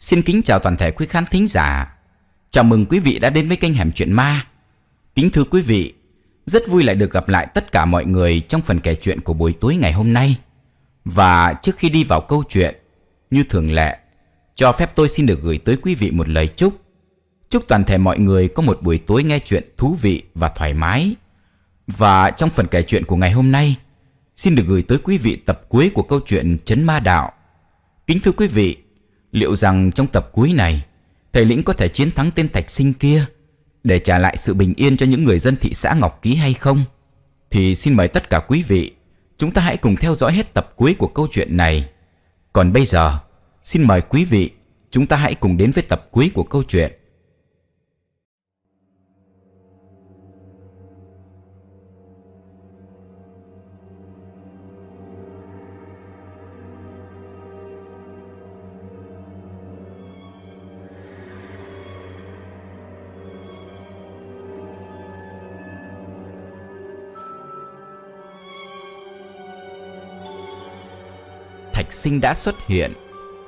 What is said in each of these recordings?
Xin kính chào toàn thể quý khán thính giả. Chào mừng quý vị đã đến với kênh Hẻm Chuyện Ma. Kính thưa quý vị, rất vui lại được gặp lại tất cả mọi người trong phần kể chuyện của buổi tối ngày hôm nay. Và trước khi đi vào câu chuyện, như thường lệ, cho phép tôi xin được gửi tới quý vị một lời chúc. Chúc toàn thể mọi người có một buổi tối nghe chuyện thú vị và thoải mái. Và trong phần kể chuyện của ngày hôm nay, xin được gửi tới quý vị tập cuối của câu chuyện Chấn Ma Đạo. Kính thưa quý vị, liệu rằng trong tập cuối này, thầy lĩnh có thể chiến thắng tên thạch sinh kia để trả lại sự bình yên cho những người dân thị xã Ngọc Ký hay không? Thì xin mời tất cả quý vị, chúng ta hãy cùng theo dõi hết tập cuối của câu chuyện này. Còn bây giờ, xin mời quý vị, chúng ta hãy cùng đến với tập cuối của câu chuyện. Sinh đã xuất hiện.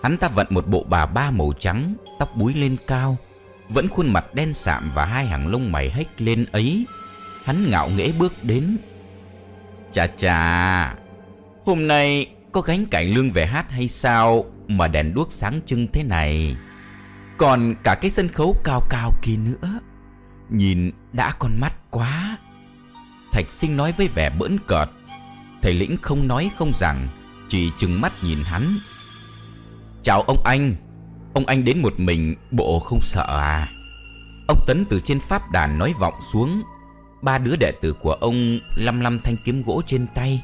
Hắn ta vận một bộ bà ba màu trắng, Tóc búi lên cao, Vẫn khuôn mặt đen sạm và hai hàng lông mày hếch lên ấy. Hắn ngạo nghễ bước đến. Chà chà, Hôm nay có gánh cải lương về hát hay sao Mà đèn đuốc sáng trưng thế này? Còn cả cái sân khấu cao cao kia nữa. Nhìn đã con mắt quá. Thạch sinh nói với vẻ bỡn cợt. Thầy lĩnh không nói không rằng chỉ chừng mắt nhìn hắn. Chào ông anh Ông anh đến một mình, Bộ không sợ à? Ông Tấn từ trên pháp đàn nói vọng xuống. Ba đứa đệ tử của ông Lăm lăm thanh kiếm gỗ trên tay.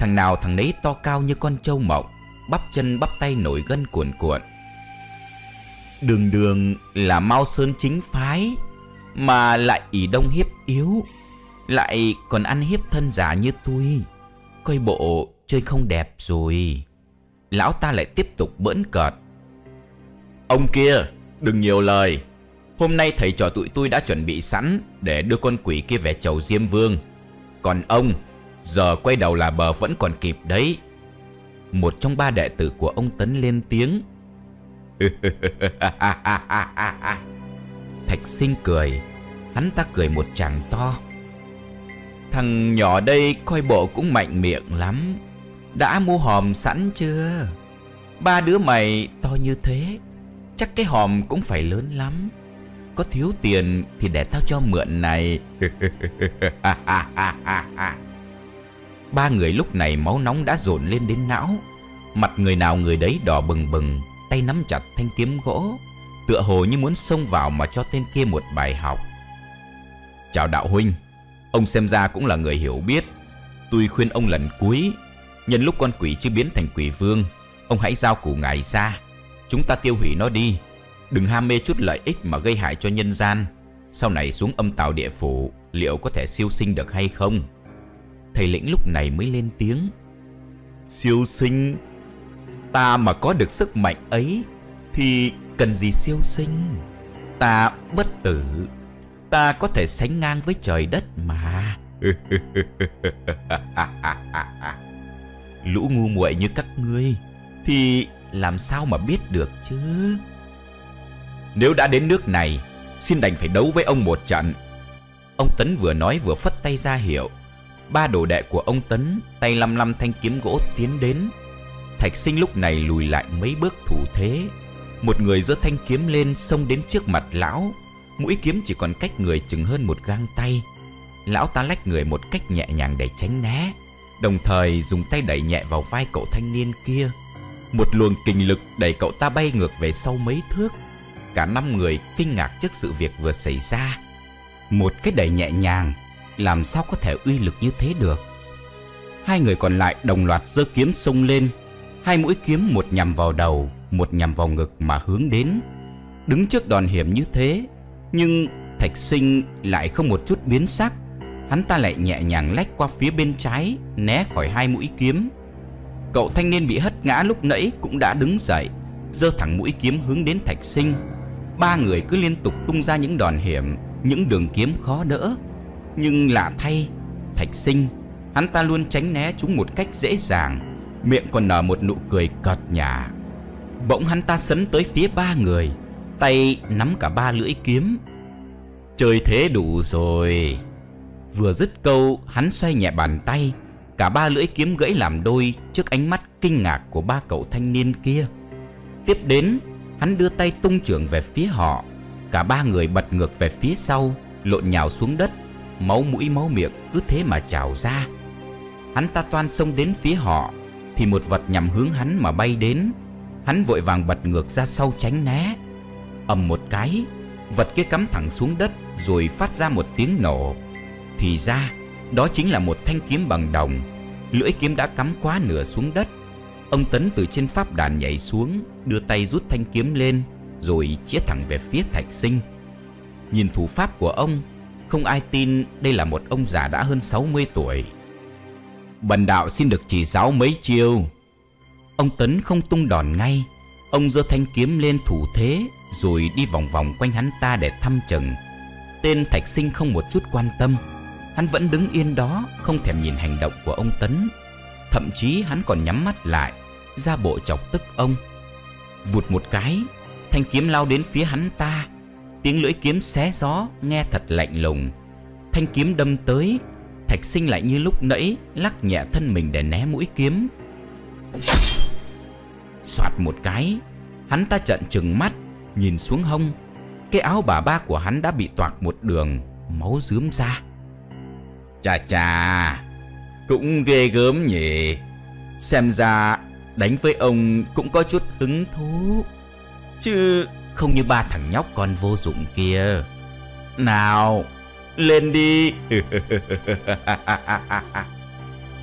Thằng nào thằng nấy to cao như con trâu mộng Bắp chân bắp tay nổi gân cuồn cuộn. Đường đường là Mao Sơn chính phái, Mà lại ỷ đông hiếp yếu, Lại còn ăn hiếp thân giả như tôi Coi bộ chơi không đẹp rồi. Lão ta lại tiếp tục bỡn cợt. Ông kia, Đừng nhiều lời. Hôm nay thầy trò tụi tôi đã chuẩn bị sẵn Để đưa con quỷ kia về chầu Diêm Vương. Còn ông, Giờ quay đầu là bờ vẫn còn kịp đấy. Một trong ba đệ tử của ông Tấn lên tiếng. Thạch sinh cười. Hắn ta cười một chàng to. Thằng nhỏ đây coi bộ cũng mạnh miệng lắm đã mua hòm sẵn chưa? Ba đứa mày to như thế, Chắc cái hòm cũng phải lớn lắm. Có thiếu tiền thì để tao cho mượn này. Ba người lúc này máu nóng đã dồn lên đến não. Mặt người nào người đấy đỏ bừng bừng, Tay nắm chặt thanh kiếm gỗ, Tựa hồ như muốn xông vào mà cho tên kia một bài học. Chào đạo huynh, Ông xem ra cũng là người hiểu biết. Tôi khuyên ông lần cuối Nhân lúc con quỷ chưa biến thành quỷ vương, Ông hãy giao củ ngài ra. Chúng ta tiêu hủy nó đi. Đừng ham mê chút lợi ích mà gây hại cho nhân gian. Sau này xuống âm tào địa phủ, Liệu có thể siêu sinh được hay không? Thầy lĩnh lúc này mới lên tiếng. Siêu sinh? Ta mà có được sức mạnh ấy, Thì cần gì siêu sinh? Ta bất tử. Ta có thể sánh ngang với trời đất mà. Lũ ngu muội như các ngươi, Thì làm sao mà biết được chứ? Nếu đã đến nước này, Xin đành phải đấu với ông một trận. Ông Tấn vừa nói vừa phất tay ra hiệu. Ba đồ đệ của ông Tấn, Tay lăm lăm thanh kiếm gỗ tiến đến. Thạch sinh lúc này lùi lại mấy bước thủ thế. Một người giơ thanh kiếm lên Xông đến trước mặt lão. Mũi kiếm chỉ còn cách người chừng hơn một gang tay. Lão ta lách người một cách nhẹ nhàng để tránh né. Đồng thời dùng tay đẩy nhẹ vào vai cậu thanh niên kia. Một luồng kinh lực đẩy cậu ta bay ngược về sau mấy thước. Cả năm người kinh ngạc trước sự việc vừa xảy ra. Một cái đẩy nhẹ nhàng, Làm sao có thể uy lực như thế được? Hai người còn lại đồng loạt giơ kiếm xông lên. Hai mũi kiếm một nhằm vào đầu, Một nhằm vào ngực mà hướng đến. Đứng trước đòn hiểm như thế, Nhưng Thạch sinh lại không một chút biến sắc. Hắn ta lại nhẹ nhàng lách qua phía bên trái, Né khỏi hai mũi kiếm. Cậu thanh niên bị hất ngã lúc nãy Cũng đã đứng dậy, giơ thẳng mũi kiếm hướng đến thạch sinh. Ba người cứ liên tục tung ra những đòn hiểm, Những đường kiếm khó đỡ. Nhưng lạ thay, Thạch sinh, Hắn ta luôn tránh né chúng một cách dễ dàng, Miệng còn nở một nụ cười cợt nhả. Bỗng hắn ta sấn tới phía ba người, Tay nắm cả ba lưỡi kiếm. Chơi thế đủ rồi. Vừa dứt câu, Hắn xoay nhẹ bàn tay. Cả ba lưỡi kiếm gãy làm đôi Trước ánh mắt kinh ngạc của ba cậu thanh niên kia. Tiếp đến, Hắn đưa tay tung trưởng về phía họ. Cả ba người bật ngược về phía sau, Lộn nhào xuống đất, Máu mũi máu miệng cứ thế mà trào ra. Hắn ta toan xông đến phía họ, Thì một vật nhằm hướng hắn mà bay đến. Hắn vội vàng bật ngược ra sau tránh né. Ầm một cái, Vật kia cắm thẳng xuống đất Rồi phát ra một tiếng nổ. Thì ra, đó chính là một thanh kiếm bằng đồng. Lưỡi kiếm đã cắm quá nửa xuống đất. Ông Tấn từ trên pháp đàn nhảy xuống, Đưa tay rút thanh kiếm lên, Rồi chĩa thẳng về phía thạch sinh. Nhìn thủ pháp của ông, Không ai tin đây là một ông già đã hơn 60 tuổi. Bần đạo xin được chỉ giáo mấy chiêu. Ông Tấn không tung đòn ngay. Ông giơ thanh kiếm lên thủ thế, Rồi đi vòng vòng quanh hắn ta để thăm chừng. Tên thạch sinh không một chút quan tâm. Hắn vẫn đứng yên đó, Không thèm nhìn hành động của ông Tấn. Thậm chí hắn còn nhắm mắt lại, Ra bộ chọc tức ông. Vụt một cái, Thanh kiếm lao đến phía hắn ta. Tiếng lưỡi kiếm xé gió, Nghe thật lạnh lùng. Thanh kiếm đâm tới, Thạch sinh lại như lúc nãy, Lắc nhẹ thân mình để né mũi kiếm. Soạt một cái, Hắn ta trợn trừng mắt, Nhìn xuống hông. Cái áo bà ba của hắn đã bị toạc một đường, Máu rướm ra. Chà chà, Cũng ghê gớm nhỉ. Xem ra đánh với ông cũng có chút hứng thú. Chứ không như ba thằng nhóc con vô dụng kia. Nào, Lên đi.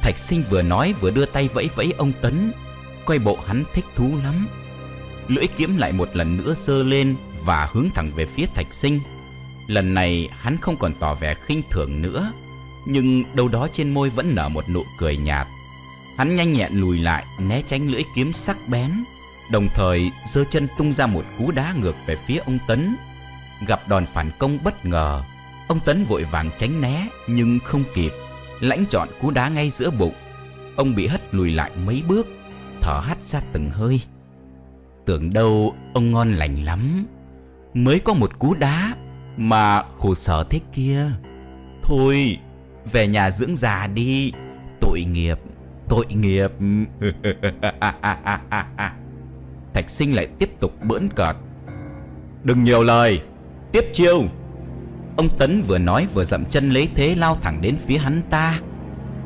Thạch sinh vừa nói vừa đưa tay vẫy vẫy ông Tấn. Coi bộ hắn thích thú lắm. Lưỡi kiếm lại một lần nữa sơ lên Và hướng thẳng về phía thạch sinh. Lần này hắn không còn tỏ vẻ khinh thường nữa. Nhưng đâu đó trên môi vẫn nở một nụ cười nhạt. Hắn nhanh nhẹn lùi lại, Né tránh lưỡi kiếm sắc bén. Đồng thời, giơ chân tung ra một cú đá ngược về phía ông Tấn. Gặp đòn phản công bất ngờ, Ông Tấn vội vàng tránh né, Nhưng không kịp. Lãnh chọn cú đá ngay giữa bụng. Ông bị hất lùi lại mấy bước, Thở hắt ra từng hơi. Tưởng đâu ông ngon lành lắm. Mới có một cú đá Mà khổ sở thế kia. Thôi về nhà dưỡng già đi. Tội nghiệp Tội nghiệp. Thạch sinh lại tiếp tục bỡn cợt. Đừng nhiều lời. Tiếp chiêu. Ông Tấn vừa nói vừa dậm chân lấy thế lao thẳng đến phía hắn ta.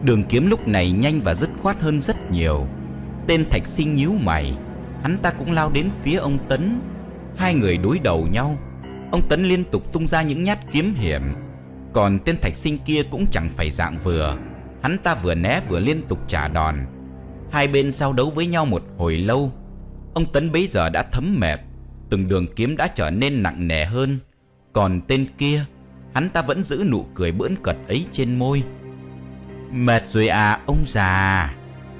Đường kiếm lúc này nhanh và dứt khoát hơn rất nhiều. Tên thạch sinh nhíu mày. Hắn ta cũng lao đến phía ông Tấn. Hai người đối đầu nhau. Ông Tấn liên tục tung ra những nhát kiếm hiểm. Còn tên thạch sinh kia cũng chẳng phải dạng vừa. Hắn ta vừa né vừa liên tục trả đòn. Hai bên giao đấu với nhau một hồi lâu. Ông Tấn bấy giờ đã thấm mệt. Từng đường kiếm đã trở nên nặng nề hơn. Còn tên kia, Hắn ta vẫn giữ nụ cười bỡn cợt ấy trên môi. Mệt rồi à ông già.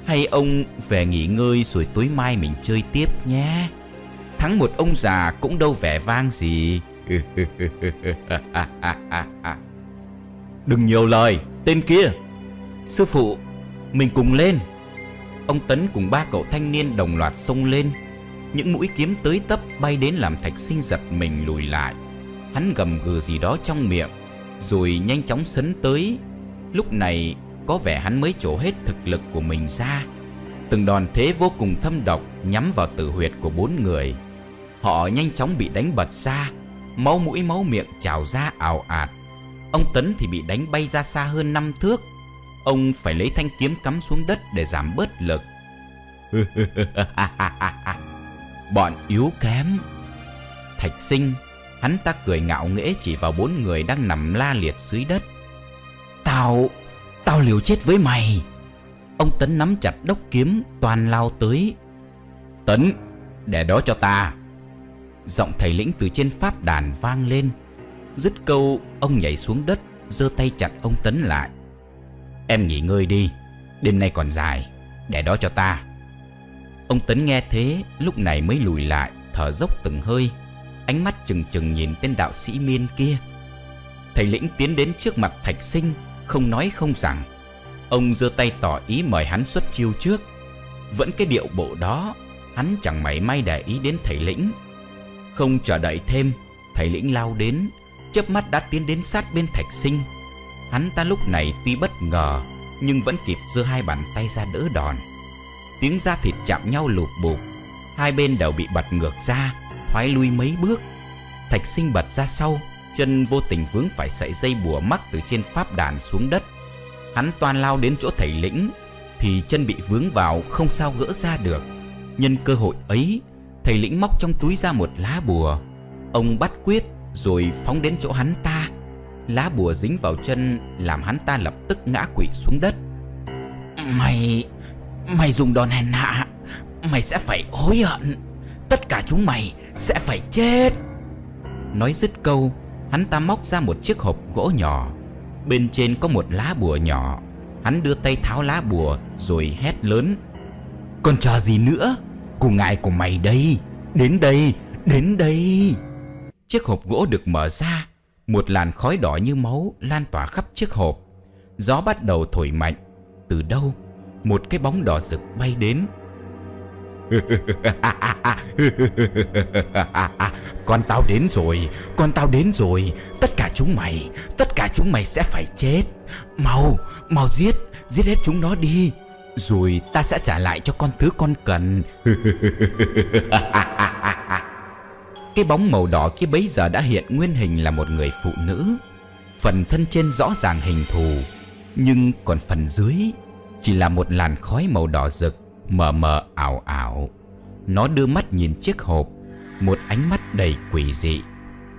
Hay ông về nghỉ ngơi rồi tối mai mình chơi tiếp nhé. Thắng một ông già cũng đâu vẻ vang gì. Đừng nhiều lời, Tên kia. Sư phụ, Mình cùng lên. Ông Tấn cùng ba cậu thanh niên đồng loạt xông lên. Những mũi kiếm tới tấp bay đến làm thạch sinh giật mình lùi lại. Hắn gầm gừ gì đó trong miệng, Rồi nhanh chóng sấn tới. Lúc này, có vẻ hắn mới trổ hết thực lực của mình ra. Từng đòn thế vô cùng thâm độc Nhắm vào tử huyệt của bốn người. Họ nhanh chóng bị đánh bật ra, Máu mũi máu miệng trào ra ảo ạt. Ông Tấn thì bị đánh bay ra xa hơn năm thước. Ông phải lấy thanh kiếm cắm xuống đất để giảm bớt lực. Bọn yếu kém. Thạch sinh, Hắn ta cười ngạo nghễ chỉ vào bốn người đang nằm la liệt dưới đất. Tao Tao liều chết với mày. Ông Tấn nắm chặt đốc kiếm, toàn lao tới. Tấn, Để đó cho ta. Giọng thầy lĩnh từ trên pháp đàn vang lên. Dứt câu, Ông nhảy xuống đất, giơ tay chặt ông Tấn lại. Em nghỉ ngơi đi, Đêm nay còn dài, Để đó cho ta. Ông Tấn nghe thế, Lúc này mới lùi lại, Thở dốc từng hơi, Ánh mắt chừng chừng nhìn tên đạo sĩ miên kia. Thầy lĩnh tiến đến trước mặt thạch sinh, Không nói không rằng. Ông giơ tay tỏ ý mời hắn xuất chiêu trước. Vẫn cái điệu bộ đó, Hắn chẳng mảy may để ý đến thầy lĩnh. Không chờ đợi thêm, Thầy lĩnh lao đến chớp mắt đã tiến đến sát bên thạch sinh. Hắn ta lúc này tuy bất ngờ, Nhưng vẫn kịp giơ hai bàn tay ra đỡ đòn. Tiếng da thịt chạm nhau lụp bụp, Hai bên đều bị bật ngược ra, Thoái lui mấy bước. Thạch sinh bật ra sau, Chân vô tình vướng phải sợi dây bùa mắc từ trên pháp đàn xuống đất. Hắn toàn lao đến chỗ thầy lĩnh, Thì chân bị vướng vào, không sao gỡ ra được. Nhân cơ hội ấy, Thầy lĩnh móc trong túi ra một lá bùa. Ông bắt quyết rồi phóng đến chỗ hắn ta. Lá bùa dính vào chân Làm hắn ta lập tức ngã quỵ xuống đất. Mày Mày dùng đòn hèn hạ. Mày sẽ phải hối hận. Tất cả chúng mày sẽ phải chết. Nói dứt câu, Hắn ta móc ra một chiếc hộp gỗ nhỏ. Bên trên có một lá bùa nhỏ. Hắn đưa tay tháo lá bùa Rồi hét lớn. Còn chờ gì nữa? Cô ngài của mày đây. Đến đây Đến đây. Chiếc hộp gỗ được mở ra, Một làn khói đỏ như máu lan tỏa khắp chiếc hộp. Gió bắt đầu thổi mạnh. Từ đâu? Một cái bóng đỏ rực bay đến. Con tao đến rồi, Con tao đến rồi. Tất cả chúng mày, Tất cả chúng mày sẽ phải chết. Mau Mau giết Giết hết chúng nó đi. Rồi ta sẽ trả lại cho con thứ con cần. Cái bóng màu đỏ kia bấy giờ đã hiện nguyên hình là một người phụ nữ. Phần thân trên rõ ràng hình thù, Nhưng còn phần dưới Chỉ là một làn khói màu đỏ rực, Mờ mờ, ảo ảo. Nó đưa mắt nhìn chiếc hộp, Một ánh mắt đầy quỷ dị.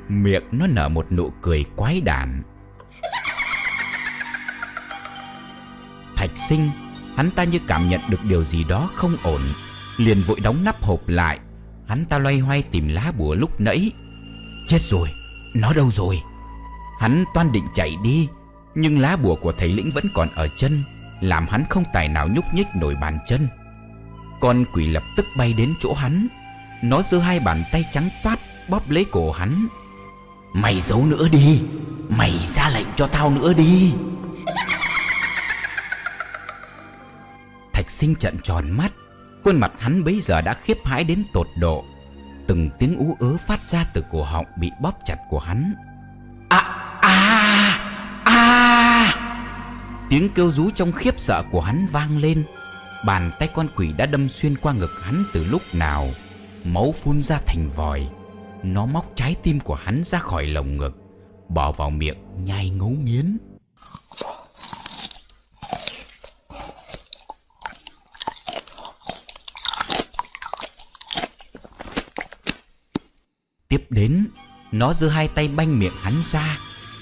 Miệng nó nở một nụ cười quái đản. Thạch sinh, Hắn ta như cảm nhận được điều gì đó không ổn, Liền vội đóng nắp hộp lại. Hắn ta loay hoay tìm lá bùa lúc nãy. Chết rồi, Nó đâu rồi? Hắn toan định chạy đi, Nhưng lá bùa của thầy lĩnh vẫn còn ở chân, Làm hắn không tài nào nhúc nhích nổi bàn chân. Con quỷ lập tức bay đến chỗ hắn. Nó giơ hai bàn tay trắng toát, Bóp lấy cổ hắn. Mày giấu nữa đi, Mày ra lệnh cho tao nữa đi. Thạch sinh trận tròn mắt. Khuôn mặt hắn bấy giờ đã khiếp hãi đến tột độ. Từng tiếng ú ớ phát ra từ cổ họng bị bóp chặt của hắn. À à à Tiếng kêu rú trong khiếp sợ của hắn vang lên. Bàn tay con quỷ đã đâm xuyên qua ngực hắn từ lúc nào. Máu phun ra thành vòi. Nó móc trái tim của hắn ra khỏi lồng ngực, Bỏ vào miệng nhai ngấu nghiến. Tiếp đến, Nó giơ hai tay banh miệng hắn ra.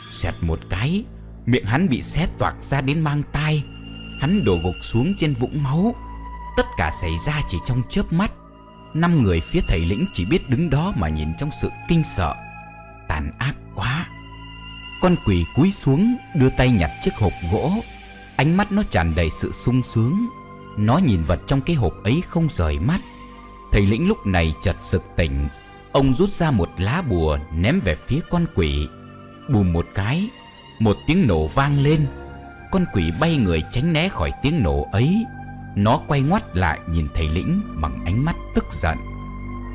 Xẹt một cái, Miệng hắn bị xé toạc ra đến mang tai. Hắn đổ gục xuống trên vũng máu. Tất cả xảy ra chỉ trong chớp mắt. Năm người phía thầy lĩnh chỉ biết đứng đó mà nhìn trong sự kinh sợ. Tàn ác quá. Con quỷ cúi xuống, đưa tay nhặt chiếc hộp gỗ. Ánh mắt nó tràn đầy sự sung sướng. Nó nhìn vật trong cái hộp ấy không rời mắt. Thầy lĩnh lúc này chợt sực tỉnh. Ông rút ra một lá bùa ném về phía con quỷ. Bùm một cái, Một tiếng nổ vang lên. Con quỷ bay người tránh né khỏi tiếng nổ ấy. Nó quay ngoắt lại nhìn thầy lĩnh bằng ánh mắt tức giận.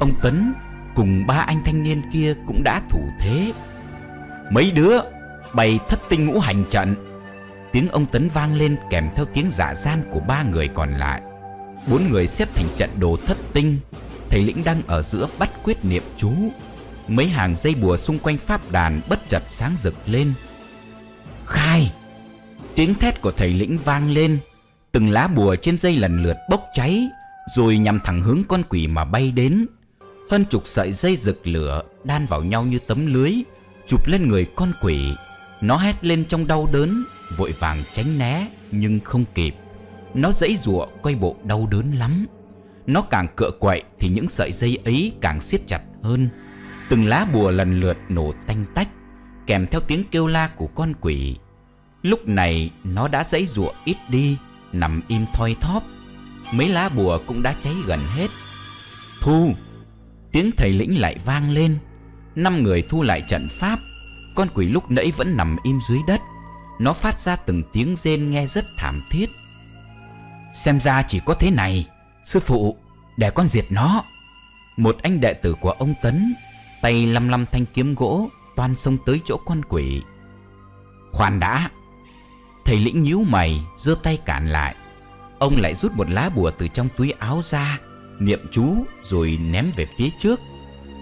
Ông Tấn cùng ba anh thanh niên kia cũng đã thủ thế. Mấy đứa, bày thất tinh ngũ hành trận. Tiếng ông Tấn vang lên kèm theo tiếng giả gian của ba người còn lại. Bốn người xếp thành trận đồ thất tinh thầy lĩnh đang ở giữa bắt quyết niệm chú. Mấy hàng dây bùa xung quanh pháp đàn bất chợt sáng rực lên. Khai! Tiếng thét của thầy lĩnh vang lên. Từng lá bùa trên dây lần lượt bốc cháy, rồi nhằm thẳng hướng con quỷ mà bay đến. Hơn chục sợi dây rực lửa đan vào nhau như tấm lưới, chụp lên người con quỷ. Nó hét lên trong đau đớn, vội vàng tránh né, nhưng không kịp. Nó dãy giụa, quay bộ đau đớn lắm nó càng cựa quậy thì những sợi dây ấy càng siết chặt hơn. Từng lá bùa lần lượt nổ tanh tách, Kèm theo tiếng kêu la của con quỷ. Lúc này, nó đã dãy ruộng ít đi, Nằm im thoi thóp. Mấy lá bùa cũng đã cháy gần hết. Thu! Tiếng thầy lĩnh lại vang lên. Năm người thu lại trận pháp. Con quỷ lúc nãy vẫn nằm im dưới đất. Nó phát ra từng tiếng rên nghe rất thảm thiết. Xem ra chỉ có thế này. Sư phụ, Để con diệt nó. Một anh đệ tử của ông Tấn, Tay lăm lăm thanh kiếm gỗ, Toan xông tới chỗ con quỷ. Khoan đã, Thầy lĩnh nhíu mày, giơ tay cản lại. Ông lại rút một lá bùa từ trong túi áo ra, Niệm chú rồi ném về phía trước.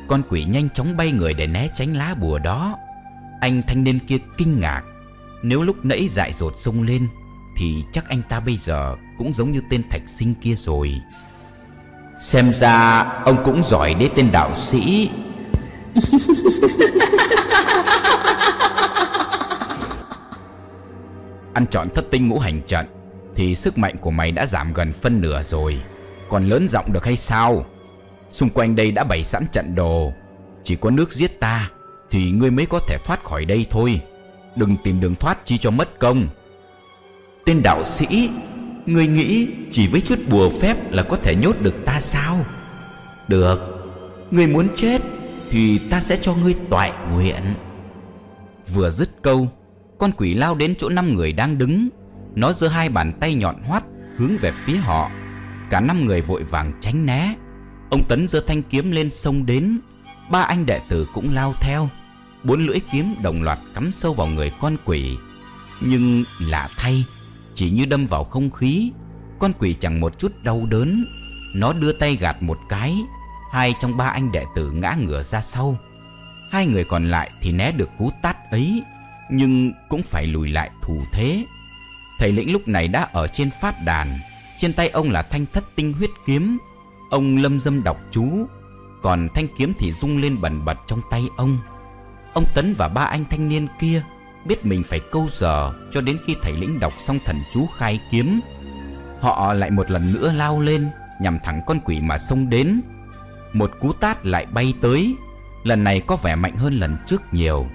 Con quỷ nhanh chóng bay người để né tránh lá bùa đó. Anh thanh niên kia kinh ngạc, Nếu lúc nãy dại dột xông lên, Thì chắc anh ta bây giờ cũng giống như tên thạch sinh kia rồi. Xem ra ông cũng giỏi đấy tên đạo sĩ. Ăn chọn thất tinh ngũ hành trận, Thì sức mạnh của mày đã giảm gần phân nửa rồi. Còn lớn giọng được hay sao? Xung quanh đây đã bày sẵn trận đồ. Chỉ có nước giết ta, Thì ngươi mới có thể thoát khỏi đây thôi. Đừng tìm đường thoát chi cho mất công. Tên đạo sĩ Ngươi nghĩ chỉ với chút bùa phép là có thể nhốt được ta sao? Được. Ngươi muốn chết Thì ta sẽ cho ngươi toại nguyện. Vừa dứt câu, Con quỷ lao đến chỗ năm người đang đứng. Nó giơ hai bàn tay nhọn hoắt Hướng về phía họ. Cả năm người vội vàng tránh né. Ông Tấn giơ thanh kiếm lên sông đến. Ba anh đệ tử cũng lao theo. Bốn lưỡi kiếm đồng loạt cắm sâu vào người con quỷ. Nhưng lạ thay chỉ như đâm vào không khí. Con quỷ chẳng một chút đau đớn. Nó đưa tay gạt một cái. Hai trong ba anh đệ tử ngã ngửa ra sau. Hai người còn lại thì né được cú tát ấy, Nhưng cũng phải lùi lại thủ thế. Thầy lĩnh lúc này đã ở trên pháp đàn. Trên tay ông là thanh thất tinh huyết kiếm. Ông lâm dâm đọc chú. Còn thanh kiếm thì rung lên bần bật trong tay ông. Ông Tấn và ba anh thanh niên kia Biết mình phải câu giờ Cho đến khi thầy lĩnh đọc xong thần chú khai kiếm. Họ lại một lần nữa lao lên, Nhằm thẳng con quỷ mà xông đến. Một cú tát lại bay tới. Lần này có vẻ mạnh hơn lần trước nhiều.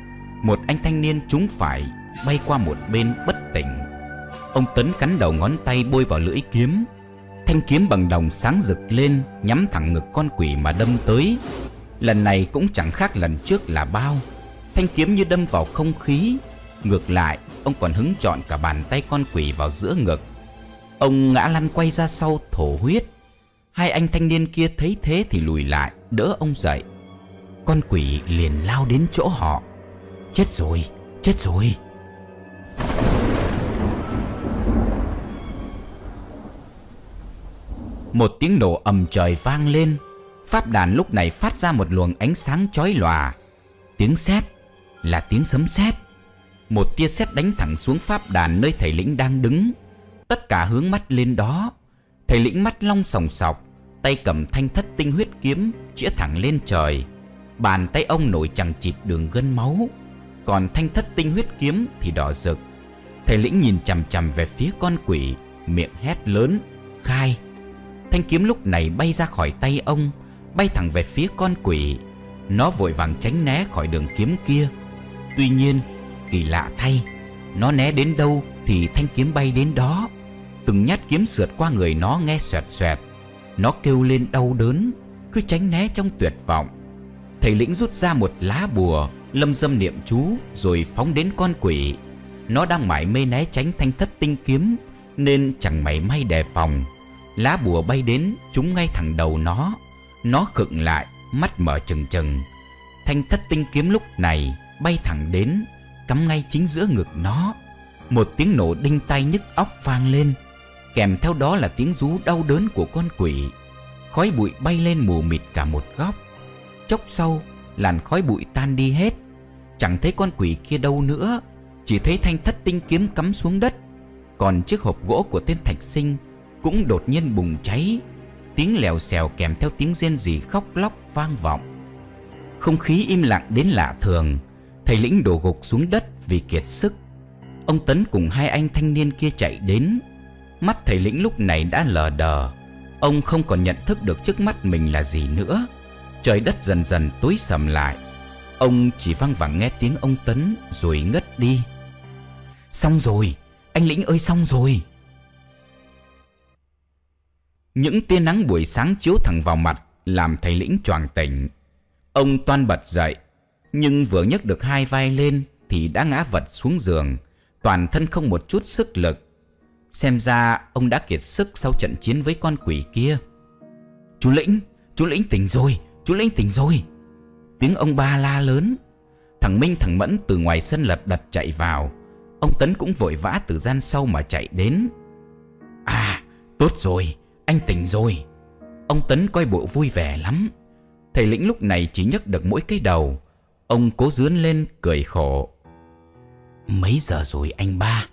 Một anh thanh niên trúng phải, Bay qua một bên bất tỉnh. Ông Tấn cắn đầu ngón tay bôi vào lưỡi kiếm. Thanh kiếm bằng đồng sáng rực lên, Nhắm thẳng ngực con quỷ mà đâm tới. Lần này cũng chẳng khác lần trước là bao. Thanh kiếm như đâm vào không khí Ngược lại Ông còn hứng chọn cả bàn tay con quỷ vào giữa ngực. Ông ngã lăn quay ra sau thổ huyết. Hai anh thanh niên kia thấy thế thì lùi lại Đỡ ông dậy. Con quỷ liền lao đến chỗ họ. Chết rồi, chết rồi. Một tiếng nổ ầm trời vang lên. Pháp đàn lúc này phát ra một luồng ánh sáng chói lòa. Tiếng sét là tiếng sấm sét. Một tia sét đánh thẳng xuống pháp đàn nơi thầy lĩnh đang đứng. Tất cả hướng mắt lên đó. Thầy lĩnh mắt long sòng sọc, Tay cầm thanh thất tinh huyết kiếm, Chĩa thẳng lên trời. Bàn tay ông nổi chẳng chịt đường gân máu. Còn thanh thất tinh huyết kiếm thì đỏ rực. Thầy lĩnh nhìn chằm chằm về phía con quỷ, Miệng hét lớn, Khai! Thanh kiếm lúc này bay ra khỏi tay ông, Bay thẳng về phía con quỷ. Nó vội vàng tránh né khỏi đường kiếm kia. Tuy nhiên Kỳ lạ thay. Nó né đến đâu thì thanh kiếm bay đến đó. Từng nhát kiếm sượt qua người nó nghe xoẹt xoẹt. Nó kêu lên đau đớn, Cứ tránh né trong tuyệt vọng. Thầy lĩnh rút ra một lá bùa, Lâm dâm niệm chú, Rồi phóng đến con quỷ. Nó đang mải mê né tránh thanh thất tinh kiếm, Nên chẳng mảy may đề phòng. Lá bùa bay đến, Trúng ngay thẳng đầu nó. Nó khựng lại, Mắt mở trừng trừng. Thanh thất tinh kiếm lúc này Bay thẳng đến. Cắm ngay chính giữa ngực nó. Một tiếng nổ đinh tay nhức óc vang lên, Kèm theo đó là tiếng rú đau đớn của con quỷ. Khói bụi bay lên mù mịt cả một góc. Chốc sau, Làn khói bụi tan đi hết. Chẳng thấy con quỷ kia đâu nữa, Chỉ thấy thanh thất tinh kiếm cắm xuống đất. Còn chiếc hộp gỗ của tên thạch sinh Cũng đột nhiên bùng cháy. Tiếng lèo xèo kèm theo tiếng rên rỉ khóc lóc vang vọng. Không khí im lặng đến lạ thường. Thầy lĩnh đổ gục xuống đất vì kiệt sức. Ông Tấn cùng hai anh thanh niên kia chạy đến. Mắt thầy lĩnh lúc này đã lờ đờ. Ông không còn nhận thức được trước mắt mình là gì nữa. Trời đất dần dần tối sầm lại. Ông chỉ văng vẳng nghe tiếng ông Tấn rồi ngất đi. Xong rồi, anh Lĩnh ơi xong rồi. Những tia nắng buổi sáng chiếu thẳng vào mặt Làm thầy Lĩnh choàng tỉnh. Ông toan bật dậy nhưng vừa nhấc được hai vai lên Thì đã ngã vật xuống giường. Toàn thân không một chút sức lực. Xem ra ông đã kiệt sức sau trận chiến với con quỷ kia. Chú Lĩnh Chú Lĩnh tỉnh rồi, Chú Lĩnh tỉnh rồi. Tiếng ông ba la lớn. Thằng Minh, thằng Mẫn từ ngoài sân lật đật chạy vào. Ông Tấn cũng vội vã từ gian sau mà chạy đến. À tốt rồi, Anh tỉnh rồi. Ông Tấn coi bộ vui vẻ lắm. Thầy Lĩnh lúc này chỉ nhấc được mỗi cái đầu. Ông cố dướn lên cười khổ. Mấy giờ rồi anh ba?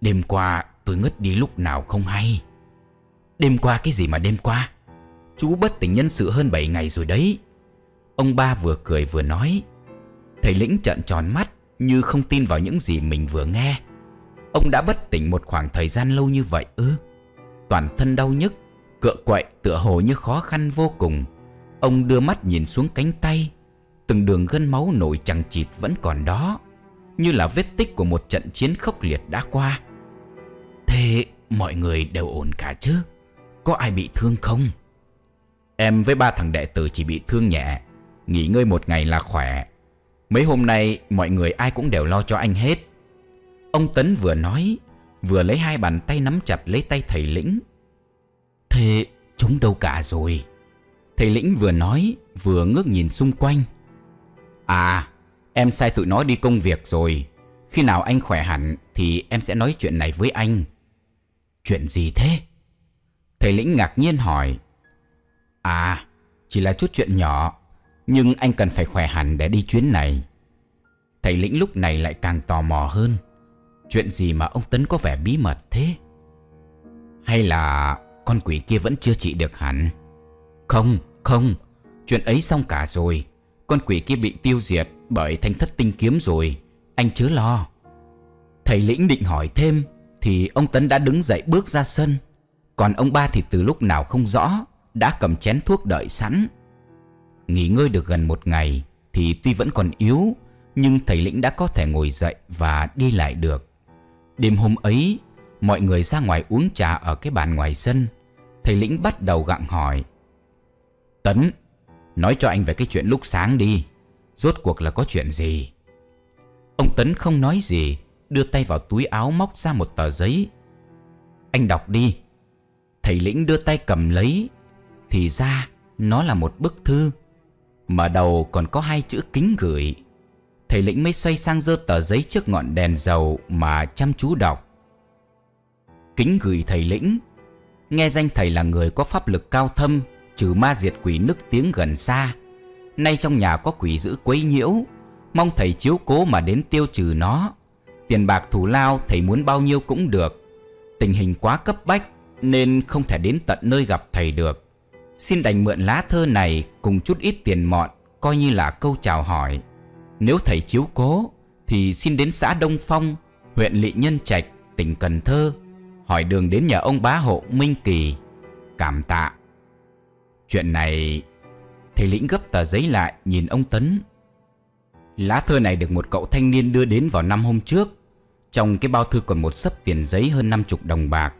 Đêm qua tôi ngất đi lúc nào không hay? Đêm qua cái gì mà đêm qua? Chú bất tỉnh nhân sự hơn 7 ngày rồi đấy. Ông ba vừa cười vừa nói. Thầy lĩnh trợn tròn mắt Như không tin vào những gì mình vừa nghe. Ông đã bất tỉnh một khoảng thời gian lâu như vậy ư? Toàn thân đau nhức, Cựa quậy tựa hồ như khó khăn vô cùng. Ông đưa mắt nhìn xuống cánh tay Từng đường gân máu nổi chẳng chịt vẫn còn đó, Như là vết tích của một trận chiến khốc liệt đã qua. Thế mọi người đều ổn cả chứ? Có ai bị thương không? Em với ba thằng đệ tử chỉ bị thương nhẹ, Nghỉ ngơi một ngày là khỏe. Mấy hôm nay mọi người ai cũng đều lo cho anh hết. Ông Tấn vừa nói, Vừa lấy hai bàn tay nắm chặt lấy tay thầy lĩnh. Thế chúng đâu cả rồi? Thầy lĩnh vừa nói, Vừa ngước nhìn xung quanh. À em sai tụi nó đi công việc rồi. Khi nào anh khỏe hẳn Thì em sẽ nói chuyện này với anh. Chuyện gì thế? Thầy lĩnh ngạc nhiên hỏi. À chỉ là chút chuyện nhỏ Nhưng anh cần phải khỏe hẳn để đi chuyến này. Thầy lĩnh lúc này lại càng tò mò hơn. Chuyện gì mà ông Tấn có vẻ bí mật thế? Hay là con quỷ kia vẫn chưa trị được hẳn? Không, không Chuyện ấy xong cả rồi. Con quỷ kia bị tiêu diệt bởi thanh thất tinh kiếm rồi. Anh chớ lo. Thầy lĩnh định hỏi thêm Thì ông Tấn đã đứng dậy bước ra sân. Còn ông ba thì từ lúc nào không rõ, Đã cầm chén thuốc đợi sẵn. Nghỉ ngơi được gần một ngày Thì tuy vẫn còn yếu, Nhưng thầy lĩnh đã có thể ngồi dậy Và đi lại được. Đêm hôm ấy, Mọi người ra ngoài uống trà ở cái bàn ngoài sân. Thầy lĩnh bắt đầu gặng hỏi, Tấn Nói cho anh về cái chuyện lúc sáng đi. Rốt cuộc là có chuyện gì? Ông Tấn không nói gì, Đưa tay vào túi áo móc ra một tờ giấy. Anh đọc đi. Thầy lĩnh đưa tay cầm lấy. Thì ra, nó là một bức thư. Mở đầu còn có hai chữ kính gửi. Thầy lĩnh mới xoay sang dơ tờ giấy trước ngọn đèn dầu Mà chăm chú đọc. Kính gửi thầy lĩnh. Nghe danh thầy là người có pháp lực cao thâm Trừ ma diệt quỷ nức tiếng gần xa. Nay trong nhà có quỷ giữ quấy nhiễu, Mong thầy chiếu cố mà đến tiêu trừ nó. Tiền bạc thù lao thầy muốn bao nhiêu cũng được. Tình hình quá cấp bách Nên không thể đến tận nơi gặp thầy được. Xin đành mượn lá thơ này Cùng chút ít tiền mọn, Coi như là câu chào hỏi. Nếu thầy chiếu cố, Thì xin đến xã Đông Phong, Huyện Lị Nhân Trạch, Tỉnh Cần Thơ, Hỏi đường đến nhà ông bá hộ Minh Kỳ. Cảm tạ. Chuyện này, Thầy lĩnh gấp tờ giấy lại, nhìn ông Tấn. Lá thơ này được một cậu thanh niên đưa đến vào năm hôm trước. Trong cái bao thư còn một sấp tiền giấy hơn 50 đồng bạc.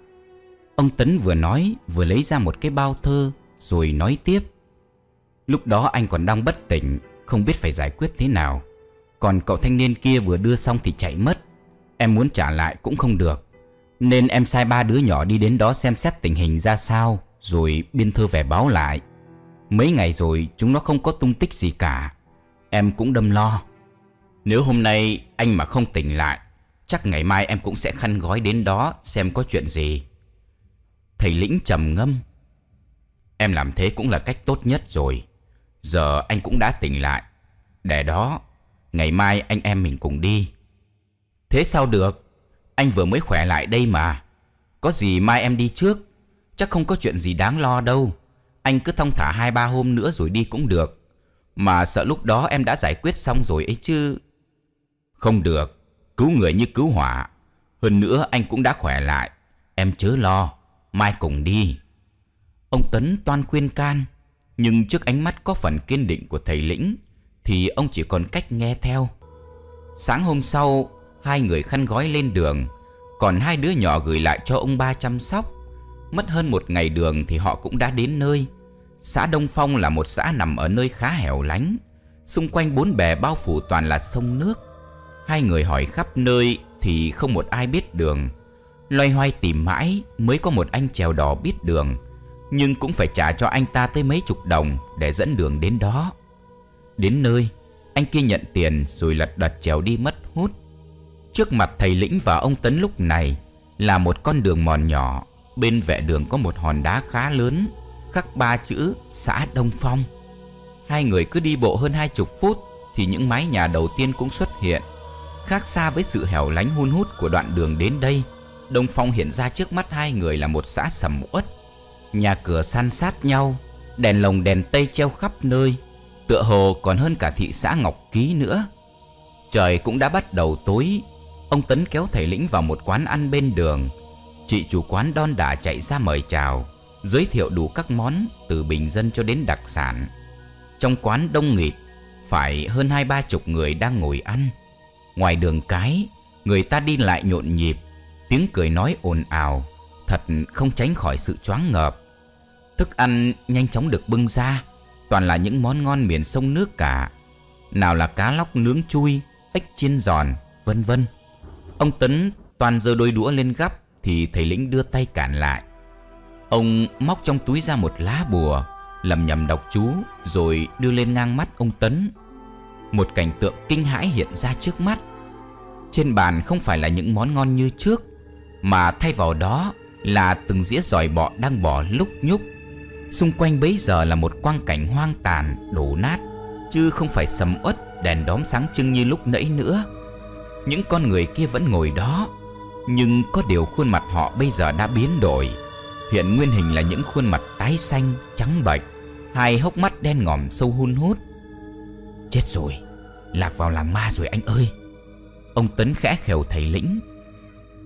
Ông Tấn vừa nói, vừa lấy ra một cái bao thơ, Rồi nói tiếp. Lúc đó anh còn đang bất tỉnh, Không biết phải giải quyết thế nào. Còn cậu thanh niên kia vừa đưa xong thì chạy mất. Em muốn trả lại cũng không được. Nên em sai ba đứa nhỏ đi đến đó xem xét tình hình ra sao. Rồi biên thư về báo lại. Mấy ngày rồi chúng nó không có tung tích gì cả. Em cũng đâm lo. Nếu hôm nay anh mà không tỉnh lại, Chắc ngày mai em cũng sẽ khăn gói đến đó Xem có chuyện gì. Thầy lĩnh trầm ngâm. Em làm thế cũng là cách tốt nhất rồi. Giờ anh cũng đã tỉnh lại. Để đó, Ngày mai anh em mình cùng đi. Thế sao được? Anh vừa mới khỏe lại đây mà. Có gì mai em đi trước? Chắc không có chuyện gì đáng lo đâu. Anh cứ thông thả hai ba hôm nữa rồi đi cũng được. Mà sợ lúc đó em đã giải quyết xong rồi ấy chứ. Không được. Cứu người như cứu hỏa Hơn nữa anh cũng đã khỏe lại. Em chớ lo. Mai cùng đi. Ông Tấn toan khuyên can. Nhưng trước ánh mắt có phần kiên định của thầy lĩnh, Thì ông chỉ còn cách nghe theo. Sáng hôm sau, Hai người khăn gói lên đường. Còn hai đứa nhỏ gửi lại cho ông ba chăm sóc. Mất hơn một ngày đường thì họ cũng đã đến nơi. Xã Đông Phong là một xã nằm ở nơi khá hẻo lánh. Xung quanh bốn bề bao phủ toàn là sông nước. Hai người hỏi khắp nơi thì không một ai biết đường. Loay hoay tìm mãi mới có một anh chèo đò biết đường, Nhưng cũng phải trả cho anh ta tới mấy chục đồng Để dẫn đường đến đó. Đến nơi, Anh kia nhận tiền rồi lật đật trèo đi mất hút. Trước mặt thầy Lĩnh và ông Tấn lúc này Là một con đường mòn nhỏ. Bên vệ đường có một hòn đá khá lớn, Khắc ba chữ xã Đông Phong. Hai người cứ đi bộ hơn hai chục phút Thì những mái nhà đầu tiên cũng xuất hiện. Khác xa với sự hẻo lánh hun hút của đoạn đường đến đây, Đông Phong hiện ra trước mắt hai người là một xã sầm uất. Nhà cửa san sát nhau, Đèn lồng đèn tây treo khắp nơi, Tựa hồ còn hơn cả thị xã Ngọc Ký nữa. Trời cũng đã bắt đầu tối, Ông Tấn kéo thầy lĩnh vào một quán ăn bên đường. Chị chủ quán đon đả chạy ra mời chào, Giới thiệu đủ các món Từ bình dân cho đến đặc sản. Trong quán đông nghịt, Phải hơn hai ba chục người đang ngồi ăn. Ngoài đường cái, Người ta đi lại nhộn nhịp, Tiếng cười nói ồn ào, Thật không tránh khỏi sự choáng ngợp. Thức ăn nhanh chóng được bưng ra, Toàn là những món ngon miền sông nước cả. Nào là cá lóc nướng chui, Ếch chiên giòn, Vân vân. Ông Tấn toàn giơ đôi đũa lên gắp thì thầy lĩnh đưa tay cản lại. Ông móc trong túi ra một lá bùa Lầm nhầm đọc chú Rồi đưa lên ngang mắt ông Tấn. Một cảnh tượng kinh hãi hiện ra trước mắt. Trên bàn không phải là những món ngon như trước Mà thay vào đó Là từng dĩa giỏi bọ đang bỏ lúc nhúc. Xung quanh bấy giờ là một quang cảnh hoang tàn, đổ nát Chứ không phải sầm uất, đèn đóm sáng trưng như lúc nãy nữa. Những con người kia vẫn ngồi đó nhưng có điều khuôn mặt họ bây giờ đã biến đổi. Hiện nguyên hình là những khuôn mặt tái xanh, trắng bệch Hai hốc mắt đen ngòm sâu hun hút. Chết rồi Lạc vào làng ma rồi anh ơi. Ông Tấn khẽ khều thầy lĩnh.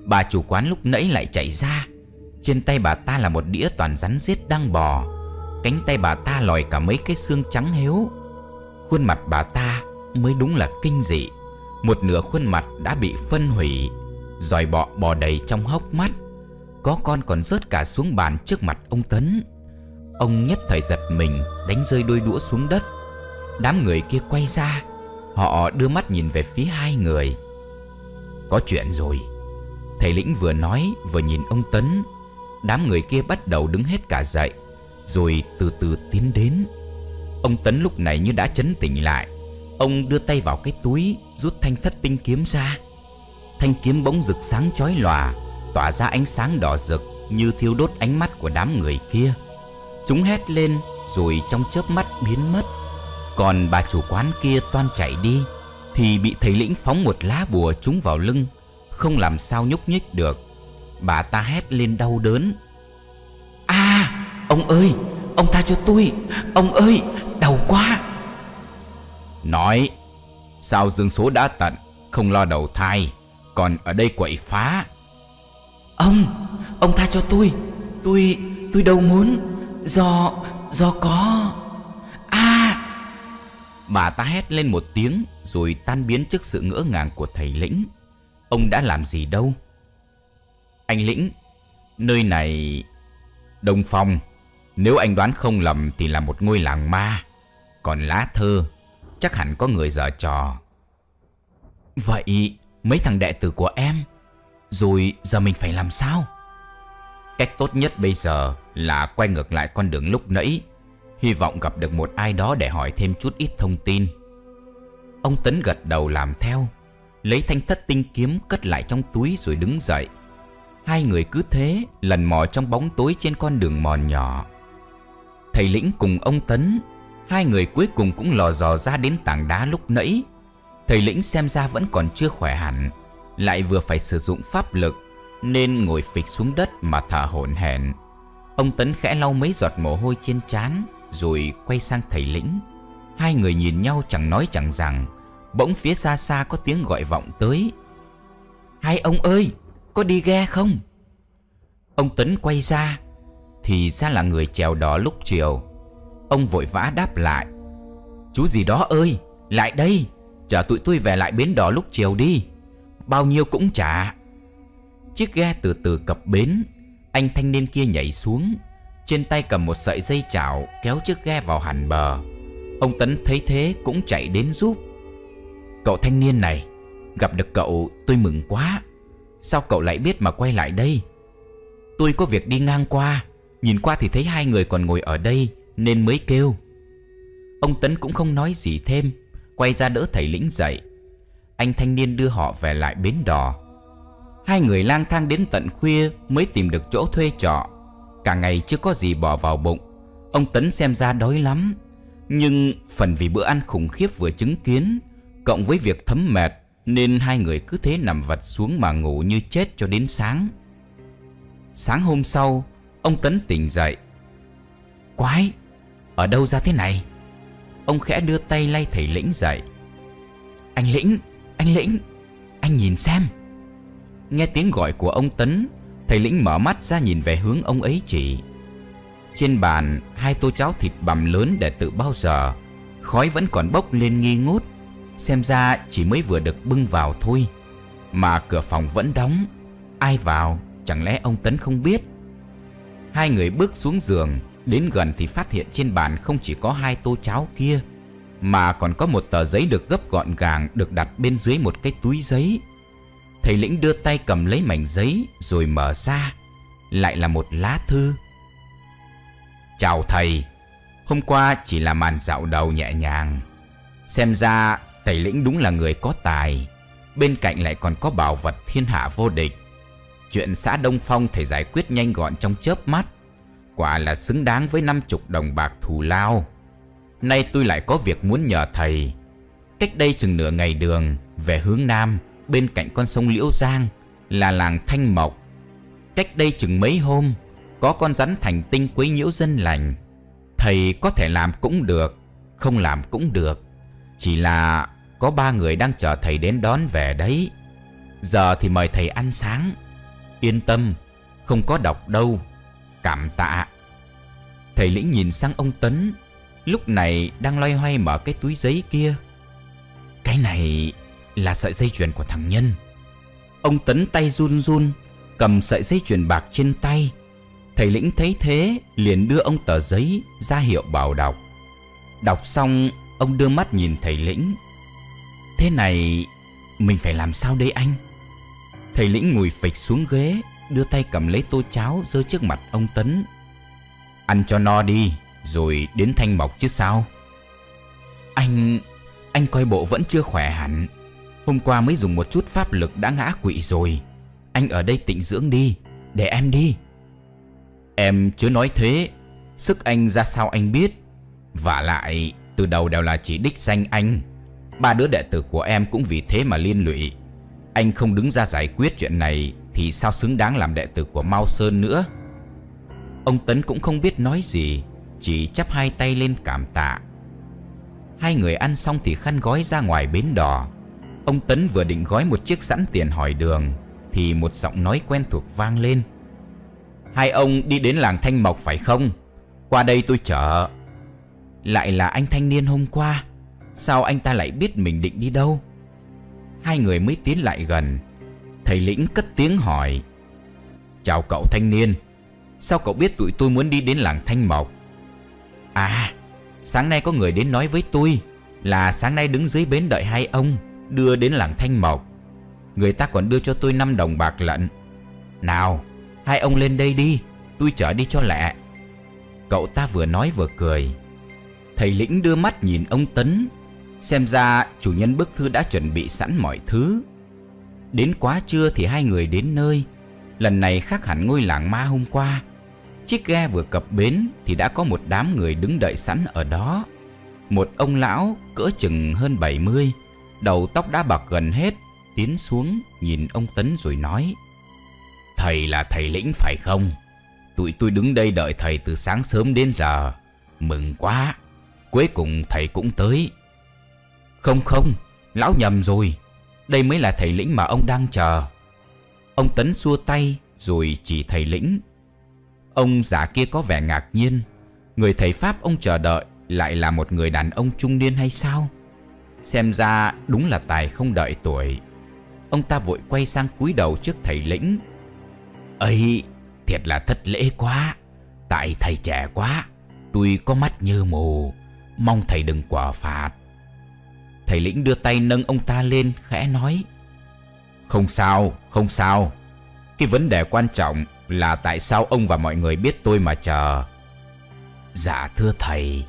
Bà chủ quán lúc nãy lại chạy ra. Trên tay bà ta là một đĩa toàn rắn giết đang bò. Cánh tay bà ta lòi cả mấy cái xương trắng héo. Khuôn mặt bà ta mới đúng là kinh dị. Một nửa khuôn mặt đã bị phân hủy. Dòi bọ bò đầy trong hốc mắt. Có con còn rớt cả xuống bàn trước mặt ông Tấn. Ông nhất thời giật mình, Đánh rơi đôi đũa xuống đất. Đám người kia quay ra, Họ đưa mắt nhìn về phía hai người. Có chuyện rồi. Thầy lĩnh vừa nói, vừa nhìn ông Tấn. Đám người kia bắt đầu đứng hết cả dậy, Rồi từ từ tiến đến. Ông Tấn lúc này như đã chấn tỉnh lại. Ông đưa tay vào cái túi, Rút thanh thất tinh kiếm ra. Thanh kiếm bỗng rực sáng chói lòa, Tỏa ra ánh sáng đỏ rực Như thiêu đốt ánh mắt của đám người kia. Chúng hét lên Rồi trong chớp mắt biến mất. Còn bà chủ quán kia toan chạy đi, Thì bị thầy lĩnh phóng một lá bùa trúng vào lưng, Không làm sao nhúc nhích được. Bà ta hét lên đau đớn. À ông ơi, Ông tha cho tôi, Ông ơi, đau quá. Nói, Sao dương số đã tận, Không lo đầu thai? Còn ở đây quậy phá. Ông Ông tha cho tôi. Tôi Tôi đâu muốn. Do Do có. À Bà ta hét lên một tiếng Rồi tan biến trước sự ngỡ ngàng của thầy lĩnh. Ông đã làm gì đâu? Anh Lĩnh, nơi này... Đông Phong, nếu anh đoán không lầm thì là một ngôi làng ma. Còn lá thơ, chắc hẳn có người dở trò. Vậy, mấy thằng đệ tử của em, rồi giờ mình phải làm sao? Cách tốt nhất bây giờ là quay ngược lại con đường lúc nãy. Hy vọng gặp được một ai đó để hỏi thêm chút ít thông tin. Ông Tấn gật đầu làm theo, lấy thanh thất tinh kiếm cất lại trong túi rồi đứng dậy. Hai người cứ thế lần mò trong bóng tối trên con đường mòn nhỏ Thầy Lĩnh cùng ông Tấn Hai người cuối cùng cũng lò dò ra đến tảng đá lúc nãy Thầy Lĩnh xem ra vẫn còn chưa khỏe hẳn, Lại vừa phải sử dụng pháp lực, Nên ngồi phịch xuống đất mà thở hổn hển. Ông Tấn khẽ lau mấy giọt mồ hôi trên trán, Rồi quay sang thầy Lĩnh. Hai người nhìn nhau chẳng nói chẳng rằng, Bỗng phía xa xa có tiếng gọi vọng tới. Hai ông ơi, có đi ghe không? Ông Tấn quay ra, Thì ra là người chèo đò lúc chiều. Ông vội vã đáp lại, Chú gì đó ơi, Lại đây. Chở tụi tôi về lại bến đò lúc chiều đi. Bao nhiêu cũng trả. Chiếc ghe từ từ cập bến. Anh thanh niên kia nhảy xuống. Trên tay cầm một sợi dây chảo, Kéo chiếc ghe vào hẳn bờ. Ông Tấn thấy thế cũng chạy đến giúp. Cậu thanh niên này, Gặp được cậu, tôi mừng quá. Sao cậu lại biết mà quay lại đây? Tôi có việc đi ngang qua. Nhìn qua thì thấy hai người còn ngồi ở đây, Nên mới kêu. Ông Tấn cũng không nói gì thêm. Quay ra đỡ thầy lĩnh dậy Anh thanh niên đưa họ về lại bến đò. Hai người lang thang đến tận khuya Mới tìm được chỗ thuê trọ. Cả ngày chưa có gì bỏ vào bụng. Ông Tấn xem ra đói lắm. Nhưng phần vì bữa ăn khủng khiếp vừa chứng kiến, Cộng với việc thấm mệt, Nên hai người cứ thế nằm vật xuống mà ngủ như chết cho đến sáng. Sáng hôm sau, Ông Tấn tỉnh dậy. Quái, Ở đâu ra thế này? Ông khẽ đưa tay lay thầy Lĩnh dậy. Anh Lĩnh Anh Lĩnh, Anh nhìn xem. Nghe tiếng gọi của ông Tấn, Thầy Lĩnh mở mắt ra nhìn về hướng ông ấy chỉ. Trên bàn, Hai tô cháo thịt bằm lớn để tự bao giờ. Khói vẫn còn bốc lên nghi ngút. Xem ra chỉ mới vừa được bưng vào thôi. Mà cửa phòng vẫn đóng. Ai vào, Chẳng lẽ ông Tấn không biết? Hai người bước xuống giường. Đến gần thì phát hiện trên bàn không chỉ có hai tô cháo kia, Mà còn có một tờ giấy được gấp gọn gàng Được đặt bên dưới một cái túi giấy. Thầy lĩnh đưa tay cầm lấy mảnh giấy Rồi mở ra, Lại là một lá thư. Chào thầy, Hôm qua chỉ là màn dạo đầu nhẹ nhàng. Xem ra thầy lĩnh đúng là người có tài, Bên cạnh lại còn có bảo vật thiên hạ vô địch. Chuyện xã Đông Phong thầy giải quyết nhanh gọn trong chớp mắt. Quả là xứng đáng với năm chục đồng bạc thù lao. Nay tôi lại có việc muốn nhờ thầy. Cách đây chừng nửa ngày đường, Về hướng Nam, Bên cạnh con sông Liễu Giang, Là làng Thanh Mộc. Cách đây chừng mấy hôm, Có con rắn thành tinh quấy nhiễu dân lành. Thầy có thể làm cũng được, Không làm cũng được. Chỉ là có ba người đang chờ thầy đến đón về đấy. Giờ thì mời thầy ăn sáng. Yên tâm, Không có độc đâu. Cảm tạ. Thầy lĩnh nhìn sang ông Tấn, Lúc này đang loay hoay mở cái túi giấy kia. Cái này là sợi dây chuyền của thằng Nhân. Ông Tấn tay run run, Cầm sợi dây chuyền bạc trên tay. Thầy lĩnh thấy thế, Liền đưa ông tờ giấy ra hiệu bảo đọc. Đọc xong, Ông đưa mắt nhìn thầy lĩnh. Thế này, Mình phải làm sao đây anh? Thầy lĩnh ngồi phịch xuống ghế Đưa tay cầm lấy tô cháo giơ trước mặt ông Tấn. Ăn cho no đi, Rồi đến thanh mộc chứ sao? Anh Anh coi bộ vẫn chưa khỏe hẳn. Hôm qua mới dùng một chút pháp lực đã ngã quỵ rồi. Anh ở đây tịnh dưỡng đi, Để em đi. Em chưa nói thế, Sức anh ra sao anh biết. Và lại, từ đầu đều là chỉ đích danh anh. Ba đứa đệ tử của em cũng vì thế mà liên lụy. Anh không đứng ra giải quyết chuyện này thì sao xứng đáng làm đệ tử của Mao Sơn nữa? Ông Tấn cũng không biết nói gì, Chỉ chắp hai tay lên cảm tạ. Hai người ăn xong thì khăn gói ra ngoài bến đò. Ông Tấn vừa định gói một chiếc sẵn tiền hỏi đường, Thì một giọng nói quen thuộc vang lên. Hai ông đi đến làng Thanh Mộc phải không? Qua đây tôi chở Lại là anh thanh niên hôm qua, Sao anh ta lại biết mình định đi đâu? Hai người mới tiến lại gần. Thầy lĩnh cất tiếng hỏi. Chào cậu thanh niên Sao cậu biết tụi tôi muốn đi đến làng Thanh Mộc? À, sáng nay có người đến nói với tôi Là sáng nay đứng dưới bến đợi hai ông Đưa đến làng Thanh Mộc. Người ta còn đưa cho tôi 5 đồng bạc lận. Nào, hai ông lên đây đi Tôi chở đi cho lẹ. Cậu ta vừa nói vừa cười. Thầy lĩnh đưa mắt nhìn ông Tấn Xem ra chủ nhân bức thư đã chuẩn bị sẵn mọi thứ. Đến quá trưa thì hai người đến nơi. Lần này khác hẳn ngôi làng ma hôm qua. Chiếc ghe vừa cập bến Thì đã có một đám người đứng đợi sẵn ở đó. Một ông lão cỡ chừng hơn 70 Đầu tóc đã bạc gần hết, Tiến xuống nhìn ông Tấn rồi nói, Thầy là thầy lĩnh phải không? Tụi tôi đứng đây đợi thầy từ sáng sớm đến giờ. Mừng quá. Cuối cùng thầy cũng tới. Không không. Lão nhầm rồi. Đây mới là thầy lĩnh mà ông đang chờ. Ông Tấn xua tay, Rồi chỉ thầy lĩnh. Ông già kia có vẻ ngạc nhiên. Người thầy Pháp ông chờ đợi Lại là một người đàn ông trung niên hay sao? Xem ra đúng là tài không đợi tuổi. Ông ta vội quay sang cúi đầu trước thầy lĩnh. Ấy thiệt là thất lễ quá. Tại thầy trẻ quá, Tôi có mắt như mù. Mong thầy đừng quả phạt. Thầy lĩnh đưa tay nâng ông ta lên khẽ nói. Không sao, không sao. Cái vấn đề quan trọng Là tại sao ông và mọi người biết tôi mà chờ. Dạ thưa thầy.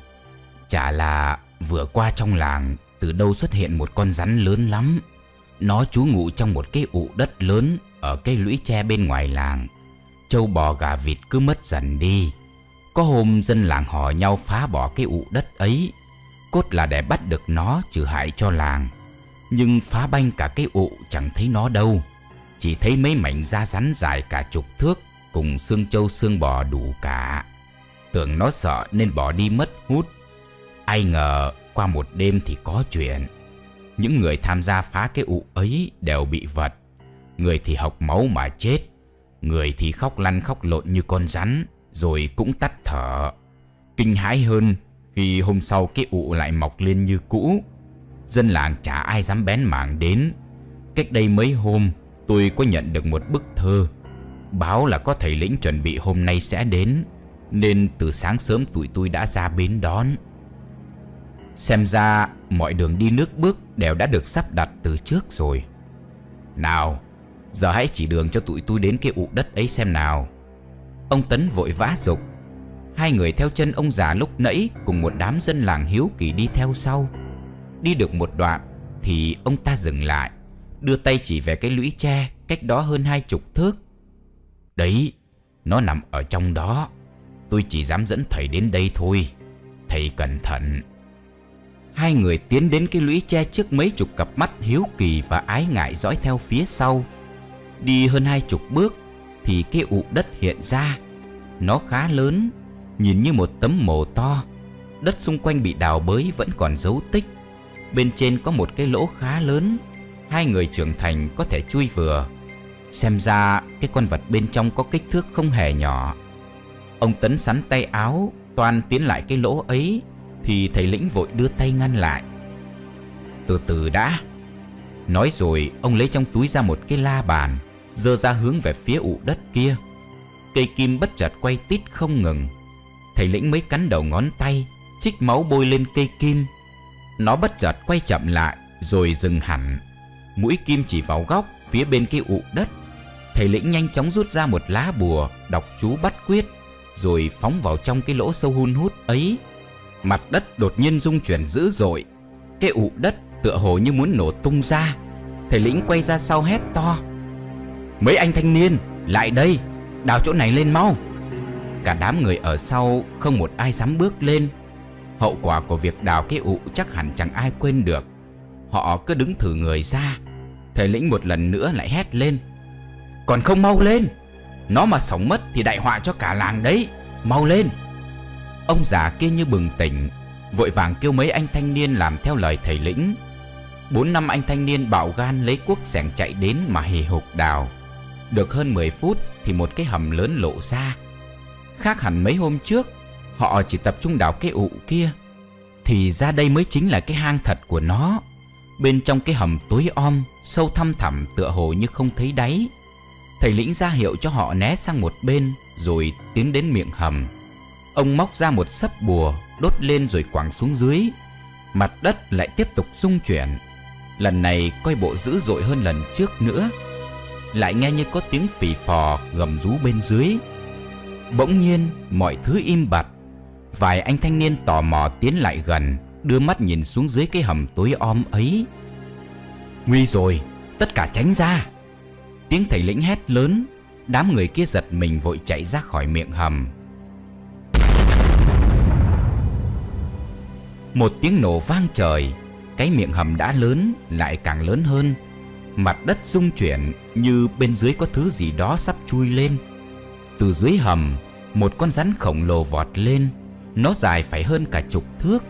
Chả là vừa qua trong làng Từ đâu xuất hiện một con rắn lớn lắm. Nó trú ngụ trong một cái ụ đất lớn Ở cây lũy tre bên ngoài làng. Châu bò gà vịt cứ mất dần đi. Có hôm dân làng hò nhau phá bỏ cái ụ đất ấy Cốt là để bắt được nó trừ hại cho làng. Nhưng phá banh cả cái ụ chẳng thấy nó đâu. Chỉ thấy mấy mảnh da rắn dài cả chục thước Cùng xương trâu xương bò đủ cả. Tưởng nó sợ nên bỏ đi mất hút. Ai ngờ qua một đêm thì có chuyện. Những người tham gia phá cái ụ ấy đều bị vật. Người thì học máu mà chết. Người thì khóc lăn khóc lộn như con rắn, Rồi cũng tắt thở. Kinh hãi hơn khi hôm sau cái ụ lại mọc lên như cũ, Dân làng chả ai dám bén mảng đến. Cách đây mấy hôm, Tôi có nhận được một bức thơ, Báo là có thầy lĩnh chuẩn bị hôm nay sẽ đến, Nên từ sáng sớm tụi tôi đã ra bến đón. Xem ra mọi đường đi nước bước đều đã được sắp đặt từ trước rồi. Nào, Giờ hãy chỉ đường cho tụi tôi đến cái ụ đất ấy xem nào. Ông Tấn vội vã dục. Hai người theo chân ông già lúc nãy Cùng một đám dân làng hiếu kỳ đi theo sau. Đi được một đoạn Thì ông ta dừng lại, Đưa tay chỉ về cái lũy tre Cách đó hơn hai chục thước. Đấy, Nó nằm ở trong đó. Tôi chỉ dám dẫn thầy đến đây thôi. Thầy cẩn thận. Hai người tiến đến cái lũy tre trước mấy chục cặp mắt hiếu kỳ và ái ngại dõi theo phía sau. Đi hơn hai chục bước Thì cái ụ đất hiện ra. Nó khá lớn. Nhìn như một tấm mồ to, Đất xung quanh bị đào bới vẫn còn dấu tích. Bên trên có một cái lỗ khá lớn, Hai người trưởng thành có thể chui vừa. Xem ra cái con vật bên trong có kích thước không hề nhỏ. Ông Tấn sắn tay áo, toan tiến lại cái lỗ ấy, Thì thầy lĩnh vội đưa tay ngăn lại. Từ từ đã. Nói rồi, ông lấy trong túi ra một cái la bàn, Dơ ra hướng về phía ụ đất kia. Cây kim bất chợt quay tít không ngừng. Thầy lĩnh mới cắn đầu ngón tay Chích máu bôi lên cây kim. Nó bất chợt quay chậm lại, Rồi dừng hẳn. Mũi kim chỉ vào góc, phía bên cái ụ đất. Thầy lĩnh nhanh chóng rút ra một lá bùa, Đọc chú bắt quyết, Rồi phóng vào trong cái lỗ sâu hun hút ấy. Mặt đất đột nhiên rung chuyển dữ dội. Cái ụ đất tựa hồ như muốn nổ tung ra. Thầy lĩnh quay ra sau hét to. Mấy anh thanh niên, Lại đây, Đào chỗ này lên mau. Cả đám người ở sau Không một ai dám bước lên. Hậu quả của việc đào cái ụ chắc hẳn chẳng ai quên được. Họ cứ đứng thử người ra, Thầy lĩnh một lần nữa lại hét lên. Còn không mau lên, Nó mà sống mất thì đại họa cho cả làng đấy, Mau lên. Ông già kia như bừng tỉnh, Vội vàng kêu mấy anh thanh niên làm theo lời thầy lĩnh. Bốn năm anh thanh niên bạo gan lấy cuốc sẻng chạy đến mà hì hục đào. Được hơn 10 phút thì một cái hầm lớn lộ ra. Khác hẳn mấy hôm trước. Họ chỉ tập trung đào cái ụ kia. Thì ra đây mới chính là cái hang thật của nó. Bên trong cái hầm tối om, Sâu thăm thẳm tựa hồ như không thấy đáy. Thầy lĩnh ra hiệu cho họ né sang một bên, Rồi tiến đến miệng hầm. Ông móc ra một sấp bùa, Đốt lên rồi quẳng xuống dưới. Mặt đất lại tiếp tục rung chuyển. Lần này coi bộ dữ dội hơn lần trước nữa. Lại nghe như có tiếng phì phò gầm rú bên dưới. Bỗng nhiên, mọi thứ im bặt. Vài anh thanh niên tò mò tiến lại gần, Đưa mắt nhìn xuống dưới cái hầm tối om ấy. Nguy rồi, Tất cả tránh ra. Tiếng thầy lĩnh hét lớn, Đám người kia giật mình vội chạy ra khỏi miệng hầm. Một tiếng nổ vang trời, Cái miệng hầm đã lớn, Lại càng lớn hơn. Mặt đất rung chuyển Như bên dưới có thứ gì đó sắp chui lên. Từ dưới hầm, Một con rắn khổng lồ vọt lên. Nó dài phải hơn cả chục thước.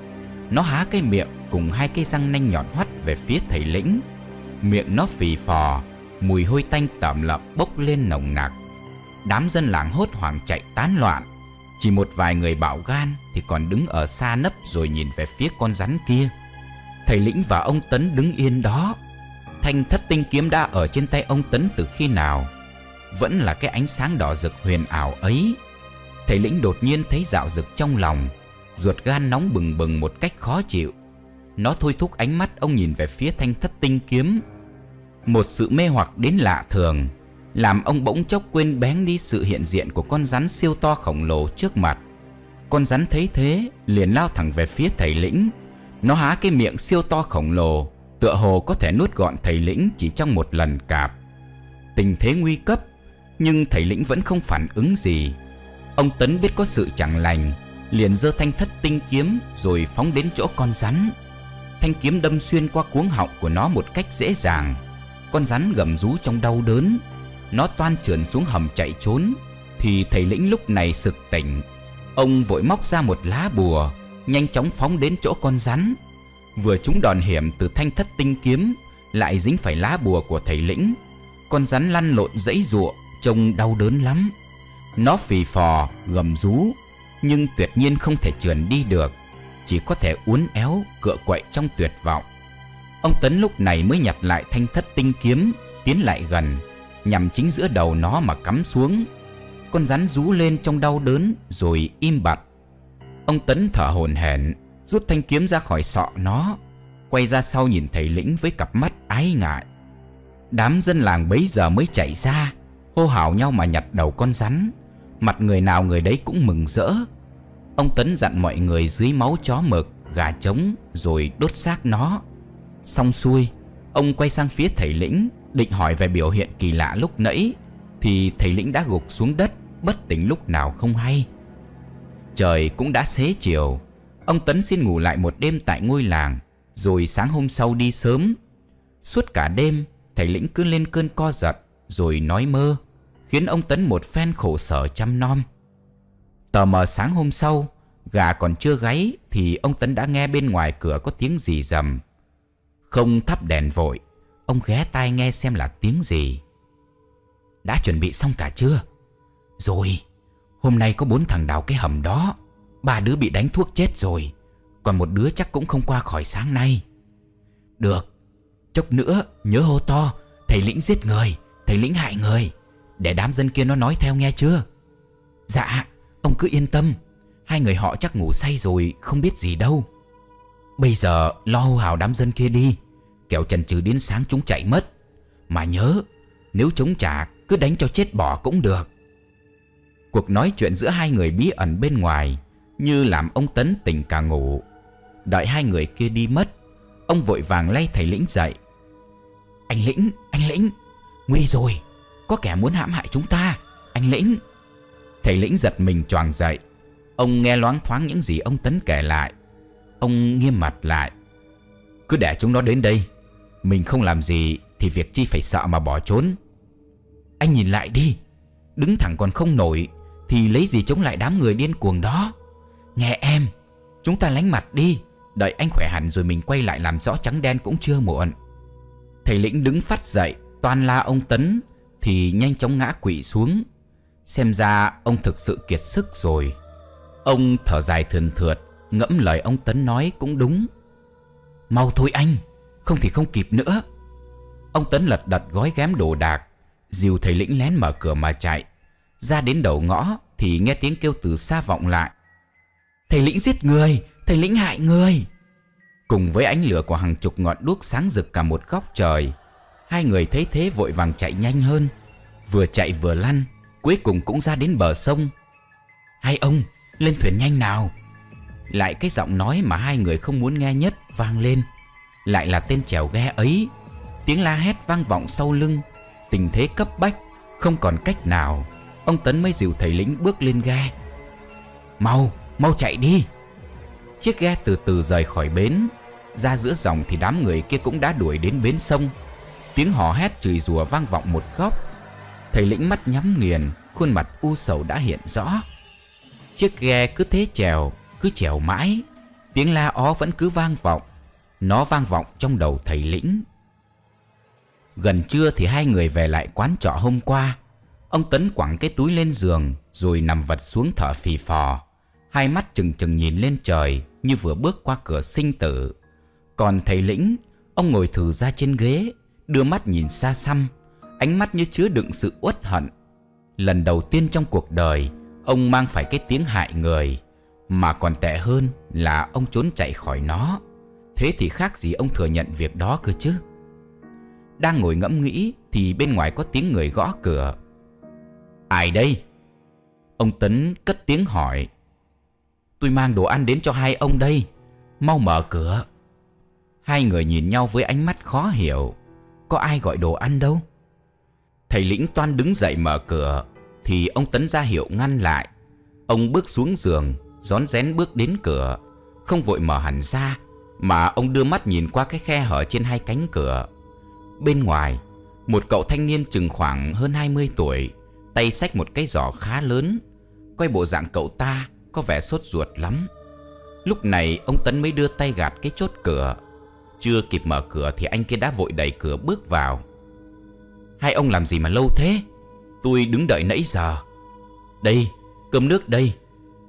Nó há cái miệng cùng hai cây răng nanh nhọn hoắt về phía thầy lĩnh. Miệng nó phì phò, Mùi hôi tanh tẩm lợm bốc lên nồng nặc. Đám dân làng hốt hoảng chạy tán loạn. Chỉ một vài người bảo gan Thì còn đứng ở xa nấp rồi nhìn về phía con rắn kia. Thầy Lĩnh và ông Tấn đứng yên đó. Thanh thất tinh kiếm đã ở trên tay ông Tấn từ khi nào? Vẫn là cái ánh sáng đỏ rực huyền ảo ấy Thầy Lĩnh đột nhiên thấy dạo rực trong lòng Ruột gan nóng bừng bừng một cách khó chịu Nó thôi thúc ánh mắt ông nhìn về phía thanh thất tinh kiếm Một sự mê hoặc đến lạ thường làm ông bỗng chốc quên bén đi sự hiện diện của con rắn siêu to khổng lồ trước mặt. Con rắn thấy thế, liền lao thẳng về phía thầy lĩnh. Nó há cái miệng siêu to khổng lồ, tựa hồ có thể nuốt gọn thầy lĩnh chỉ trong một lần cạp. Tình thế nguy cấp, nhưng thầy lĩnh vẫn không phản ứng gì. Ông Tấn biết có sự chẳng lành, liền giơ thanh thất tinh kiếm rồi phóng đến chỗ con rắn. Thanh kiếm đâm xuyên qua cuống họng của nó một cách dễ dàng. Con rắn gầm rú trong đau đớn, nó toan trườn xuống hầm chạy trốn thì thầy lĩnh lúc này sực tỉnh ông vội móc ra một lá bùa nhanh chóng phóng đến chỗ con rắn vừa trúng đòn hiểm từ thanh thất tinh kiếm lại dính phải lá bùa của thầy lĩnh con rắn lăn lộn dãy ruộng trông đau đớn lắm nó phì phò gầm rú nhưng tuyệt nhiên không thể trườn đi được chỉ có thể uốn éo cựa quậy trong tuyệt vọng ông tấn lúc này mới nhặt lại thanh thất tinh kiếm tiến lại gần nhằm chính giữa đầu nó mà cắm xuống. Con rắn rú lên trong đau đớn rồi im bặt. Ông Tấn thở hổn hển, rút thanh kiếm ra khỏi sọ nó, quay ra sau nhìn thầy lĩnh với cặp mắt ái ngại. Đám dân làng bấy giờ mới chạy ra, hô hào nhau mà nhặt đầu con rắn. Mặt người nào người đấy cũng mừng rỡ. Ông Tấn dặn mọi người dưới máu chó mực, gà trống rồi đốt xác nó. Xong xuôi, ông quay sang phía thầy lĩnh Định hỏi về biểu hiện kỳ lạ lúc nãy Thì thầy lĩnh đã gục xuống đất Bất tỉnh lúc nào không hay Trời cũng đã xế chiều Ông Tấn xin ngủ lại một đêm tại ngôi làng Rồi sáng hôm sau đi sớm Suốt cả đêm Thầy lĩnh cứ lên cơn co giật rồi nói mơ, Khiến ông Tấn một phen khổ sở chăm nom. Tờ mờ sáng hôm sau, Gà còn chưa gáy Thì ông Tấn đã nghe bên ngoài cửa có tiếng gì rầm. Không thắp đèn vội, Ông ghé tai nghe xem là tiếng gì. Đã chuẩn bị xong cả chưa? Rồi, Hôm nay có bốn thằng đào cái hầm đó. Ba đứa bị đánh thuốc chết rồi, Còn một đứa chắc cũng không qua khỏi sáng nay. Được, Chốc nữa nhớ hô to, Thầy lĩnh giết người. Thầy lĩnh hại người Để đám dân kia nó nói theo nghe chưa? Dạ Ông cứ yên tâm. Hai người họ chắc ngủ say rồi Không biết gì đâu. Bây giờ lo hô hào đám dân kia đi Kẻo trần trừ đến sáng chúng chạy mất. Mà nhớ Nếu chống trả cứ đánh cho chết bỏ cũng được. Cuộc nói chuyện giữa hai người bí ẩn bên ngoài Như làm ông Tấn tỉnh cả ngủ. Đợi hai người kia đi mất Ông vội vàng lay thầy Lĩnh dậy. Anh Lĩnh, anh Lĩnh! Nguy rồi, có kẻ muốn hãm hại chúng ta Anh Lĩnh. Thầy Lĩnh giật mình choàng dậy. Ông nghe loáng thoáng những gì ông Tấn kể lại. Ông nghiêm mặt lại. Cứ để chúng nó đến đây mình không làm gì Thì việc chi phải sợ mà bỏ trốn. Anh nhìn lại đi Đứng thẳng còn không nổi Thì lấy gì chống lại đám người điên cuồng đó? Nghe em Chúng ta lánh mặt đi Đợi anh khỏe hẳn rồi mình quay lại làm rõ trắng đen cũng chưa muộn. Thầy lĩnh đứng phát dậy Toan la ông Tấn Thì nhanh chóng ngã quỵ xuống. Xem ra ông thực sự kiệt sức rồi. Ông thở dài thườn thượt, Ngẫm lời ông Tấn nói cũng đúng. Mau thôi anh, không thì không kịp nữa. Ông Tấn lật đật gói ghém đồ đạc, Dìu thầy lĩnh lén mở cửa mà chạy. Ra đến đầu ngõ Thì nghe tiếng kêu từ xa vọng lại. Thầy lĩnh giết người, Thầy lĩnh hại người. Cùng với ánh lửa của hàng chục ngọn đuốc sáng rực cả một góc trời Hai người thấy thế vội vàng chạy nhanh hơn. Vừa chạy vừa lăn Cuối cùng cũng ra đến bờ sông. Hai ông lên thuyền nhanh nào. Lại cái giọng nói mà hai người không muốn nghe nhất vang lên. Lại là tên chèo ghe ấy. Tiếng la hét vang vọng sau lưng. Tình thế cấp bách Không còn cách nào. Ông Tấn mới dìu thầy lĩnh bước lên ghe. Mau, mau chạy đi. Chiếc ghe từ từ rời khỏi bến. Ra giữa dòng thì đám người kia cũng đã đuổi đến bến sông. Tiếng hò hét chửi rủa vang vọng một góc. Thầy lĩnh mắt nhắm nghiền, Khuôn mặt u sầu đã hiện rõ. Chiếc ghe cứ thế chèo Cứ chèo mãi. Tiếng la ó vẫn cứ vang vọng, nó vang vọng trong đầu thầy lĩnh. Gần trưa thì hai người về lại quán trọ hôm qua. Ông Tấn quẳng cái túi lên giường, Rồi nằm vật xuống thở phì phò. Hai mắt trừng trừng nhìn lên trời, Như vừa bước qua cửa sinh tử. Còn thầy lĩnh, Ông ngồi thử ra trên ghế. Đưa mắt nhìn xa xăm, Ánh mắt như chứa đựng sự uất hận. Lần đầu tiên trong cuộc đời, Ông mang phải cái tiếng hại người, Mà còn tệ hơn là ông trốn chạy khỏi nó. Thế thì khác gì ông thừa nhận việc đó cơ chứ? Đang ngồi ngẫm nghĩ Thì bên ngoài có tiếng người gõ cửa. Ai đây? Ông Tấn cất tiếng hỏi. Tôi mang đồ ăn đến cho hai ông đây, Mau mở cửa. Hai người nhìn nhau với ánh mắt khó hiểu. Có ai gọi đồ ăn đâu. Thầy lĩnh toan đứng dậy mở cửa, Thì ông Tấn ra hiệu ngăn lại. Ông bước xuống giường, Rón rén bước đến cửa. Không vội mở hẳn ra, Mà ông đưa mắt nhìn qua cái khe hở trên hai cánh cửa. Bên ngoài, Một cậu thanh niên chừng khoảng hơn 20 tuổi, Tay xách một cái giỏ khá lớn. Quay bộ dạng cậu ta Có vẻ sốt ruột lắm. Lúc này, ông Tấn mới đưa tay gạt cái chốt cửa. Chưa kịp mở cửa Thì anh kia đã vội đẩy cửa bước vào. Hai ông làm gì mà lâu thế? Tôi đứng đợi nãy giờ. Đây, cơm nước đây.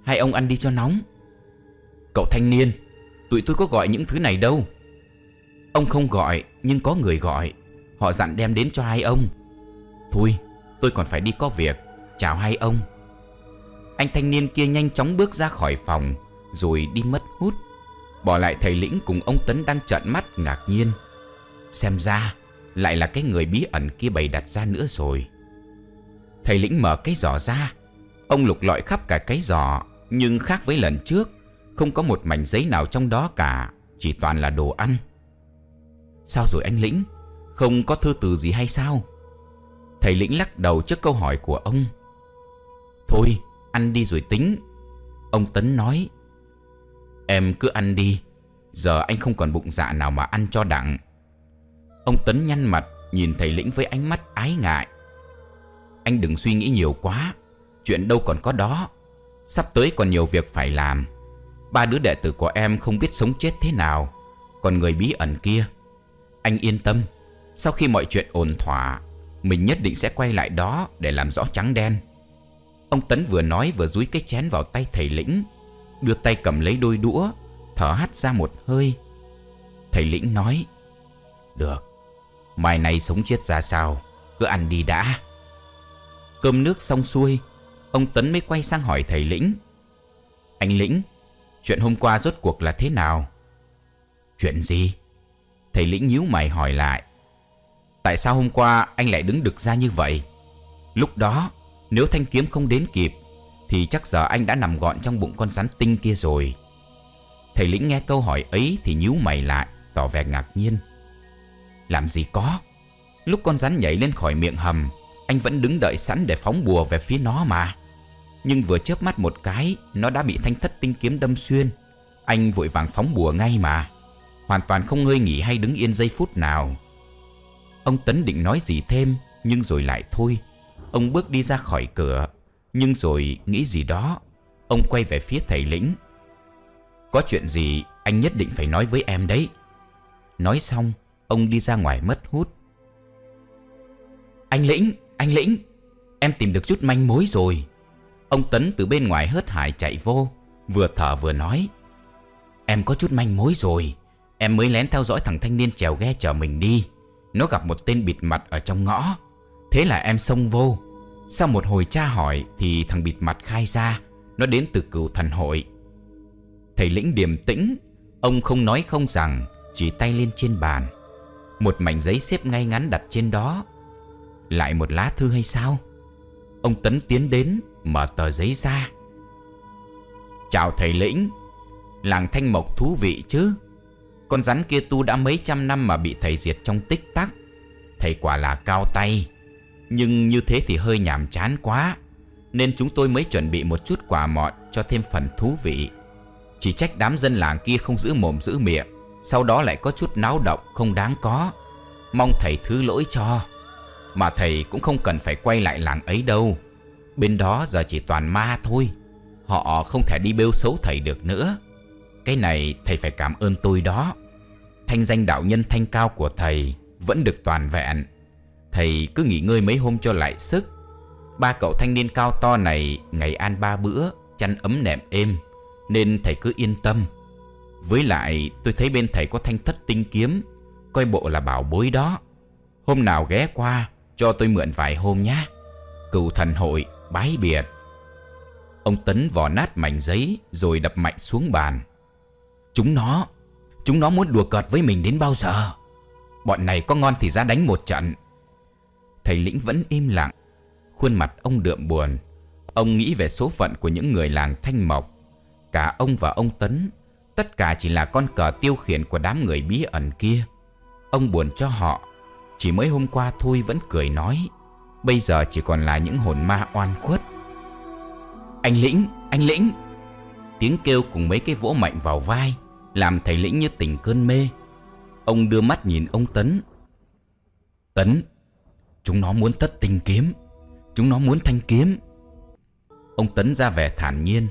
Hai ông ăn đi cho nóng. Cậu thanh niên, Tụi tôi có gọi những thứ này đâu. Ông không gọi, Nhưng có người gọi. Họ dặn đem đến cho hai ông. Thôi, tôi còn phải đi có việc. Chào hai ông. Anh thanh niên kia nhanh chóng bước ra khỏi phòng, Rồi đi mất hút. Bỏ lại thầy lĩnh cùng ông Tấn đang trợn mắt ngạc nhiên. Xem ra, Lại là cái người bí ẩn kia bày đặt ra nữa rồi. Thầy lĩnh mở cái giỏ ra. Ông lục lọi khắp cả cái giỏ, Nhưng khác với lần trước, Không có một mảnh giấy nào trong đó cả, Chỉ toàn là đồ ăn. Sao rồi anh Lĩnh? Không có thư từ gì hay sao? Thầy Lĩnh lắc đầu trước câu hỏi của ông. Thôi, ăn đi rồi tính. Ông Tấn nói Em cứ ăn đi. Giờ anh không còn bụng dạ nào mà ăn cho đặng. Ông Tấn nhăn mặt, Nhìn thầy Lĩnh với ánh mắt ái ngại. Anh đừng suy nghĩ nhiều quá, Chuyện đâu còn có đó. Sắp tới còn nhiều việc phải làm. Ba đứa đệ tử của em không biết sống chết thế nào, Còn người bí ẩn kia. Anh yên tâm, Sau khi mọi chuyện ổn thỏa, Mình nhất định sẽ quay lại đó để làm rõ trắng đen. Ông Tấn vừa nói vừa dúi cái chén vào tay thầy lĩnh Đưa tay cầm lấy đôi đũa, Thở hắt ra một hơi. Thầy lĩnh nói, Được, Mai này sống chết ra sao, Cứ ăn đi đã. Cơm nước xong xuôi, Ông Tấn mới quay sang hỏi thầy Lĩnh, Anh Lĩnh, Chuyện hôm qua rốt cuộc là thế nào? Chuyện gì? Thầy Lĩnh nhíu mày hỏi lại, Tại sao hôm qua anh lại đứng đực ra như vậy? Lúc đó, Nếu thanh kiếm không đến kịp thì chắc giờ anh đã nằm gọn trong bụng con rắn tinh kia rồi. Thầy Lĩnh nghe câu hỏi ấy Thì nhíu mày lại, Tỏ vẻ ngạc nhiên. Làm gì có? Lúc con rắn nhảy lên khỏi miệng hầm, Anh vẫn đứng đợi sẵn để phóng bùa về phía nó mà. Nhưng vừa chớp mắt một cái, Nó đã bị thanh thất tinh kiếm đâm xuyên. Anh vội vàng phóng bùa ngay mà. Hoàn toàn không ngơi nghỉ hay đứng yên giây phút nào. Ông Tấn định nói gì thêm, Nhưng rồi lại thôi. Ông bước đi ra khỏi cửa. Nhưng rồi nghĩ gì đó, Ông quay về phía thầy lĩnh. Có chuyện gì anh nhất định phải nói với em đấy. Nói xong, Ông đi ra ngoài mất hút. Anh lĩnh Anh lĩnh, Em tìm được chút manh mối rồi. Ông Tấn từ bên ngoài hớt hải chạy vô, Vừa thở vừa nói. Em có chút manh mối rồi, Em mới lén theo dõi thằng thanh niên chèo ghe chở mình đi. Nó gặp một tên bịt mặt ở trong ngõ. Thế là em xông vô. Sau một hồi tra hỏi Thì thằng bịt mặt khai ra, Nó đến từ cựu thần hội. Thầy lĩnh điềm tĩnh, Ông không nói không rằng, Chỉ tay lên trên bàn. Một mảnh giấy xếp ngay ngắn đặt trên đó. Lại một lá thư hay sao? Ông Tấn tiến đến, Mở tờ giấy ra. Chào thầy lĩnh, Làng Thanh Mộc thú vị chứ? Con rắn kia tu đã mấy trăm năm mà bị thầy diệt trong tích tắc. Thầy quả là cao tay. Nhưng như thế thì hơi nhàm chán quá. Nên chúng tôi mới chuẩn bị một chút quà mọn cho thêm phần thú vị. Chỉ trách đám dân làng kia không giữ mồm giữ miệng, Sau đó lại có chút náo động không đáng có. Mong thầy thứ lỗi cho. Mà thầy cũng không cần phải quay lại làng ấy đâu. Bên đó giờ chỉ toàn ma thôi. Họ không thể đi bêu xấu thầy được nữa. Cái này thầy phải cảm ơn tôi đó. Thanh danh đạo nhân thanh cao của thầy Vẫn được toàn vẹn. Thầy cứ nghỉ ngơi mấy hôm cho lại sức. Ba cậu thanh niên cao to này Ngày ăn ba bữa, Chăn ấm nệm êm, Nên thầy cứ yên tâm. Với lại, tôi thấy bên thầy có thanh thất tinh kiếm, Coi bộ là bảo bối đó. Hôm nào ghé qua, Cho tôi mượn vài hôm nhé Cựu thần hội, bái biệt. Ông Tấn vò nát mảnh giấy Rồi đập mạnh xuống bàn. Chúng nó Chúng nó muốn đùa cợt với mình đến bao giờ? Bọn này có ngon thì ra đánh một trận. Thầy lĩnh vẫn im lặng. Khuôn mặt ông đượm buồn. Ông nghĩ về số phận của những người làng Thanh Mộc. Cả ông và ông Tấn Tất cả chỉ là con cờ tiêu khiển của đám người bí ẩn kia. Ông buồn cho họ. Chỉ mới hôm qua thôi vẫn cười nói Bây giờ chỉ còn là những hồn ma oan khuất. Anh Lĩnh, anh Lĩnh! Tiếng kêu cùng mấy cái vỗ mạnh vào vai Làm thầy Lĩnh như tỉnh cơn mê. Ông đưa mắt nhìn ông Tấn. Tấn Chúng nó muốn thất tinh kiếm. Chúng nó muốn thanh kiếm. Ông Tấn ra vẻ thản nhiên.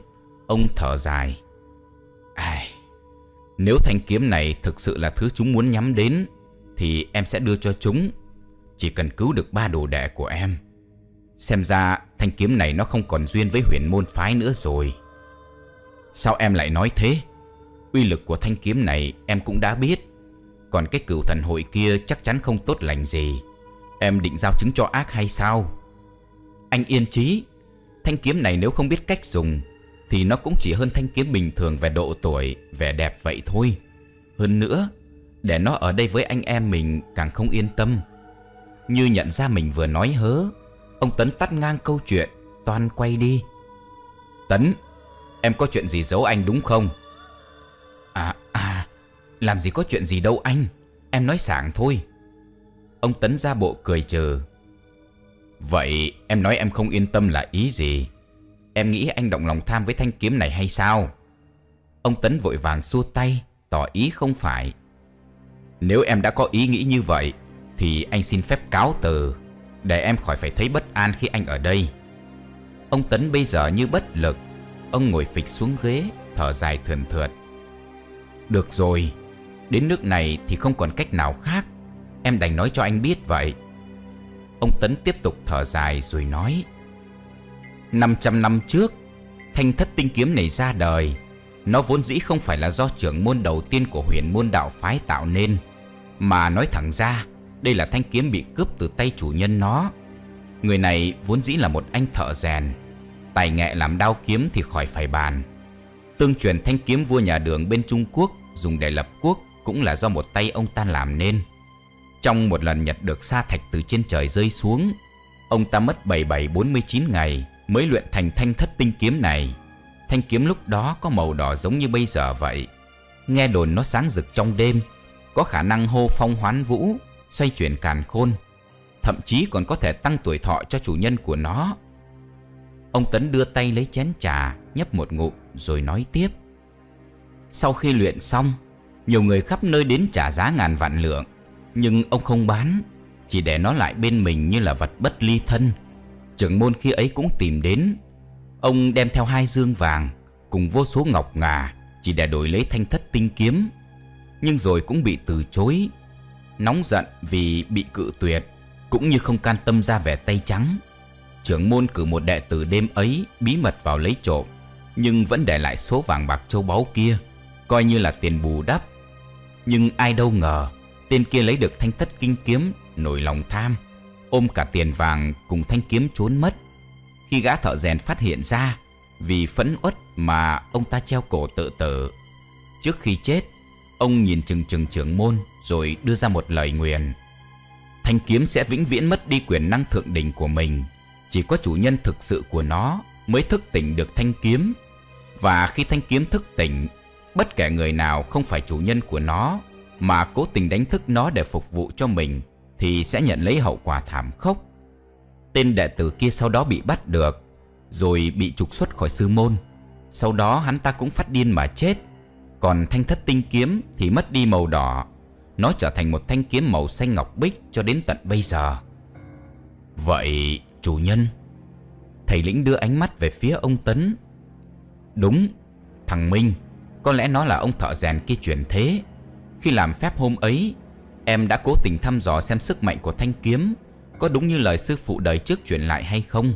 Ông thở dài. Ai, Nếu thanh kiếm này thực sự là thứ chúng muốn nhắm đến Thì em sẽ đưa cho chúng. Chỉ cần cứu được ba đồ đệ của em. Xem ra thanh kiếm này nó không còn duyên với huyền môn phái nữa rồi. Sao em lại nói thế? Uy lực của thanh kiếm này em cũng đã biết. Còn cái cựu thần hội kia chắc chắn không tốt lành gì. Em định giao chứng cho ác hay sao? Anh yên trí Thanh kiếm này nếu không biết cách dùng, Thì nó cũng chỉ hơn thanh kiếm bình thường về độ tuổi, Vẻ đẹp vậy thôi. Hơn nữa, Để nó ở đây với anh em mình càng không yên tâm. Như nhận ra mình vừa nói hớ, Ông Tấn tắt ngang câu chuyện, Toan quay đi. Tấn, Em có chuyện gì giấu anh đúng không? À à Làm gì có chuyện gì đâu anh, Em nói sảng thôi. Ông Tấn ra bộ cười chờ Vậy em nói em không yên tâm là ý gì? Em nghĩ anh động lòng tham với thanh kiếm này hay sao? Ông Tấn vội vàng xua tay, Tỏ ý không phải. Nếu em đã có ý nghĩ như vậy, Thì anh xin phép cáo từ, Để em khỏi phải thấy bất an khi anh ở đây. Ông Tấn bây giờ như bất lực. Ông ngồi phịch xuống ghế, Thở dài thườn thượt. Được rồi, Đến nước này thì không còn cách nào khác. Em đành nói cho anh biết vậy. Ông Tấn tiếp tục thở dài rồi nói 500 năm trước, Thanh thất tinh kiếm này ra đời, Nó vốn dĩ không phải là do trưởng môn đầu tiên của huyền môn đạo phái tạo nên, Mà nói thẳng ra, Đây là thanh kiếm bị cướp từ tay chủ nhân nó. Người này vốn dĩ là một anh thợ rèn, Tài nghệ làm đao kiếm thì khỏi phải bàn. Tương truyền thanh kiếm vua nhà đường bên Trung Quốc Dùng để lập quốc Cũng là do một tay ông ta làm nên trong một lần nhặt được sa thạch từ trên trời rơi xuống, ông ta mất 7749 ngày mới luyện thành thanh thất tinh kiếm này. Thanh kiếm lúc đó có màu đỏ giống như bây giờ vậy. Nghe đồn nó sáng rực trong đêm, có khả năng hô phong hoán vũ, xoay chuyển càn khôn, thậm chí còn có thể tăng tuổi thọ cho chủ nhân của nó. Ông Tấn đưa tay lấy chén trà, nhấp một ngụm rồi nói tiếp. Sau khi luyện xong, nhiều người khắp nơi đến trả giá ngàn vạn lượng. Nhưng ông không bán, Chỉ để nó lại bên mình như là vật bất ly thân. Trưởng môn khi ấy cũng tìm đến. Ông đem theo hai dương vàng Cùng vô số ngọc ngà, Chỉ để đổi lấy thanh thất tinh kiếm. Nhưng rồi cũng bị từ chối. Nóng giận vì bị cự tuyệt, Cũng như không can tâm ra vẻ tay trắng. Trưởng môn cử một đệ tử đêm ấy Bí mật vào lấy trộm, Nhưng vẫn để lại số vàng bạc châu báu kia, Coi như là tiền bù đắp. Nhưng ai đâu ngờ Tên kia lấy được thanh thất kinh kiếm, Nổi lòng tham, Ôm cả tiền vàng cùng thanh kiếm trốn mất. Khi gã thợ rèn phát hiện ra, Vì phẫn uất mà ông ta treo cổ tự tử. Trước khi chết, Ông nhìn chừng chừng trưởng môn Rồi đưa ra một lời nguyền. Thanh kiếm sẽ vĩnh viễn mất đi quyền năng thượng đỉnh của mình. Chỉ có chủ nhân thực sự của nó Mới thức tỉnh được thanh kiếm. Và khi thanh kiếm thức tỉnh, Bất kể người nào không phải chủ nhân của nó mà cố tình đánh thức nó để phục vụ cho mình thì sẽ nhận lấy hậu quả thảm khốc. Tên đệ tử kia sau đó bị bắt được, rồi bị trục xuất khỏi sư môn. Sau đó hắn ta cũng phát điên mà chết. Còn thanh thất tinh kiếm thì mất đi màu đỏ. Nó trở thành một thanh kiếm màu xanh ngọc bích cho đến tận bây giờ. Vậy chủ nhân? Thầy lĩnh đưa ánh mắt về phía ông Tấn. Đúng, thằng Minh, có lẽ nó là ông thợ rèn kia chuyển thế. Khi làm phép hôm ấy, Em đã cố tình thăm dò xem sức mạnh của thanh kiếm Có đúng như lời sư phụ đời trước truyền lại hay không.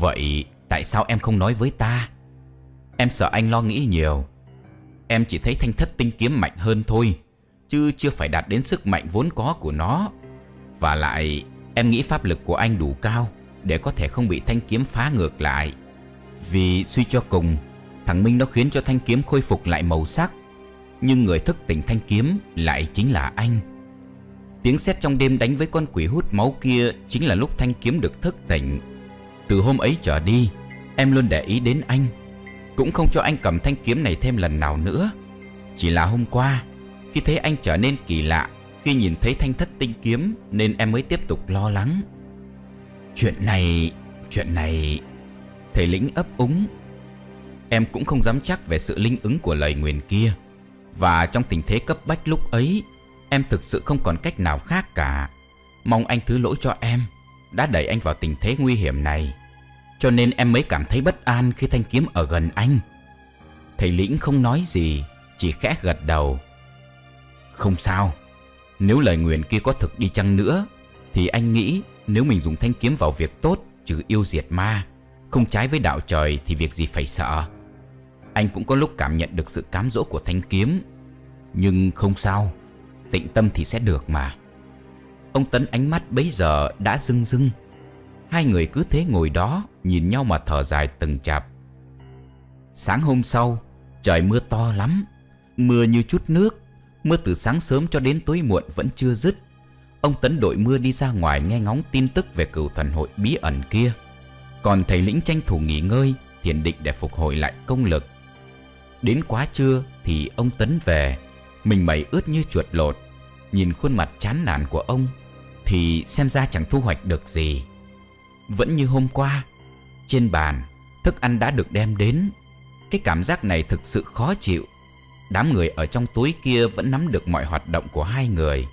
Vậy tại sao em không nói với ta? Em sợ anh lo nghĩ nhiều. Em chỉ thấy thanh thất tinh kiếm mạnh hơn thôi, Chứ chưa phải đạt đến sức mạnh vốn có của nó. Và lại, em nghĩ pháp lực của anh đủ cao Để có thể không bị thanh kiếm phá ngược lại. Vì suy cho cùng, Thằng Minh nó khiến cho thanh kiếm khôi phục lại màu sắc nhưng người thức tỉnh thanh kiếm lại chính là anh. Tiếng sét trong đêm đánh với con quỷ hút máu kia Chính là lúc thanh kiếm được thức tỉnh. Từ hôm ấy trở đi, Em luôn để ý đến anh. Cũng không cho anh cầm thanh kiếm này thêm lần nào nữa. Chỉ là hôm qua, Khi thấy anh trở nên kỳ lạ, Khi nhìn thấy thanh thất tinh kiếm, Nên em mới tiếp tục lo lắng. Chuyện này Chuyện này, Thầy lĩnh ấp úng. Em cũng không dám chắc về sự linh ứng của lời nguyền kia. Và trong tình thế cấp bách lúc ấy, Em thực sự không còn cách nào khác cả. Mong anh thứ lỗi cho em, Đã đẩy anh vào tình thế nguy hiểm này. Cho nên em mới cảm thấy bất an khi thanh kiếm ở gần anh. Thầy lĩnh không nói gì, Chỉ khẽ gật đầu. Không sao, Nếu lời nguyền kia có thực đi chăng nữa, Thì anh nghĩ nếu mình dùng thanh kiếm vào việc tốt, Trừ yêu diệt ma, Không trái với đạo trời thì việc gì phải sợ. Anh cũng có lúc cảm nhận được sự cám dỗ của thanh kiếm. Nhưng không sao, Tịnh tâm thì sẽ được mà. Ông Tấn ánh mắt bấy giờ đã rưng rưng. Hai người cứ thế ngồi đó, Nhìn nhau mà thở dài từng chập Sáng hôm sau, Trời mưa to lắm. Mưa như chút nước. Mưa từ sáng sớm cho đến tối muộn vẫn chưa dứt. Ông Tấn đội mưa đi ra ngoài nghe ngóng tin tức về cửu thần hội bí ẩn kia. Còn thầy lĩnh tranh thủ nghỉ ngơi, Thiền định để phục hồi lại công lực. Đến quá trưa thì ông Tấn về. Mình mẩy ướt như chuột lột. Nhìn khuôn mặt chán nản của ông Thì xem ra chẳng thu hoạch được gì. Vẫn như hôm qua, Trên bàn, Thức ăn đã được đem đến. Cái cảm giác này thực sự khó chịu. Đám người ở trong túi kia vẫn nắm được mọi hoạt động của hai người.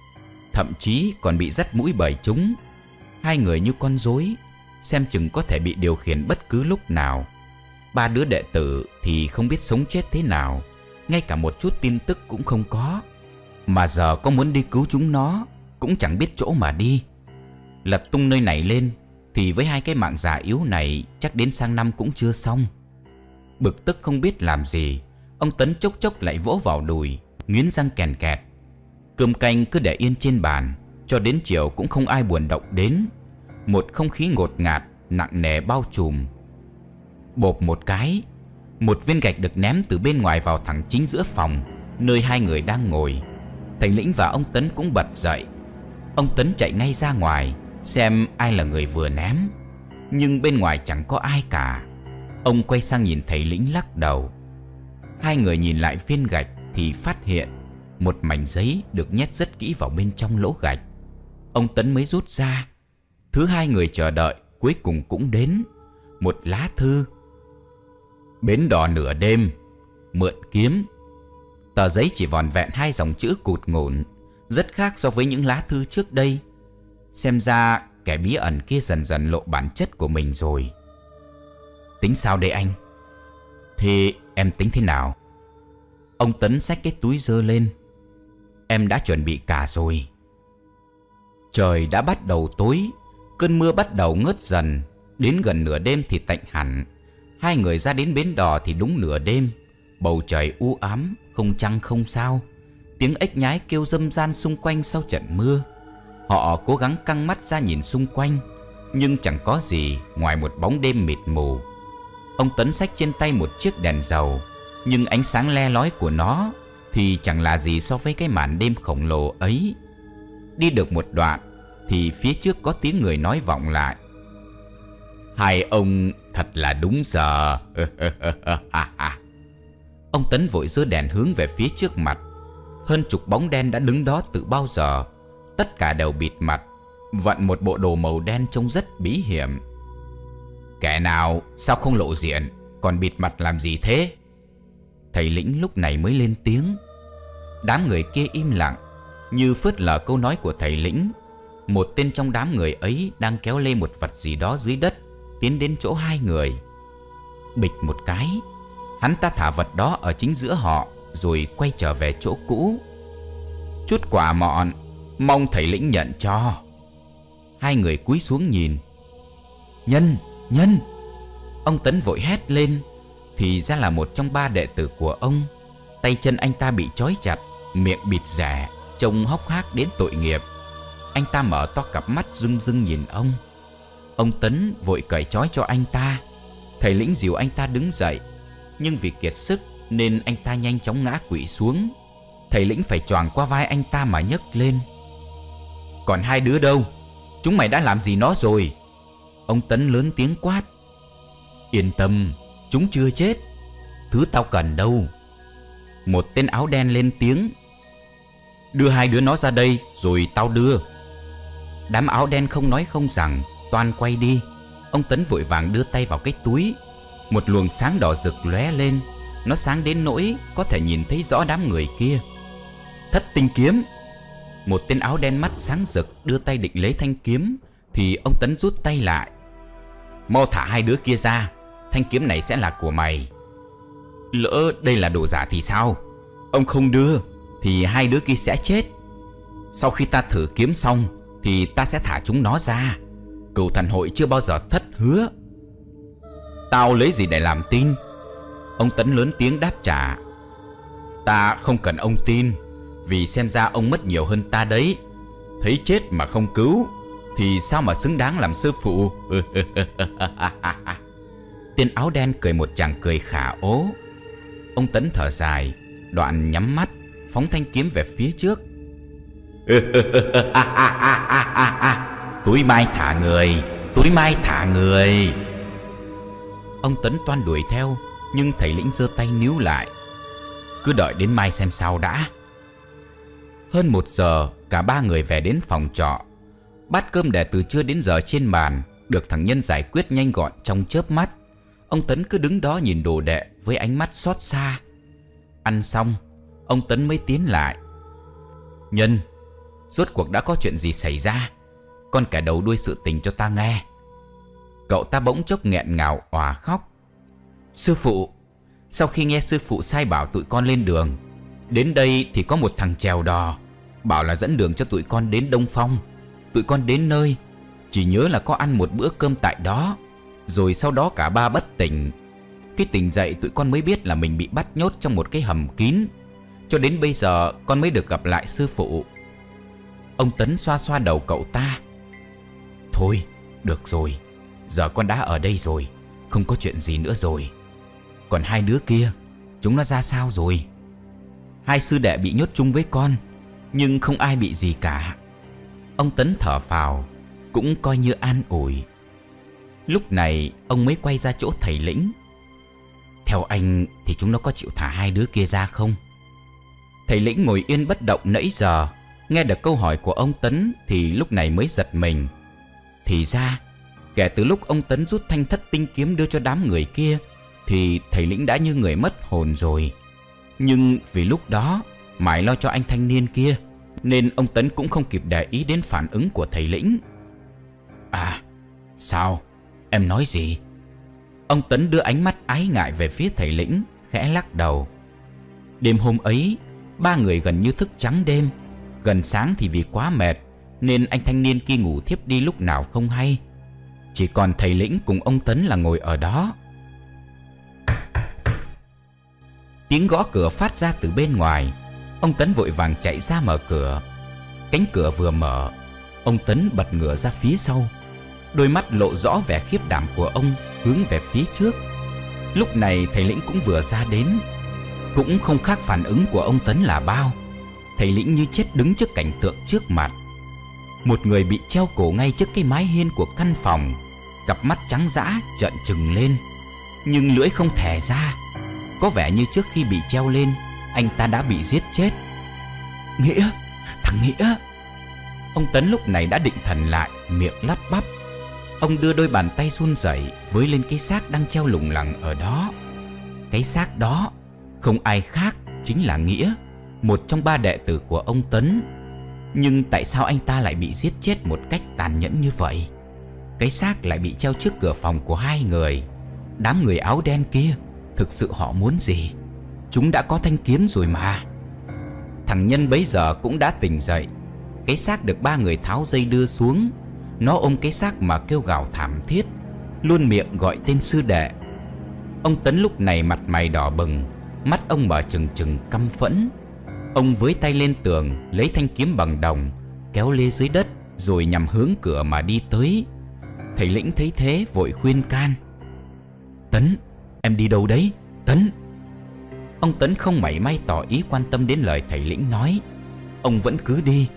Thậm chí còn bị dắt mũi bởi chúng. Hai người như con rối, Xem chừng có thể bị điều khiển bất cứ lúc nào. Ba đứa đệ tử thì không biết sống chết thế nào, Ngay cả một chút tin tức cũng không có. Mà giờ có muốn đi cứu chúng nó, Cũng chẳng biết chỗ mà đi. Lật tung nơi này lên, Thì với hai cái mạng già yếu này Chắc đến sang năm cũng chưa xong. Bực tức không biết làm gì, Ông Tấn chốc chốc lại vỗ vào đùi, Nghiến răng kèn kẹt. Cơm canh cứ để yên trên bàn, Cho đến chiều cũng không ai buồn động đến. Một không khí ngột ngạt, Nặng nề bao trùm. Bộp một cái. Một viên gạch được ném từ bên ngoài vào thẳng chính giữa phòng, Nơi hai người đang ngồi. Thành Lĩnh và ông Tấn cũng bật dậy. Ông Tấn chạy ngay ra ngoài, Xem ai là người vừa ném. Nhưng bên ngoài chẳng có ai cả. Ông quay sang nhìn thầy Lĩnh lắc đầu. Hai người nhìn lại viên gạch Thì phát hiện một mảnh giấy được nhét rất kỹ vào bên trong lỗ gạch. Ông Tấn mới rút ra. Thứ hai người chờ đợi cuối cùng cũng đến. Một lá thư Bến đò nửa đêm, Mượn kiếm. Tờ giấy chỉ vòn vẹn hai dòng chữ cụt ngủn Rất khác so với những lá thư trước đây. Xem ra kẻ bí ẩn kia dần dần lộ bản chất của mình rồi. Tính sao đây anh? Thì em tính thế nào? Ông Tấn xách cái túi dơ lên. Em đã chuẩn bị cả rồi. Trời đã bắt đầu tối, Cơn mưa bắt đầu ngớt dần, Đến gần nửa đêm thì tạnh hẳn. Hai người ra đến bến đò thì đúng nửa đêm Bầu trời u ám, Không trăng không sao Tiếng ếch nhái kêu dâm gian xung quanh sau trận mưa Họ cố gắng căng mắt ra nhìn xung quanh, Nhưng chẳng có gì ngoài một bóng đêm mịt mù Ông Tấn sách trên tay một chiếc đèn dầu, Nhưng ánh sáng le lói của nó thì chẳng là gì so với cái màn đêm khổng lồ ấy. Đi được một đoạn thì phía trước có tiếng người nói vọng lại. Hai ông thật là đúng giờ. ông Tấn vội giơ đèn hướng về phía trước mặt. Hơn chục bóng đen đã đứng đó từ bao giờ. Tất cả đều bịt mặt, vận một bộ đồ màu đen trông rất bí hiểm. Kẻ nào sao không lộ diện, còn bịt mặt làm gì thế? Thầy lĩnh lúc này mới lên tiếng Đám người kia im lặng Như phớt lờ câu nói của thầy lĩnh Một tên trong đám người ấy Đang kéo lê một vật gì đó dưới đất Tiến đến chỗ hai người. Bịch một cái Hắn ta thả vật đó ở chính giữa họ Rồi quay trở về chỗ cũ. Chút quả mọn Mong thầy lĩnh nhận cho. Hai người cúi xuống nhìn. Nhân, nhân! Ông Tấn vội hét lên. Thì ra là một trong ba đệ tử của ông. Tay chân anh ta bị trói chặt Miệng bịt rẻ Trông hốc hác đến tội nghiệp. Anh ta mở to cặp mắt rưng rưng nhìn ông. Ông Tấn vội cởi trói cho anh ta. Thầy lĩnh dìu anh ta đứng dậy, Nhưng vì kiệt sức Nên anh ta nhanh chóng ngã quỵ xuống. Thầy lĩnh phải choàng qua vai anh ta mà nhấc lên. Còn hai đứa đâu? Chúng mày đã làm gì nó rồi? Ông Tấn lớn tiếng quát. Yên tâm, Chúng chưa chết. Thứ tao cần đâu? Một tên áo đen lên tiếng. Đưa hai đứa nó ra đây, Rồi tao đưa. Đám áo đen không nói không rằng Toan quay đi. Ông Tấn vội vàng đưa tay vào cái túi. Một luồng sáng đỏ rực lóe lên. Nó sáng đến nỗi Có thể nhìn thấy rõ đám người kia. Thất tinh kiếm. Một tên áo đen mắt sáng rực Đưa tay định lấy thanh kiếm, Thì ông Tấn rút tay lại. Mau thả hai đứa kia ra. Thanh kiếm này sẽ là của mày. Lỡ đây là đồ giả thì sao? Ông không đưa, Thì hai đứa kia sẽ chết. Sau khi ta thử kiếm xong, Thì ta sẽ thả chúng nó ra. Cửu thần hội chưa bao giờ thất hứa. Tao lấy gì để làm tin? Ông Tấn lớn tiếng đáp trả. Ta không cần ông tin, Vì xem ra ông mất nhiều hơn ta đấy. Thấy chết mà không cứu, Thì sao mà xứng đáng làm sư phụ? Tên áo đen cười một chàng cười khả ố. Ông Tấn thở dài, Đoạn nhắm mắt, Phóng thanh kiếm về phía trước. Túi mai thả người, Túi mai thả người. Ông Tấn toan đuổi theo, Nhưng thầy lĩnh giơ tay níu lại. Cứ đợi đến mai xem sao đã. Hơn một giờ, Cả ba người về đến phòng trọ. Bát cơm đẻ từ trưa đến giờ trên bàn, Được thằng Nhân giải quyết nhanh gọn trong chớp mắt. Ông Tấn cứ đứng đó nhìn đồ đệ Với ánh mắt xót xa. Ăn xong, Ông Tấn mới tiến lại. Nhân, Rốt cuộc đã có chuyện gì xảy ra? Con kẻ đầu đuôi sự tình cho ta nghe. Cậu ta bỗng chốc nghẹn ngào, òa khóc. Sư phụ, Sau khi nghe sư phụ sai bảo tụi con lên đường, Đến đây thì có một thằng trèo đò, Bảo là dẫn đường cho tụi con đến Đông Phong. Tụi con đến nơi, Chỉ nhớ là có ăn một bữa cơm tại đó, Rồi sau đó cả ba bất tỉnh. Khi tỉnh dậy, tụi con mới biết là mình bị bắt nhốt trong một cái hầm kín. Cho đến bây giờ, con mới được gặp lại sư phụ. Ông Tấn xoa xoa đầu cậu ta. Thôi, được rồi. Giờ con đã ở đây rồi, Không có chuyện gì nữa rồi. Còn hai đứa kia, Chúng nó ra sao rồi? Hai sư đệ bị nhốt chung với con, Nhưng không ai bị gì cả. Ông Tấn thở phào, Cũng coi như an ủi. Lúc này, ông mới quay ra chỗ thầy lĩnh. Theo anh thì chúng nó có chịu thả hai đứa kia ra không? Thầy lĩnh ngồi yên bất động nãy giờ, Nghe được câu hỏi của ông Tấn Thì lúc này mới giật mình. Thì ra, Kể từ lúc ông Tấn rút thanh thất tinh kiếm đưa cho đám người kia, Thì thầy lĩnh đã như người mất hồn rồi. Nhưng vì lúc đó, Mãi lo cho anh thanh niên kia, Nên ông Tấn cũng không kịp để ý đến phản ứng của thầy lĩnh. À Sao? Em nói gì? Ông Tấn đưa ánh mắt ái ngại về phía thầy lĩnh, Khẽ lắc đầu. Đêm hôm ấy, Ba người gần như thức trắng đêm, Gần sáng thì vì quá mệt nên anh thanh niên kia ngủ thiếp đi lúc nào không hay. Chỉ còn thầy lĩnh cùng ông Tấn là ngồi ở đó. Tiếng gõ cửa phát ra từ bên ngoài. Ông Tấn vội vàng chạy ra mở cửa. Cánh cửa vừa mở, Ông Tấn bật ngửa ra phía sau. Đôi mắt lộ rõ vẻ khiếp đảm của ông, Hướng về phía trước. Lúc này thầy lĩnh cũng vừa ra đến. Cũng không khác phản ứng của ông Tấn là bao. Thầy lĩnh như chết đứng trước cảnh tượng trước mặt. Một người bị treo cổ ngay trước cái mái hiên của căn phòng. Cặp mắt trắng dã, trợn trừng lên. Nhưng lưỡi không thè ra. Có vẻ như trước khi bị treo lên, Anh ta đã bị giết chết. Nghĩa, Thằng Nghĩa. Ông Tấn lúc này đã định thần lại, Miệng lắp bắp. Ông đưa đôi bàn tay run rẩy với lên cái xác đang treo lủng lẳng ở đó. Cái xác đó, Không ai khác chính là Nghĩa, Một trong ba đệ tử của ông Tấn. Nhưng tại sao anh ta lại bị giết chết một cách tàn nhẫn như vậy? Cái xác lại bị treo trước cửa phòng của hai người. Đám người áo đen kia, Thực sự họ muốn gì? Chúng đã có thanh kiếm rồi mà. Thằng Nhân bấy giờ cũng đã tỉnh dậy. Cái xác được ba người tháo dây đưa xuống. Nó ôm cái xác mà kêu gào thảm thiết, Luôn miệng gọi tên sư đệ. Ông Tấn lúc này mặt mày đỏ bừng, Mắt ông mở trừng trừng căm phẫn. Ông với tay lên tường, Lấy thanh kiếm bằng đồng, Kéo lê dưới đất, Rồi nhằm hướng cửa mà đi tới. Thầy lĩnh thấy thế, vội khuyên can. Tấn, Em đi đâu đấy? Tấn. Ông Tấn không mảy may tỏ ý quan tâm đến lời thầy lĩnh nói. Ông vẫn cứ đi.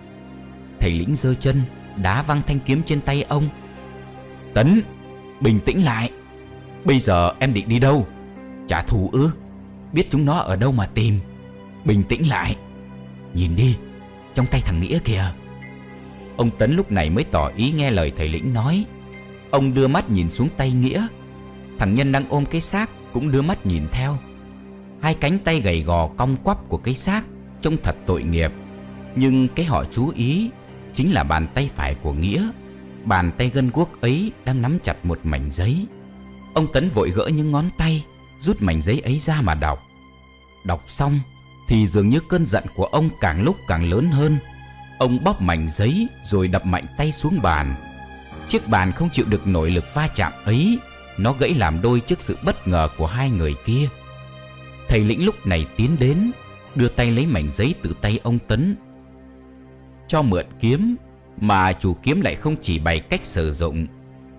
Thầy lĩnh giơ chân, Đá văng thanh kiếm trên tay ông. Tấn, Bình tĩnh lại. Bây giờ em định đi đâu? Trả thù ư? Biết chúng nó ở đâu mà tìm. Bình tĩnh lại. Nhìn đi, Trong tay thằng Nghĩa kìa. Ông Tấn lúc này mới tỏ ý nghe lời thầy lĩnh nói. Ông đưa mắt nhìn xuống tay Nghĩa. Thằng Nhân đang ôm cái xác Cũng đưa mắt nhìn theo. Hai cánh tay gầy gò cong quắp của cái xác Trông thật tội nghiệp. Nhưng cái họ chú ý Chính là bàn tay phải của Nghĩa. Bàn tay gân guốc ấy đang nắm chặt một mảnh giấy. Ông Tấn vội gỡ những ngón tay, Rút mảnh giấy ấy ra mà đọc. Đọc xong thì dường như cơn giận của ông càng lúc càng lớn hơn. Ông bóp mảnh giấy Rồi đập mạnh tay xuống bàn. Chiếc bàn không chịu được nổi lực va chạm ấy, Nó gãy làm đôi trước sự bất ngờ của hai người kia. Thầy lĩnh lúc này tiến đến, Đưa tay lấy mảnh giấy từ tay ông Tấn. Cho mượn kiếm, Mà chủ kiếm lại không chỉ bày cách sử dụng,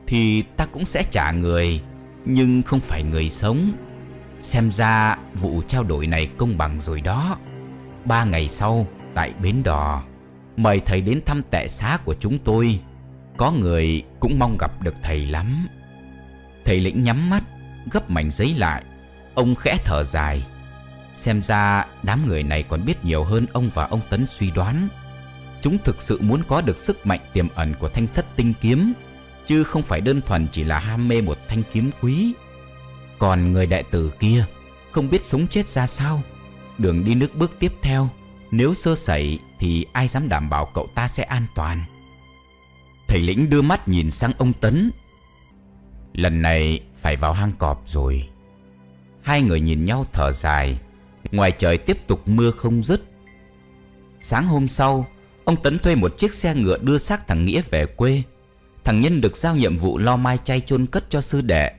Thì ta cũng sẽ trả người, Nhưng không phải người sống. Xem ra vụ trao đổi này công bằng rồi đó. Ba ngày sau, Tại Bến Đò, Mời thầy đến thăm tệ xá của chúng tôi. Có người cũng mong gặp được thầy lắm. Thầy lĩnh nhắm mắt, Gấp mảnh giấy lại. Ông khẽ thở dài. Xem ra đám người này còn biết nhiều hơn ông và ông Tấn suy đoán. Chúng thực sự muốn có được sức mạnh tiềm ẩn của thanh thất tinh kiếm, Chứ không phải đơn thuần chỉ là ham mê một thanh kiếm quý. Còn người đại tử kia Không biết sống chết ra sao? Đường đi nước bước tiếp theo, Nếu sơ sẩy thì ai dám đảm bảo cậu ta sẽ an toàn? Thầy lĩnh đưa mắt nhìn sang ông Tấn. Lần này phải vào hang cọp rồi. Hai người nhìn nhau thở dài. Ngoài trời tiếp tục mưa không dứt. Sáng hôm sau, Ông Tấn thuê một chiếc xe ngựa đưa xác thằng Nghĩa về quê. Thằng Nhân được giao nhiệm vụ lo mai chay chôn cất cho sư đệ.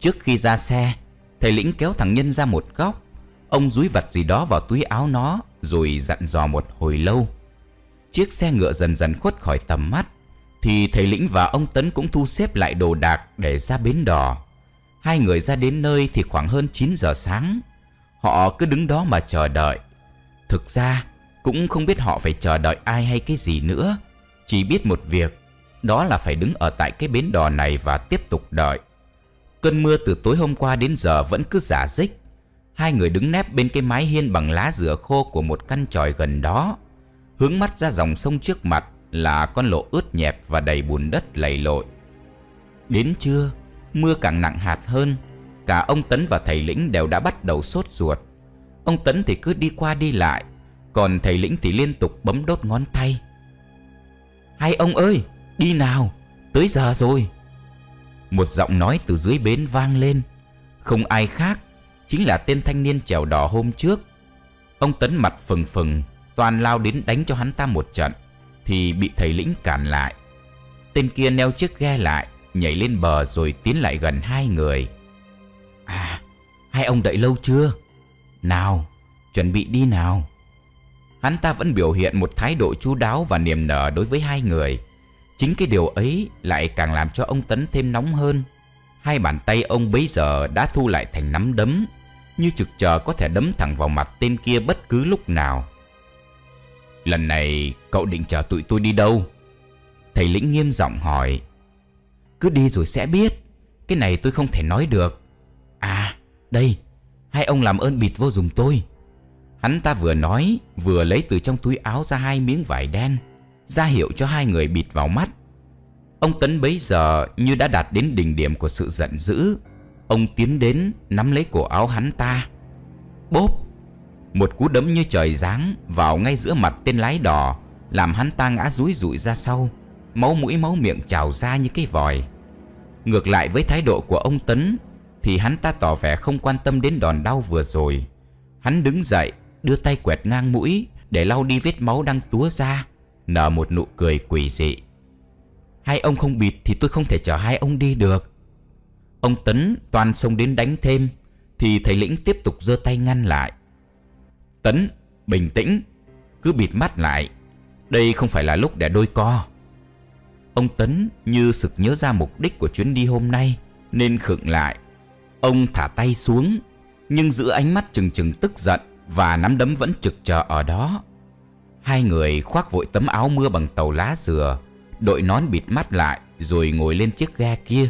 Trước khi ra xe, Thầy lĩnh kéo thằng Nhân ra một góc. Ông dúi vật gì đó vào túi áo nó, Rồi dặn dò một hồi lâu. Chiếc xe ngựa dần dần khuất khỏi tầm mắt, Thì thầy lĩnh và ông Tấn cũng thu xếp lại đồ đạc Để ra bến đò. Hai người ra đến nơi thì khoảng hơn 9 giờ sáng. Họ cứ đứng đó mà chờ đợi. Thực ra, cũng không biết họ phải chờ đợi ai hay cái gì nữa. Chỉ biết một việc, Đó là phải đứng ở tại cái bến đò này và tiếp tục đợi. Cơn mưa từ tối hôm qua đến giờ vẫn cứ giả dích. Hai người đứng nép bên cái mái hiên bằng lá dừa khô của một căn tròi gần đó. Hướng mắt ra dòng sông trước mặt là con lộ ướt nhẹp và đầy bùn đất lầy lội. Đến trưa, mưa càng nặng hạt hơn. Cả ông Tấn và thầy Lĩnh đều đã bắt đầu sốt ruột. Ông Tấn thì cứ đi qua đi lại Còn thầy Lĩnh thì liên tục bấm đốt ngón tay. Hai ông ơi, đi nào, tới giờ rồi. Một giọng nói từ dưới bến vang lên. Không ai khác Chính là tên thanh niên chèo đò hôm trước. Ông Tấn mặt phừng phừng, Toàn lao đến đánh cho hắn ta một trận, Thì bị thầy Lĩnh cản lại. Tên kia neo chiếc ghe lại, Nhảy lên bờ rồi tiến lại gần hai người. À Hai ông đợi lâu chưa? Nào, Chuẩn bị đi nào. Hắn ta vẫn biểu hiện một thái độ chu đáo và niềm nở đối với hai người. Chính cái điều ấy lại càng làm cho ông Tấn thêm nóng hơn. Hai bàn tay ông bấy giờ đã thu lại thành nắm đấm, Như trực chờ có thể đấm thẳng vào mặt tên kia bất cứ lúc nào. Lần này, cậu định chờ tụi tôi đi đâu? Thầy lĩnh nghiêm giọng hỏi. Cứ đi rồi sẽ biết, Cái này tôi không thể nói được. À đây, Hai ông làm ơn bịt vô dùng tôi. Hắn ta vừa nói, Vừa lấy từ trong túi áo ra hai miếng vải đen ra hiệu cho hai người bịt vào mắt. Ông Tấn bấy giờ như đã đạt đến đỉnh điểm của sự giận dữ, Ông tiến đến nắm lấy cổ áo hắn ta. Bốp! Một cú đấm như trời giáng vào ngay giữa mặt tên lái đò, Làm hắn ta ngã rúi rụi ra sau, Máu mũi máu miệng trào ra như cái vòi. Ngược lại với thái độ của ông Tấn, Thì hắn ta tỏ vẻ không quan tâm đến đòn đau vừa rồi. Hắn đứng dậy, Đưa tay quẹt ngang mũi Để lau đi vết máu đang túa ra. Nở một nụ cười quỷ dị. Hai ông không bịt thì tôi không thể chở hai ông đi được. Ông Tấn toàn xông đến đánh thêm Thì thầy Lĩnh tiếp tục giơ tay ngăn lại. Tấn, bình tĩnh Cứ bịt mắt lại. Đây không phải là lúc để đôi co. Ông Tấn như sực nhớ ra mục đích của chuyến đi hôm nay Nên khựng lại. Ông thả tay xuống Nhưng giữ ánh mắt chừng chừng tức giận Và nắm đấm vẫn trực chờ ở đó. Hai người khoác vội tấm áo mưa bằng tàu lá dừa, Đội nón bịt mắt lại Rồi ngồi lên chiếc ghe kia.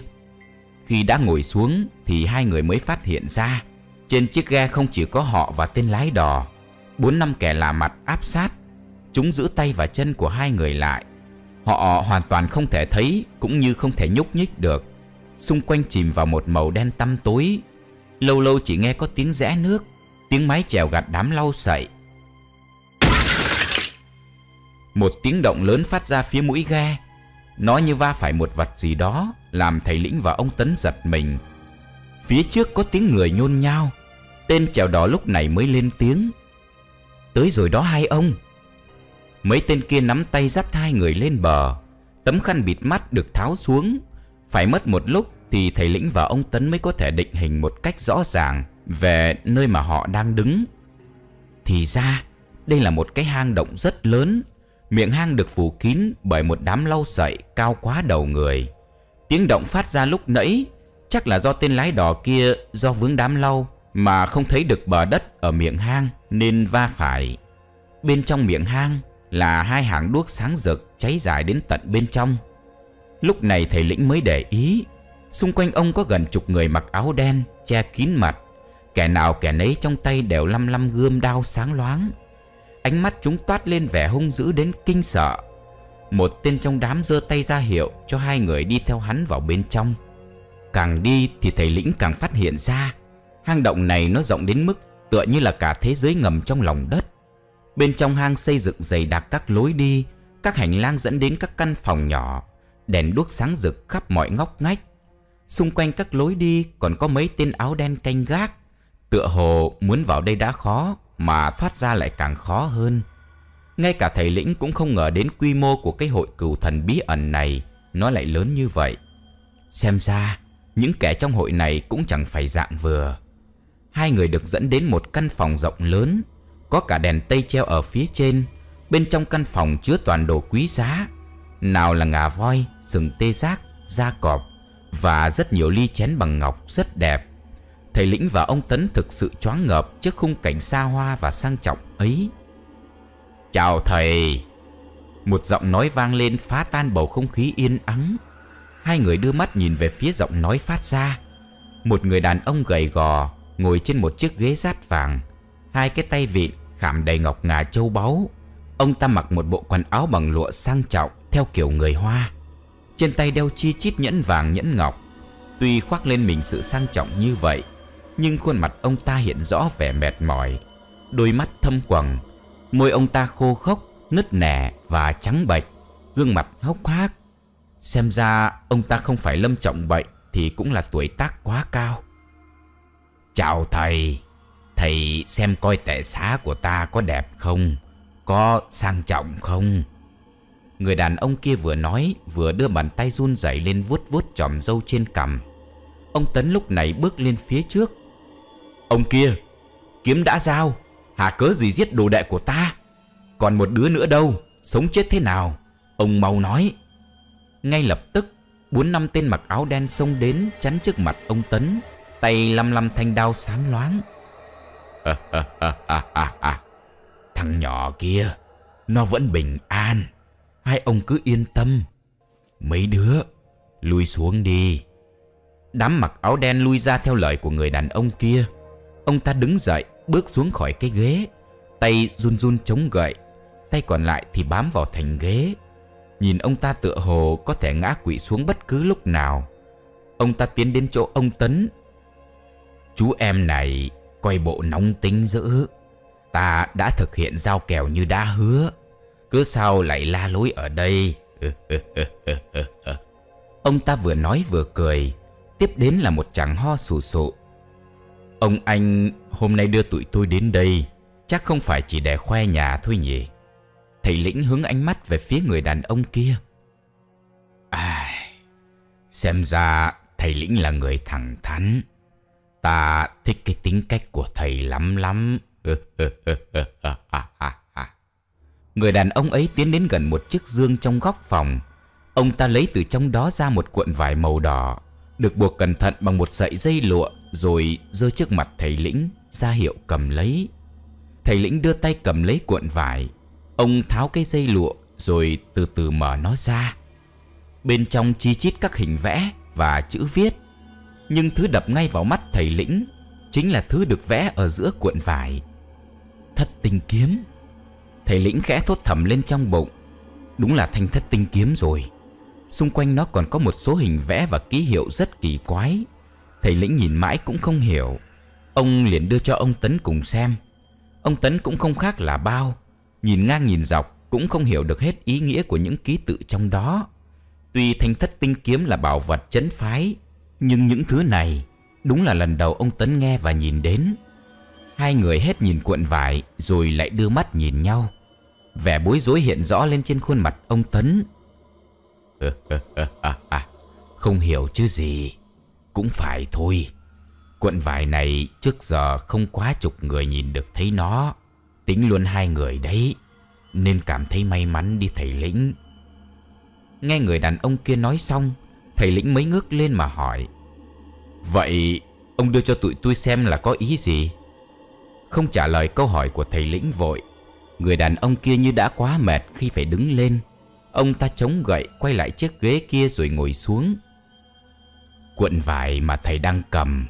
Khi đã ngồi xuống Thì hai người mới phát hiện ra, Trên chiếc ghe không chỉ có họ và tên lái đò. Bốn năm kẻ lạ mặt áp sát, Chúng giữ tay và chân của hai người lại. Họ hoàn toàn không thể thấy Cũng như không thể nhúc nhích được. Xung quanh chìm vào một màu đen tăm tối. Lâu lâu chỉ nghe có tiếng rẽ nước, Tiếng máy chèo gạt đám lau sậy. Một tiếng động lớn phát ra phía mũi ghe. Nó như va phải một vật gì đó, Làm thầy Lĩnh và ông Tấn giật mình. Phía trước có tiếng người nhôn nhao. Tên chèo đỏ lúc này mới lên tiếng. Tới rồi đó hai ông. Mấy tên kia nắm tay dắt hai người lên bờ. Tấm khăn bịt mắt được tháo xuống. Phải mất một lúc Thì thầy Lĩnh và ông Tấn mới có thể định hình một cách rõ ràng Về nơi mà họ đang đứng. Thì ra, Đây là một cái hang động rất lớn. Miệng hang được phủ kín bởi một đám lau sậy cao quá đầu người Tiếng động phát ra lúc nãy Chắc là do tên lái đò kia do vướng đám lau Mà không thấy được bờ đất ở miệng hang nên va phải Bên trong miệng hang là hai hàng đuốc sáng rực cháy dài đến tận bên trong. Lúc này thầy lĩnh mới để ý, xung quanh ông có gần chục người mặc áo đen, che kín mặt. Kẻ nào kẻ nấy trong tay đều lăm lăm gươm đao sáng loáng. Ánh mắt chúng toát lên vẻ hung dữ đến kinh sợ. Một tên trong đám giơ tay ra hiệu cho hai người đi theo hắn vào bên trong. Càng đi thì thầy lĩnh càng phát hiện ra hang động này nó rộng đến mức tựa như là cả thế giới ngầm trong lòng đất. Bên trong hang xây dựng dày đặc các lối đi, các hành lang dẫn đến các căn phòng nhỏ, đèn đuốc sáng rực khắp mọi ngóc ngách. Xung quanh các lối đi còn có mấy tên áo đen canh gác. Tựa hồ muốn vào đây đã khó, mà thoát ra lại càng khó hơn. Ngay cả thầy lĩnh cũng không ngờ đến quy mô của cái hội cửu thần bí ẩn này, nó lại lớn như vậy. Xem ra, những kẻ trong hội này cũng chẳng phải dạng vừa. Hai người được dẫn đến một căn phòng rộng lớn có cả đèn tây treo ở phía trên Bên trong căn phòng chứa toàn đồ quý giá Nào là ngà voi, sừng tê giác, da cọp Và rất nhiều ly chén bằng ngọc rất đẹp Thầy Lĩnh và ông Tấn thực sự choáng ngợp trước khung cảnh xa hoa và sang trọng ấy Chào thầy Một giọng nói vang lên phá tan bầu không khí yên ắng Hai người đưa mắt nhìn về phía giọng nói phát ra Một người đàn ông gầy gò Ngồi trên một chiếc ghế rát vàng hai cái tay vịn khảm đầy ngọc ngà châu báu. Ông ta mặc một bộ quần áo bằng lụa sang trọng theo kiểu người Hoa. Trên tay đeo chi chít nhẫn vàng nhẫn ngọc. Tuy khoác lên mình sự sang trọng như vậy, nhưng khuôn mặt ông ta hiện rõ vẻ mệt mỏi. Đôi mắt thâm quầng, môi ông ta khô khốc, nứt nẻ và trắng bệch, gương mặt hốc hác. Xem ra ông ta không phải lâm trọng bệnh thì cũng là tuổi tác quá cao. Chào thầy. Thầy xem coi tệ xá của ta có đẹp không Có sang trọng không Người đàn ông kia vừa nói Vừa đưa bàn tay run rẩy lên vuốt vuốt chòm râu trên cằm Ông Tấn lúc này bước lên phía trước Ông kia, Kiếm đã giao, Hà cớ gì giết đồ đệ của ta? Còn một đứa nữa đâu, Sống chết thế nào? Ông mau nói. Ngay lập tức, Bốn năm tên mặc áo đen xông đến Chắn trước mặt ông Tấn, Tay lăm lăm thanh đao sáng loáng. Thằng nhỏ kia, Nó vẫn bình an. Hai ông cứ yên tâm. Mấy đứa, Lui xuống đi. Đám mặc áo đen lui ra theo lời của người đàn ông kia. Ông ta đứng dậy, Bước xuống khỏi cái ghế. Tay run run chống gậy, Tay còn lại thì bám vào thành ghế. Nhìn ông ta tựa hồ có thể ngã quỵ xuống bất cứ lúc nào. Ông ta tiến đến chỗ ông Tấn. Chú em này Coi bộ nóng tính dữ. Ta đã thực hiện giao kèo như đã hứa. Cứ sao lại la lối ở đây? Ông ta vừa nói vừa cười, Tiếp đến là một chàng ho sù sụ. Ông anh hôm nay đưa tụi tôi đến đây Chắc không phải chỉ để khoe nhà thôi nhỉ Thầy lĩnh hướng ánh mắt về phía người đàn ông kia à, Xem ra thầy lĩnh là người thẳng thắn Ta thích cái tính cách của thầy lắm lắm. Người đàn ông ấy tiến đến gần một chiếc dương trong góc phòng. Ông ta lấy từ trong đó ra một cuộn vải màu đỏ, được buộc cẩn thận bằng một sợi dây lụa rồi giơ trước mặt thầy lĩnh ra hiệu cầm lấy. Thầy lĩnh đưa tay cầm lấy cuộn vải. Ông tháo cái dây lụa rồi từ từ mở nó ra. Bên trong chi chít các hình vẽ và chữ viết. Nhưng thứ đập ngay vào mắt thầy lĩnh chính là thứ được vẽ ở giữa cuộn vải. Thất tinh kiếm. Thầy lĩnh khẽ thốt thầm lên trong bụng. Đúng là thanh thất tinh kiếm rồi. Xung quanh nó còn có một số hình vẽ và ký hiệu rất kỳ quái. Thầy lĩnh nhìn mãi cũng không hiểu. Ông liền đưa cho ông Tấn cùng xem. Ông Tấn cũng không khác là bao. Nhìn ngang nhìn dọc cũng không hiểu được hết ý nghĩa của những ký tự trong đó. Tuy thanh thất tinh kiếm là bảo vật chấn phái, nhưng những thứ này đúng là lần đầu ông Tấn nghe và nhìn đến. Hai người hết nhìn cuộn vải rồi lại đưa mắt nhìn nhau. Vẻ bối rối hiện rõ lên trên khuôn mặt ông Tấn. không hiểu chứ gì. Cũng phải thôi. Cuộn vải này trước giờ không quá chục người nhìn được thấy nó. Tính luôn hai người đấy. Nên cảm thấy may mắn đi thầy lĩnh. Nghe người đàn ông kia nói xong, thầy lĩnh mới ngước lên mà hỏi. Vậy ông đưa cho tụi tôi xem là có ý gì? Không trả lời câu hỏi của thầy lĩnh vội Người đàn ông kia như đã quá mệt khi phải đứng lên Ông ta chống gậy quay lại chiếc ghế kia rồi ngồi xuống Cuộn vải mà thầy đang cầm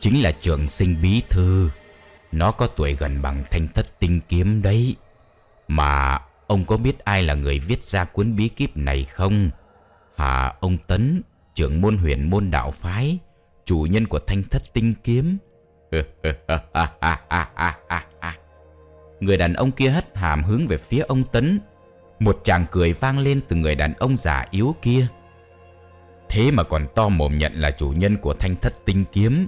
Chính là trường sinh bí thư. Nó có tuổi gần bằng thanh thất tinh kiếm đấy. Mà ông có biết ai là người viết ra cuốn bí kíp này không? Hả ông Tấn, trưởng môn huyền môn đạo phái Chủ nhân của thanh thất tinh kiếm. Người đàn ông kia hất hàm hướng về phía ông Tấn. Một chàng cười vang lên từ người đàn ông già yếu kia. Thế mà còn to mồm nhận là chủ nhân của thanh thất tinh kiếm.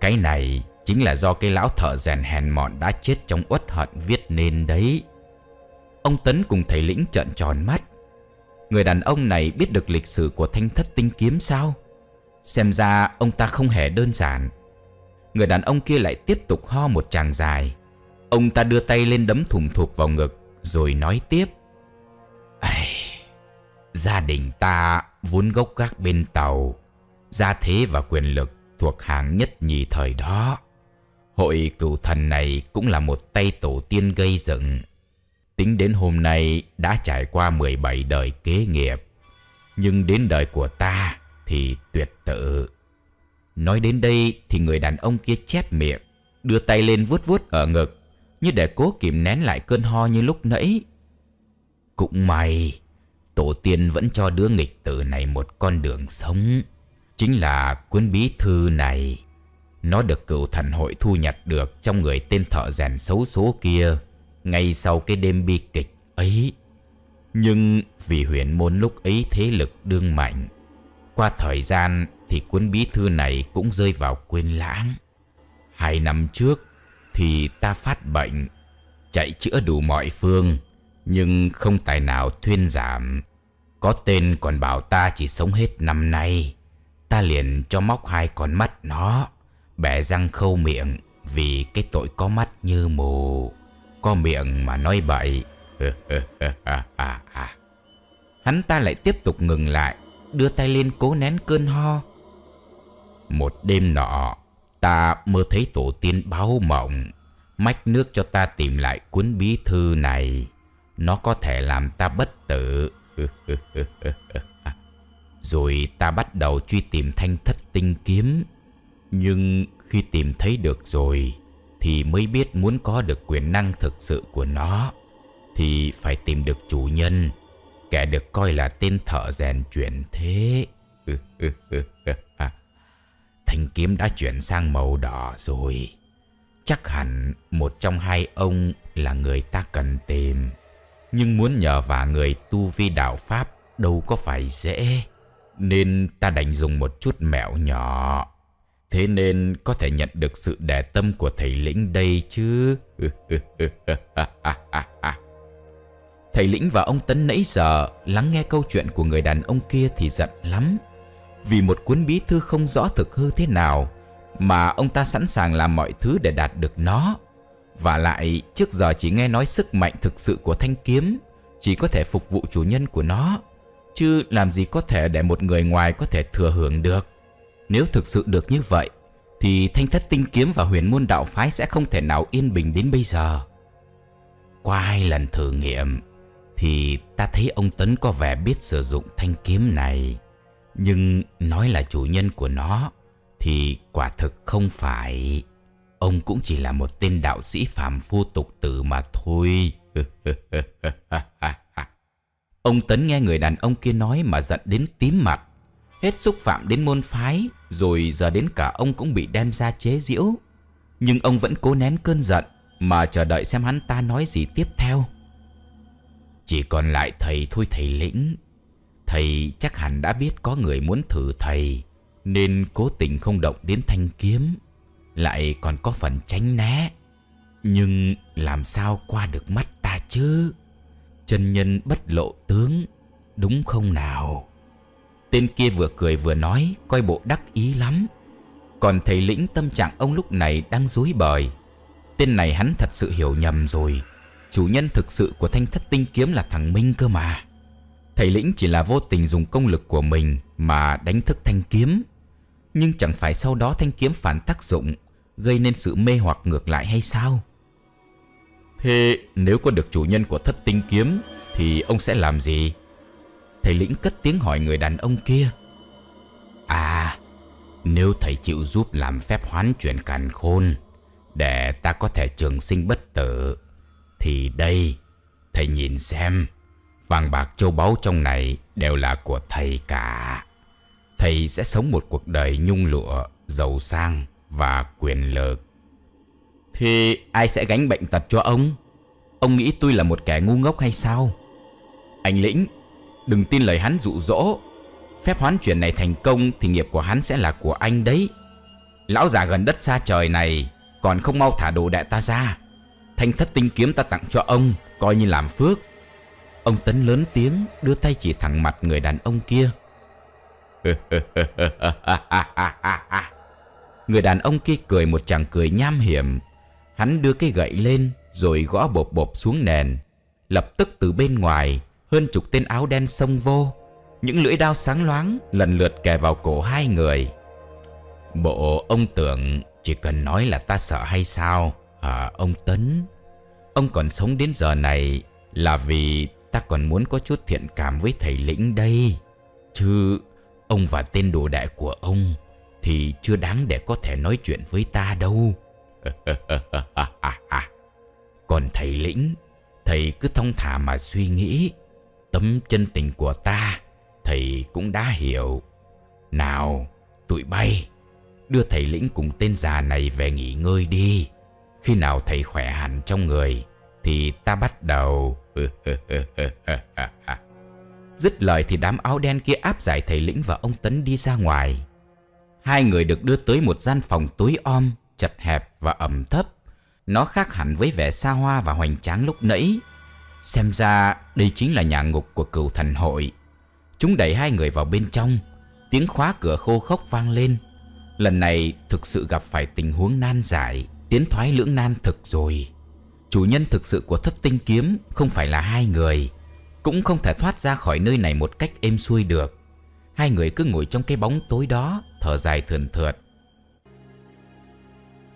Cái này chính là do cái lão thợ rèn hèn mọn đã chết trong uất hận viết nên đấy. Ông Tấn cùng thầy lĩnh trợn tròn mắt. Người đàn ông này biết được lịch sử của thanh thất tinh kiếm sao? Xem ra ông ta không hề đơn giản. Người đàn ông kia lại tiếp tục ho một tràng dài. Ông ta đưa tay lên đấm thùng thụp vào ngực Rồi nói tiếp. Ây, Gia đình ta vốn gốc gác bên tàu Gia thế và quyền lực thuộc hàng nhất nhì thời đó. Hội cửu thần này cũng là một tay tổ tiên gây dựng. Tính đến hôm nay đã trải qua 17 đời kế nghiệp Nhưng đến đời của ta thì tuyệt tự. Nói đến đây thì người đàn ông kia chép miệng, đưa tay lên vuốt vuốt ở ngực, như để cố kìm nén lại cơn ho như lúc nãy. Cũng may, tổ tiên vẫn cho đứa nghịch tử này một con đường sống. Chính là cuốn bí thư này. Nó được cựu thần hội thu nhặt được trong người tên thợ rèn xấu số kia, ngay sau cái đêm bi kịch ấy. Nhưng vì huyền môn lúc ấy thế lực đương mạnh, qua thời gian thì cuốn bí thư này cũng rơi vào quên lãng. Hai năm trước thì ta phát bệnh, chạy chữa đủ mọi phương, nhưng không tài nào thuyên giảm. Có tên còn bảo ta chỉ sống hết năm nay. Ta liền cho móc hai con mắt nó, bẻ răng khâu miệng vì cái tội có mắt như mù. Có miệng mà nói bậy. Hắn ta lại tiếp tục ngừng lại, đưa tay lên cố nén cơn ho. Một đêm nọ, ta mơ thấy tổ tiên báo mộng, mách nước cho ta tìm lại cuốn bí thư này. Nó có thể làm ta bất tử. Rồi ta bắt đầu truy tìm thanh thất tinh kiếm. Nhưng khi tìm thấy được rồi, thì mới biết muốn có được quyền năng thực sự của nó, thì phải tìm được chủ nhân, kẻ được coi là tên thợ rèn chuyển thế. thanh kiếm đã chuyển sang màu đỏ rồi. Chắc hẳn một trong hai ông là người ta cần tìm. Nhưng muốn nhờ vả người tu vi đạo Pháp, đâu có phải dễ. Nên ta đành dùng một chút mẹo nhỏ. Thế nên có thể nhận được sự đề tâm của thầy lĩnh đây chứ. thầy lĩnh và ông Tấn nãy giờ lắng nghe câu chuyện của người đàn ông kia thì giận lắm vì một cuốn bí thư không rõ thực hư thế nào, mà ông ta sẵn sàng làm mọi thứ để đạt được nó. Và lại trước giờ chỉ nghe nói sức mạnh thực sự của thanh kiếm chỉ có thể phục vụ chủ nhân của nó, chứ làm gì có thể để một người ngoài có thể thừa hưởng được. Nếu thực sự được như vậy, thì thanh thất tinh kiếm và huyền môn đạo phái sẽ không thể nào yên bình đến bây giờ. Qua hai lần thử nghiệm Thì ta thấy ông Tấn có vẻ biết sử dụng thanh kiếm này Nhưng nói là chủ nhân của nó Thì quả thực không phải Ông cũng chỉ là một tên đạo sĩ phàm phu tục tử mà thôi. Ông Tấn nghe người đàn ông kia nói mà giận đến tím mặt. Hết xúc phạm đến môn phái, Rồi giờ đến cả ông cũng bị đem ra chế giễu. Nhưng ông vẫn cố nén cơn giận Mà chờ đợi xem hắn ta nói gì tiếp theo. Chỉ còn lại thầy thôi, thầy lĩnh. Thầy chắc hẳn đã biết có người muốn thử thầy, Nên cố tình không động đến thanh kiếm. Lại còn có phần tránh né. Nhưng làm sao qua được mắt ta chứ? Chân nhân bất lộ tướng, Đúng không nào? Tên kia vừa cười vừa nói, Coi bộ đắc ý lắm. Còn thầy lĩnh tâm trạng ông lúc này đang dối bời. Tên này hắn thật sự hiểu nhầm rồi. Chủ nhân thực sự của thanh thất tinh kiếm là thằng Minh cơ mà. Thầy lĩnh chỉ là vô tình dùng công lực của mình Mà đánh thức thanh kiếm. Nhưng chẳng phải sau đó thanh kiếm phản tác dụng Gây nên sự mê hoặc ngược lại hay sao? Thế nếu có được chủ nhân của thất tinh kiếm, Thì ông sẽ làm gì? Thầy lĩnh cất tiếng hỏi người đàn ông kia. À Nếu thầy chịu giúp làm phép hoán chuyển càn khôn, Để ta có thể trường sinh bất tử, Thì đây, Thầy nhìn xem. Vàng bạc châu báu trong này Đều là của thầy cả. Thầy sẽ sống một cuộc đời nhung lụa, Giàu sang. Và quyền lực. Thì ai sẽ gánh bệnh tật cho ông? Ông nghĩ tôi là một kẻ ngu ngốc hay sao? Anh Lĩnh, Đừng tin lời hắn dụ dỗ. Phép hoán chuyển này thành công Thì nghiệp của hắn sẽ là của anh đấy. Lão già gần đất xa trời này Còn không mau thả đồ đệ ta ra. Thanh thất tinh kiếm ta tặng cho ông, Coi như làm phước. Ông Tấn lớn tiếng, Đưa tay chỉ thẳng mặt người đàn ông kia. Người đàn ông kia cười một chàng cười nham hiểm. Hắn đưa cái gậy lên, Rồi gõ bộp bộp xuống nền. Lập tức từ bên ngoài, hơn chục tên áo đen xông vô. Những lưỡi đao sáng loáng lần lượt kè vào cổ hai người. Bộ ông tưởng chỉ cần nói là ta sợ hay sao? À ông tấn, ông còn sống đến giờ này là vì ta còn muốn có chút thiện cảm với thầy lĩnh đây. Chứ ông và tên đồ đệ của ông thì chưa đáng để có thể nói chuyện với ta đâu. Còn thầy lĩnh, thầy cứ thông thả mà suy nghĩ. Tấm chân tình của ta, thầy cũng đã hiểu. Nào, tụi bay, đưa thầy lĩnh cùng tên già này về nghỉ ngơi đi. Khi nào thầy khỏe hẳn trong người, thì ta bắt đầu. Dứt lời thì đám áo đen kia áp giải thầy lĩnh và ông tấn đi ra ngoài hai người được đưa tới một gian phòng tối om, chật hẹp và ẩm thấp. Nó khác hẳn với vẻ xa hoa và hoành tráng lúc nãy. Xem ra đây chính là nhà ngục của cựu thần hội. Chúng đẩy hai người vào bên trong. Tiếng khóa cửa khô khốc vang lên. Lần này thực sự gặp phải tình huống nan giải, Tiến thoái lưỡng nan thực rồi. Chủ nhân thực sự của thất tinh kiếm Không phải là hai người, Cũng không thể thoát ra khỏi nơi này một cách êm xuôi được. Hai người cứ ngồi trong cái bóng tối đó Thở dài thườn thượt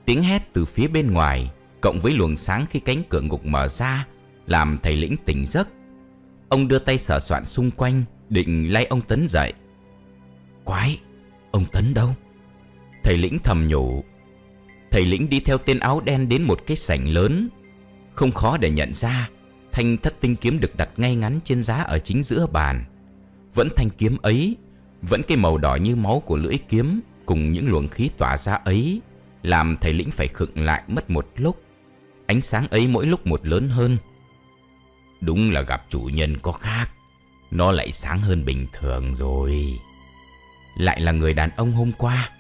Tiếng hét từ phía bên ngoài Cộng với luồng sáng khi cánh cửa ngục mở ra làm thầy lĩnh tỉnh giấc. Ông đưa tay sờ soạn xung quanh, định lay ông Tấn dậy. Quái, ông Tấn đâu? Thầy lĩnh thầm nhủ. Thầy lĩnh đi theo tên áo đen đến một cái sảnh lớn. Không khó để nhận ra, thanh thất tinh kiếm được đặt ngay ngắn trên giá ở chính giữa bàn. Vẫn thanh kiếm ấy, vẫn cái màu đỏ như máu của lưỡi kiếm cùng những luồng khí tỏa ra ấy, làm thầy lĩnh phải khựng lại mất một lúc. Ánh sáng ấy mỗi lúc một lớn hơn, Đúng là gặp chủ nhân có khác. Nó lại sáng hơn bình thường rồi. Lại là người đàn ông hôm qua.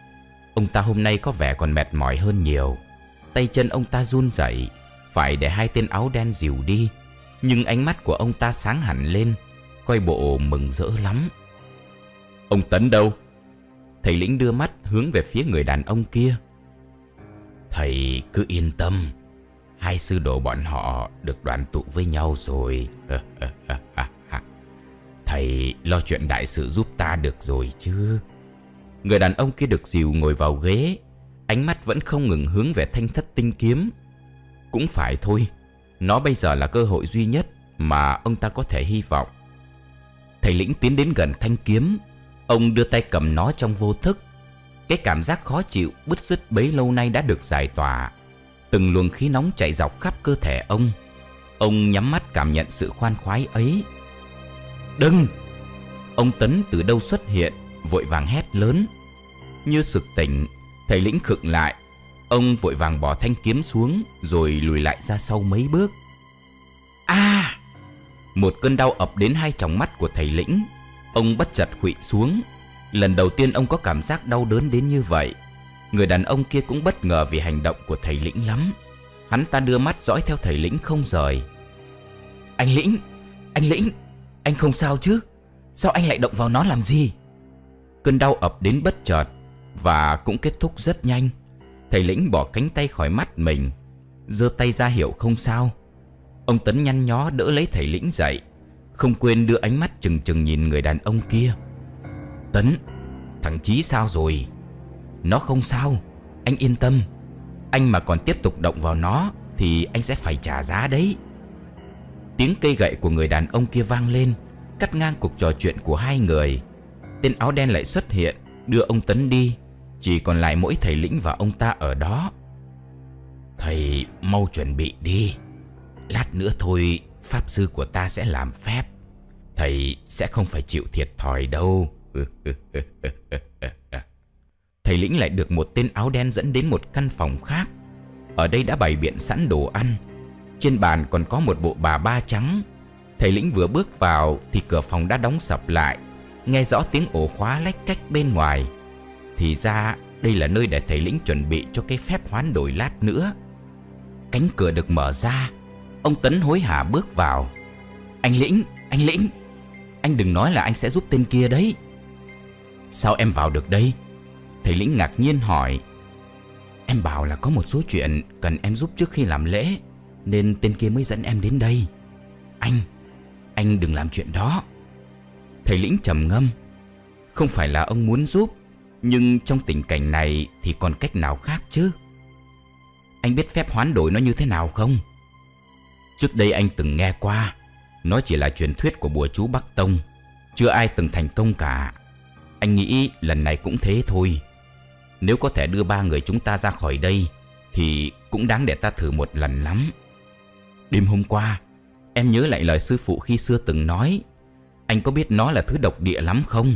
Ông ta hôm nay có vẻ còn mệt mỏi hơn nhiều. Tay chân ông ta run rẩy Phải để hai tên áo đen dìu đi. Nhưng ánh mắt của ông ta sáng hẳn lên Coi bộ mừng rỡ lắm. Ông Tấn đâu? Thầy lĩnh đưa mắt hướng về phía người đàn ông kia Thầy cứ yên tâm, Hai sư đồ bọn họ được đoàn tụ với nhau rồi Thầy lo chuyện đại sự giúp ta được rồi chứ Người đàn ông kia được dìu ngồi vào ghế, Ánh mắt vẫn không ngừng hướng về thanh thất tinh kiếm Cũng phải thôi, Nó bây giờ là cơ hội duy nhất mà ông ta có thể hy vọng. Thầy lĩnh tiến đến gần thanh kiếm. Ông đưa tay cầm nó trong vô thức. Cái cảm giác khó chịu, bứt rứt bấy lâu nay đã được giải tỏa. Từng luồng khí nóng chạy dọc khắp cơ thể ông. Ông nhắm mắt cảm nhận sự khoan khoái ấy. Đừng! Ông Tấn từ đâu xuất hiện, vội vàng hét lớn. Như sực tỉnh, thầy lĩnh khựng lại. Ông vội vàng bỏ thanh kiếm xuống rồi lùi lại ra sau mấy bước. A! Một cơn đau ập đến hai tròng mắt của thầy lĩnh. Ông bất chợt khụy xuống. Lần đầu tiên ông có cảm giác đau đớn đến như vậy. Người đàn ông kia cũng bất ngờ vì hành động của thầy lĩnh lắm. Hắn ta đưa mắt dõi theo thầy lĩnh không rời. Anh lĩnh, anh lĩnh, anh không sao chứ? Sao anh lại động vào nó làm gì? Cơn đau ập đến bất chợt và cũng kết thúc rất nhanh. Thầy lĩnh bỏ cánh tay khỏi mắt mình, giơ tay ra hiệu không sao. Ông Tấn nhăn nhó đỡ lấy thầy lĩnh dậy không quên đưa ánh mắt chừng chừng nhìn người đàn ông kia. Tấn, Thằng Chí sao rồi? Nó không sao. Anh yên tâm. Anh mà còn tiếp tục động vào nó Thì anh sẽ phải trả giá đấy. Tiếng cây gậy của người đàn ông kia vang lên, Cắt ngang cuộc trò chuyện của hai người. Tên áo đen lại xuất hiện, Đưa ông Tấn đi. Chỉ còn lại mỗi thầy lĩnh và ông ta ở đó. Thầy mau chuẩn bị đi. Lát nữa thôi Pháp sư của ta sẽ làm phép. Thầy sẽ không phải chịu thiệt thòi đâu. Thầy lĩnh lại được một tên áo đen dẫn đến một căn phòng khác. Ở đây đã bày biện sẵn đồ ăn. Trên bàn còn có một bộ bà ba trắng. Thầy lĩnh vừa bước vào Thì cửa phòng đã đóng sập lại. Nghe rõ tiếng ổ khóa lách cách bên ngoài. Thì ra đây là nơi để thầy lĩnh chuẩn bị cho cái phép hoán đổi lát nữa. Cánh cửa được mở ra. Ông Tấn hối hả bước vào. Anh Lĩnh, anh Lĩnh Anh đừng nói là anh sẽ giúp tên kia đấy. Sao em vào được đây? Thầy Lĩnh ngạc nhiên hỏi. Em bảo là có một số chuyện Cần em giúp trước khi làm lễ Nên tên kia mới dẫn em đến đây. Anh Anh đừng làm chuyện đó. Thầy Lĩnh trầm ngâm. Không phải là ông muốn giúp Nhưng trong tình cảnh này Thì còn cách nào khác chứ? Anh biết phép hoán đổi nó như thế nào không? Trước đây anh từng nghe qua, Nó chỉ là truyền thuyết của bùa chú Bắc Tông, Chưa ai từng thành công cả. Anh nghĩ lần này cũng thế thôi. Nếu có thể đưa ba người chúng ta ra khỏi đây, Thì cũng đáng để ta thử một lần lắm. Đêm hôm qua, Em nhớ lại lời sư phụ khi xưa từng nói, Anh có biết nó là thứ độc địa lắm không?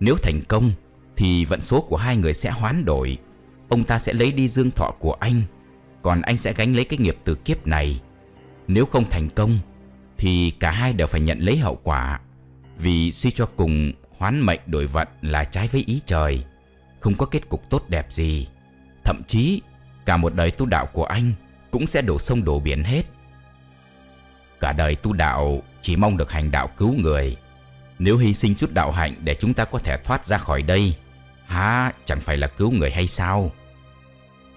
Nếu thành công, Thì vận số của hai người sẽ hoán đổi. Ông ta sẽ lấy đi dương thọ của anh, Còn anh sẽ gánh lấy cái nghiệp từ kiếp này nếu không thành công, Thì cả hai đều phải nhận lấy hậu quả. Vì suy cho cùng, Hoán mệnh đổi vận là trái với ý trời. Không có kết cục tốt đẹp gì. Thậm chí, Cả một đời tu đạo của anh Cũng sẽ đổ sông đổ biển hết. Cả đời tu đạo Chỉ mong được hành đạo cứu người. Nếu hy sinh chút đạo hạnh Để chúng ta có thể thoát ra khỏi đây, Há chẳng phải là cứu người hay sao?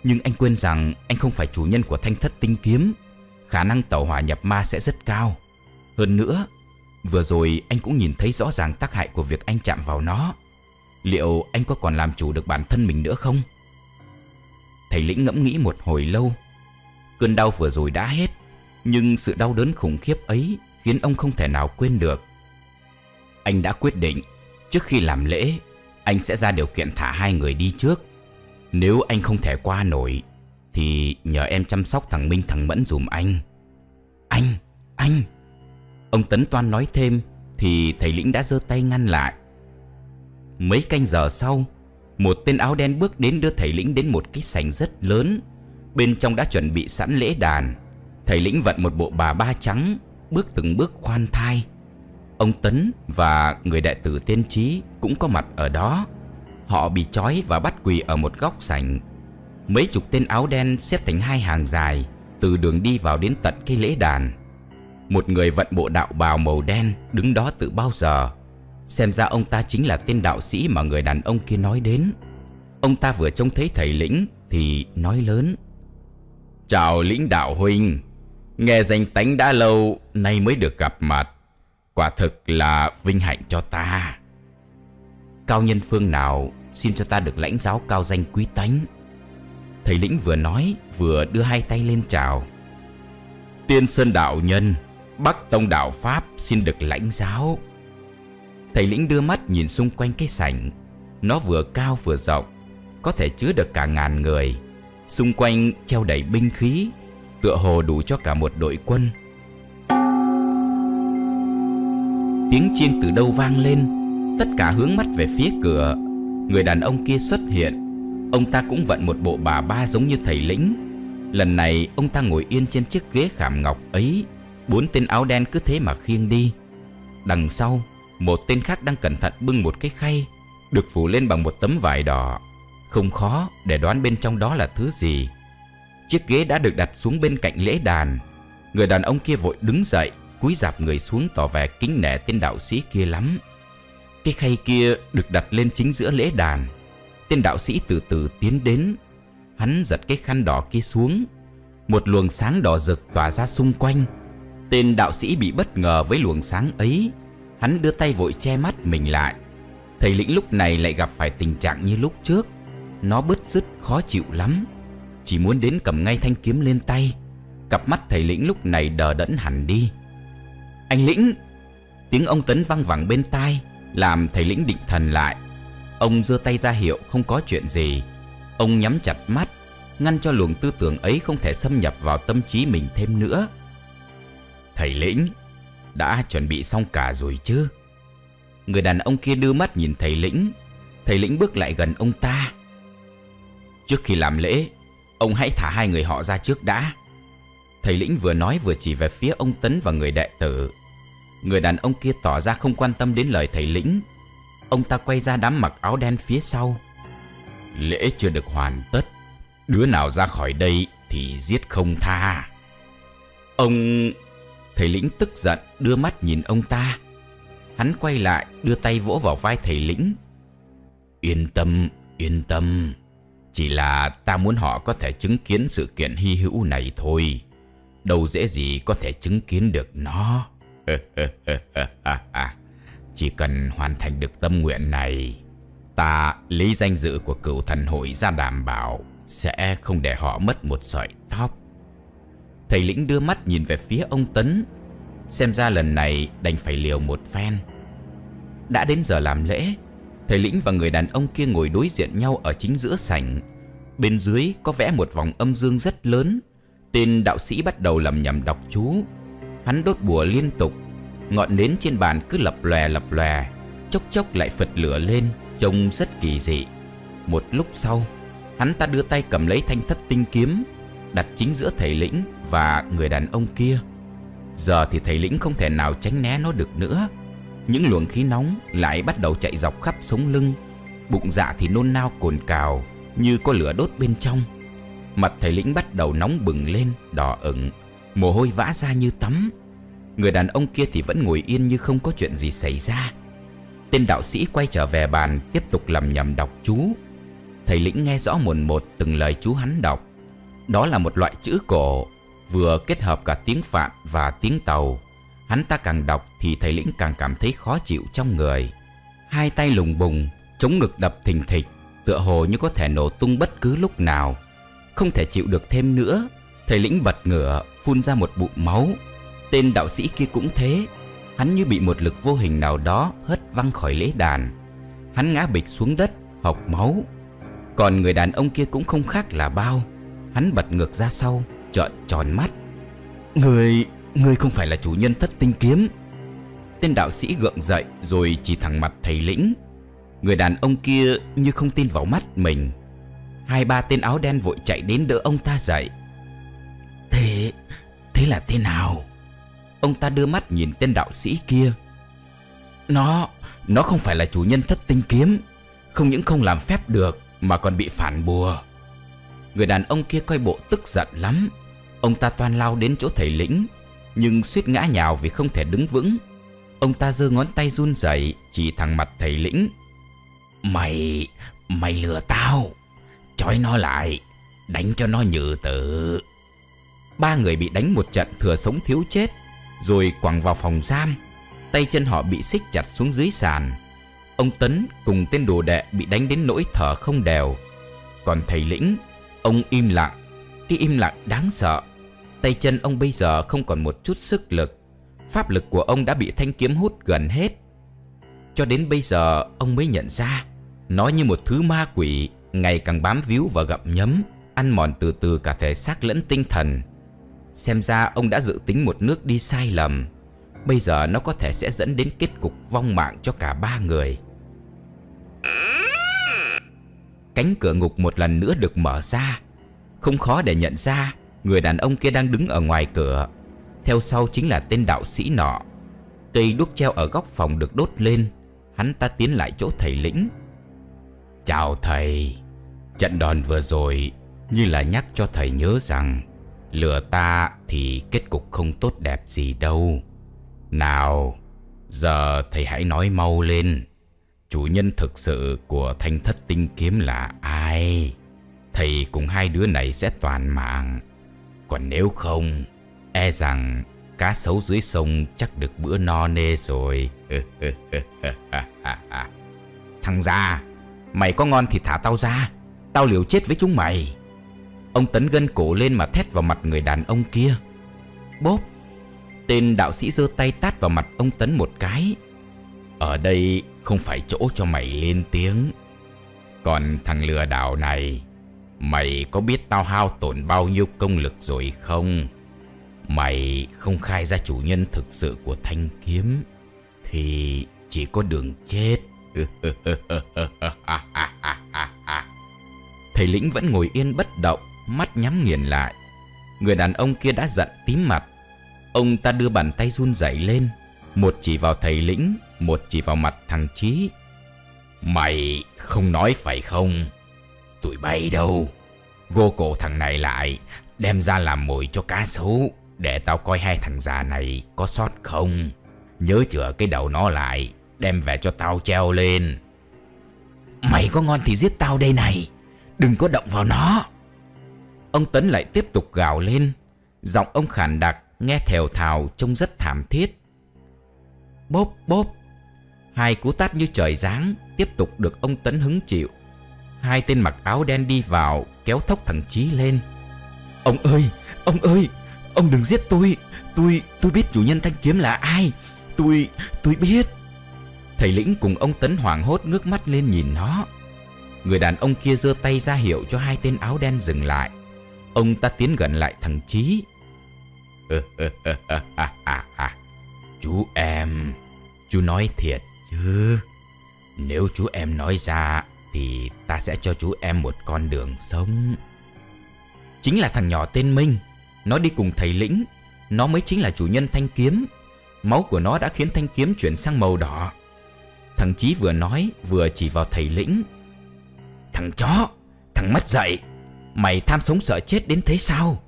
Nhưng anh quên rằng Anh không phải chủ nhân của thanh thất tinh kiếm khả năng tàu hỏa nhập ma sẽ rất cao. Hơn nữa, vừa rồi anh cũng nhìn thấy rõ ràng tác hại của việc anh chạm vào nó. Liệu anh có còn làm chủ được bản thân mình nữa không? Thầy lĩnh ngẫm nghĩ một hồi lâu. Cơn đau vừa rồi đã hết, nhưng sự đau đớn khủng khiếp ấy khiến ông không thể nào quên được. Anh đã quyết định, trước khi làm lễ, anh sẽ ra điều kiện thả hai người đi trước. Nếu anh không thể qua nổi, thì nhờ em chăm sóc thằng Minh thằng Mẫn dùm anh. Anh, anh. Ông Tấn Toan nói thêm Thì thầy Lĩnh đã giơ tay ngăn lại. Mấy canh giờ sau Một tên áo đen bước đến đưa thầy Lĩnh đến một cái sảnh rất lớn. Bên trong đã chuẩn bị sẵn lễ đàn. Thầy Lĩnh vận một bộ bà ba trắng Bước từng bước khoan thai. Ông Tấn và người đại tử tiên trí cũng có mặt ở đó. Họ bị trói và bắt quỳ ở một góc sảnh Mấy chục tên áo đen xếp thành hai hàng dài Từ đường đi vào đến tận cây lễ đàn. Một người vận bộ đạo bào màu đen Đứng đó từ bao giờ? Xem ra ông ta chính là tên đạo sĩ Mà người đàn ông kia nói đến. Ông ta vừa trông thấy thầy lĩnh Thì nói lớn. Chào lĩnh đạo huynh Nghe danh tánh đã lâu Nay mới được gặp mặt. Quả thực là vinh hạnh cho ta. Cao nhân phương nào Xin cho ta được lãnh giáo cao danh quý tánh Thầy lĩnh vừa nói, vừa đưa hai tay lên chào. Tiên Sơn Đạo Nhân, Bắc Tông Đạo Pháp xin được lãnh giáo. Thầy lĩnh đưa mắt nhìn xung quanh cái sảnh. Nó vừa cao vừa rộng, Có thể chứa được cả ngàn người. Xung quanh treo đầy binh khí, Tựa hồ đủ cho cả một đội quân. Tiếng chiêng từ đâu vang lên? Tất cả hướng mắt về phía cửa. Người đàn ông kia xuất hiện. Ông ta cũng vận một bộ bà ba giống như thầy lĩnh. Lần này, ông ta ngồi yên trên chiếc ghế khảm ngọc ấy, Bốn tên áo đen cứ thế mà khiêng đi. Đằng sau, Một tên khác đang cẩn thận bưng một cái khay, Được phủ lên bằng một tấm vải đỏ. Không khó để đoán bên trong đó là thứ gì. Chiếc ghế đã được đặt xuống bên cạnh lễ đàn. Người đàn ông kia vội đứng dậy, Cúi dạp người xuống tỏ vẻ kính nể tên đạo sĩ kia lắm. Cái khay kia được đặt lên chính giữa lễ đàn. Tên đạo sĩ từ từ tiến đến. Hắn giật cái khăn đỏ kia xuống. Một luồng sáng đỏ rực tỏa ra xung quanh. Tên đạo sĩ bị bất ngờ với luồng sáng ấy. Hắn đưa tay vội che mắt mình lại. Thầy lĩnh lúc này lại gặp phải tình trạng như lúc trước. Nó bứt rứt, khó chịu lắm. Chỉ muốn đến cầm ngay thanh kiếm lên tay. Cặp mắt thầy lĩnh lúc này đờ đẫn hẳn đi. Anh lĩnh! Tiếng ông Tấn văng vẳng bên tai, Làm thầy lĩnh định thần lại. Ông giơ tay ra hiệu không có chuyện gì. Ông nhắm chặt mắt, Ngăn cho luồng tư tưởng ấy không thể xâm nhập vào tâm trí mình thêm nữa. Thầy lĩnh, Đã chuẩn bị xong cả rồi chứ? Người đàn ông kia đưa mắt nhìn thầy lĩnh. Thầy lĩnh bước lại gần ông ta. Trước khi làm lễ, Ông hãy thả hai người họ ra trước đã. Thầy lĩnh vừa nói vừa chỉ về phía ông Tấn và người đệ tử. Người đàn ông kia tỏ ra không quan tâm đến lời thầy lĩnh. Ông ta quay ra đám mặc áo đen phía sau. Lễ chưa được hoàn tất Đứa nào ra khỏi đây thì giết không tha. Ông... Thầy lĩnh tức giận đưa mắt nhìn ông ta. Hắn quay lại đưa tay vỗ vào vai thầy lĩnh. Yên tâm, yên tâm. Chỉ là ta muốn họ có thể chứng kiến sự kiện hy hữu này thôi. Đâu dễ gì có thể chứng kiến được nó. Chỉ cần hoàn thành được tâm nguyện này, Ta lấy danh dự của cựu thần hội ra đảm bảo, Sẽ không để họ mất một sợi tóc. Thầy lĩnh đưa mắt nhìn về phía ông Tấn, Xem ra lần này đành phải liều một phen. Đã đến giờ làm lễ, Thầy lĩnh và người đàn ông kia ngồi đối diện nhau ở chính giữa sảnh. Bên dưới có vẽ một vòng âm dương rất lớn, Tên đạo sĩ bắt đầu lầm nhầm đọc chú. Hắn đốt bùa liên tục Ngọn nến trên bàn cứ lập lòe lập lòe. Chốc chốc lại phật lửa lên, Trông rất kỳ dị. Một lúc sau, Hắn ta đưa tay cầm lấy thanh thất tinh kiếm, Đặt chính giữa thầy lĩnh và người đàn ông kia. Giờ thì thầy lĩnh không thể nào tránh né nó được nữa. Những luồng khí nóng lại bắt đầu chạy dọc khắp sống lưng. Bụng dạ thì nôn nao cồn cào, Như có lửa đốt bên trong. Mặt thầy lĩnh bắt đầu nóng bừng lên, Đỏ ửng. Mồ hôi vã ra như tắm. Người đàn ông kia thì vẫn ngồi yên như không có chuyện gì xảy ra. Tên đạo sĩ quay trở về bàn, Tiếp tục lầm nhầm đọc chú. Thầy lĩnh nghe rõ một một từng lời chú hắn đọc. Đó là một loại chữ cổ, Vừa kết hợp cả tiếng Phạn và tiếng Tàu. Hắn ta càng đọc thì thầy lĩnh càng cảm thấy khó chịu trong người. Hai tay lùng bùng, Chống ngực đập thình thịch, Tựa hồ như có thể nổ tung bất cứ lúc nào. Không thể chịu được thêm nữa, Thầy lĩnh bật ngửa, Phun ra một bụng máu. Tên đạo sĩ kia cũng thế. Hắn như bị một lực vô hình nào đó hất văng khỏi lễ đàn. Hắn ngã bịch xuống đất, Học máu. Còn người đàn ông kia cũng không khác là bao. Hắn bật ngược ra sau, Trợn tròn mắt. Người... người không phải là chủ nhân thất tinh kiếm. Tên đạo sĩ gượng dậy Rồi chỉ thẳng mặt thầy lĩnh. Người đàn ông kia như không tin vào mắt mình. Hai ba tên áo đen vội chạy đến đỡ ông ta dậy. Thế... thế là thế nào? Ông ta đưa mắt nhìn tên đạo sĩ kia. Nó Nó không phải là chủ nhân thất tinh kiếm. Không những không làm phép được, Mà còn bị phản bùa. Người đàn ông kia coi bộ tức giận lắm. Ông ta toan lao đến chỗ thầy lĩnh, Nhưng suýt ngã nhào vì không thể đứng vững. Ông ta giơ ngón tay run rẩy, Chỉ thẳng mặt thầy lĩnh. Mày Mày lừa tao. Chói nó lại, Đánh cho nó nhừ tử. Ba người bị đánh một trận, thừa sống thiếu chết rồi quẳng vào phòng giam. Tay chân họ bị xích chặt xuống dưới sàn. Ông Tấn cùng tên đồ đệ bị đánh đến nỗi thở không đều. Còn thầy Lĩnh, ông im lặng, cái im lặng đáng sợ. Tay chân ông bây giờ không còn một chút sức lực Pháp lực của ông đã bị thanh kiếm hút gần hết Cho đến bây giờ ông mới nhận ra Nó như một thứ ma quỷ Ngày càng bám víu và gặm nhấm Ăn mòn từ từ cả thể xác lẫn tinh thần Xem ra ông đã dự tính một nước đi sai lầm. Bây giờ nó có thể sẽ dẫn đến kết cục vong mạng cho cả ba người. Cánh cửa ngục một lần nữa được mở ra. Không khó để nhận ra, Người đàn ông kia đang đứng ở ngoài cửa. Theo sau chính là tên đạo sĩ nọ. Cây đuốc treo ở góc phòng được đốt lên. Hắn ta tiến lại chỗ thầy lĩnh. Chào thầy. Trận đòn vừa rồi, Như là nhắc cho thầy nhớ rằng Lừa ta thì kết cục không tốt đẹp gì đâu. Nào, Giờ thầy hãy nói mau lên. Chủ nhân thực sự của thanh thất tinh kiếm là ai? Thầy cùng hai đứa này sẽ toàn mạng. Còn nếu không E rằng cá sấu dưới sông chắc được bữa no nê rồi. Thằng già, Mày có ngon thì thả tao ra. Tao liều chết với chúng mày. Ông Tấn gân cổ lên mà thét vào mặt người đàn ông kia. Bốp! Tên đạo sĩ giơ tay tát vào mặt ông Tấn một cái. Ở đây không phải chỗ cho mày lên tiếng. Còn thằng lừa đảo này, Mày có biết tao hao tổn bao nhiêu công lực rồi không? Mày không khai ra chủ nhân thực sự của thanh kiếm, Thì chỉ có đường chết. Thầy lĩnh vẫn ngồi yên bất động. Mắt nhắm nghiền lại. Người đàn ông kia đã giận tím mặt. Ông ta đưa bàn tay run rẩy lên. Một chỉ vào thầy lĩnh, Một chỉ vào mặt thằng Chí. Mày không nói phải không? Tụi bay đâu? Vô cổ thằng này lại, Đem ra làm mồi cho cá sấu, Để tao coi hai thằng già này có sót không. Nhớ chữa cái đầu nó lại, Đem về cho tao treo lên. Mày có ngon thì giết tao đây này, Đừng có động vào nó. Ông Tấn lại tiếp tục gào lên. Giọng ông khản đặc Nghe thèo thào trông rất thảm thiết. Bốp bốp. Hai cú tát như trời giáng Tiếp tục được ông Tấn hứng chịu. Hai tên mặc áo đen đi vào Kéo thốc thằng Chí lên. Ông ơi, ông ơi Ông đừng giết tôi. Tôi, tôi biết chủ nhân thanh kiếm là ai. Tôi, tôi biết. Thầy lĩnh cùng ông Tấn hoảng hốt ngước mắt lên nhìn nó. Người đàn ông kia giơ tay ra hiệu cho hai tên áo đen dừng lại. Ông ta tiến gần lại thằng Chí. Ờ, ờ, ờ, chú em, Chú nói thiệt chứ. Nếu chú em nói ra Thì ta sẽ cho chú em một con đường sống. Chính là thằng nhỏ tên Minh. Nó đi cùng thầy lĩnh. Nó mới chính là chủ nhân thanh kiếm. Máu của nó đã khiến thanh kiếm chuyển sang màu đỏ. Thằng Chí vừa nói, Vừa chỉ vào thầy lĩnh. Thằng chó, Thằng mất dạy. Mày tham sống sợ chết đến thế sao?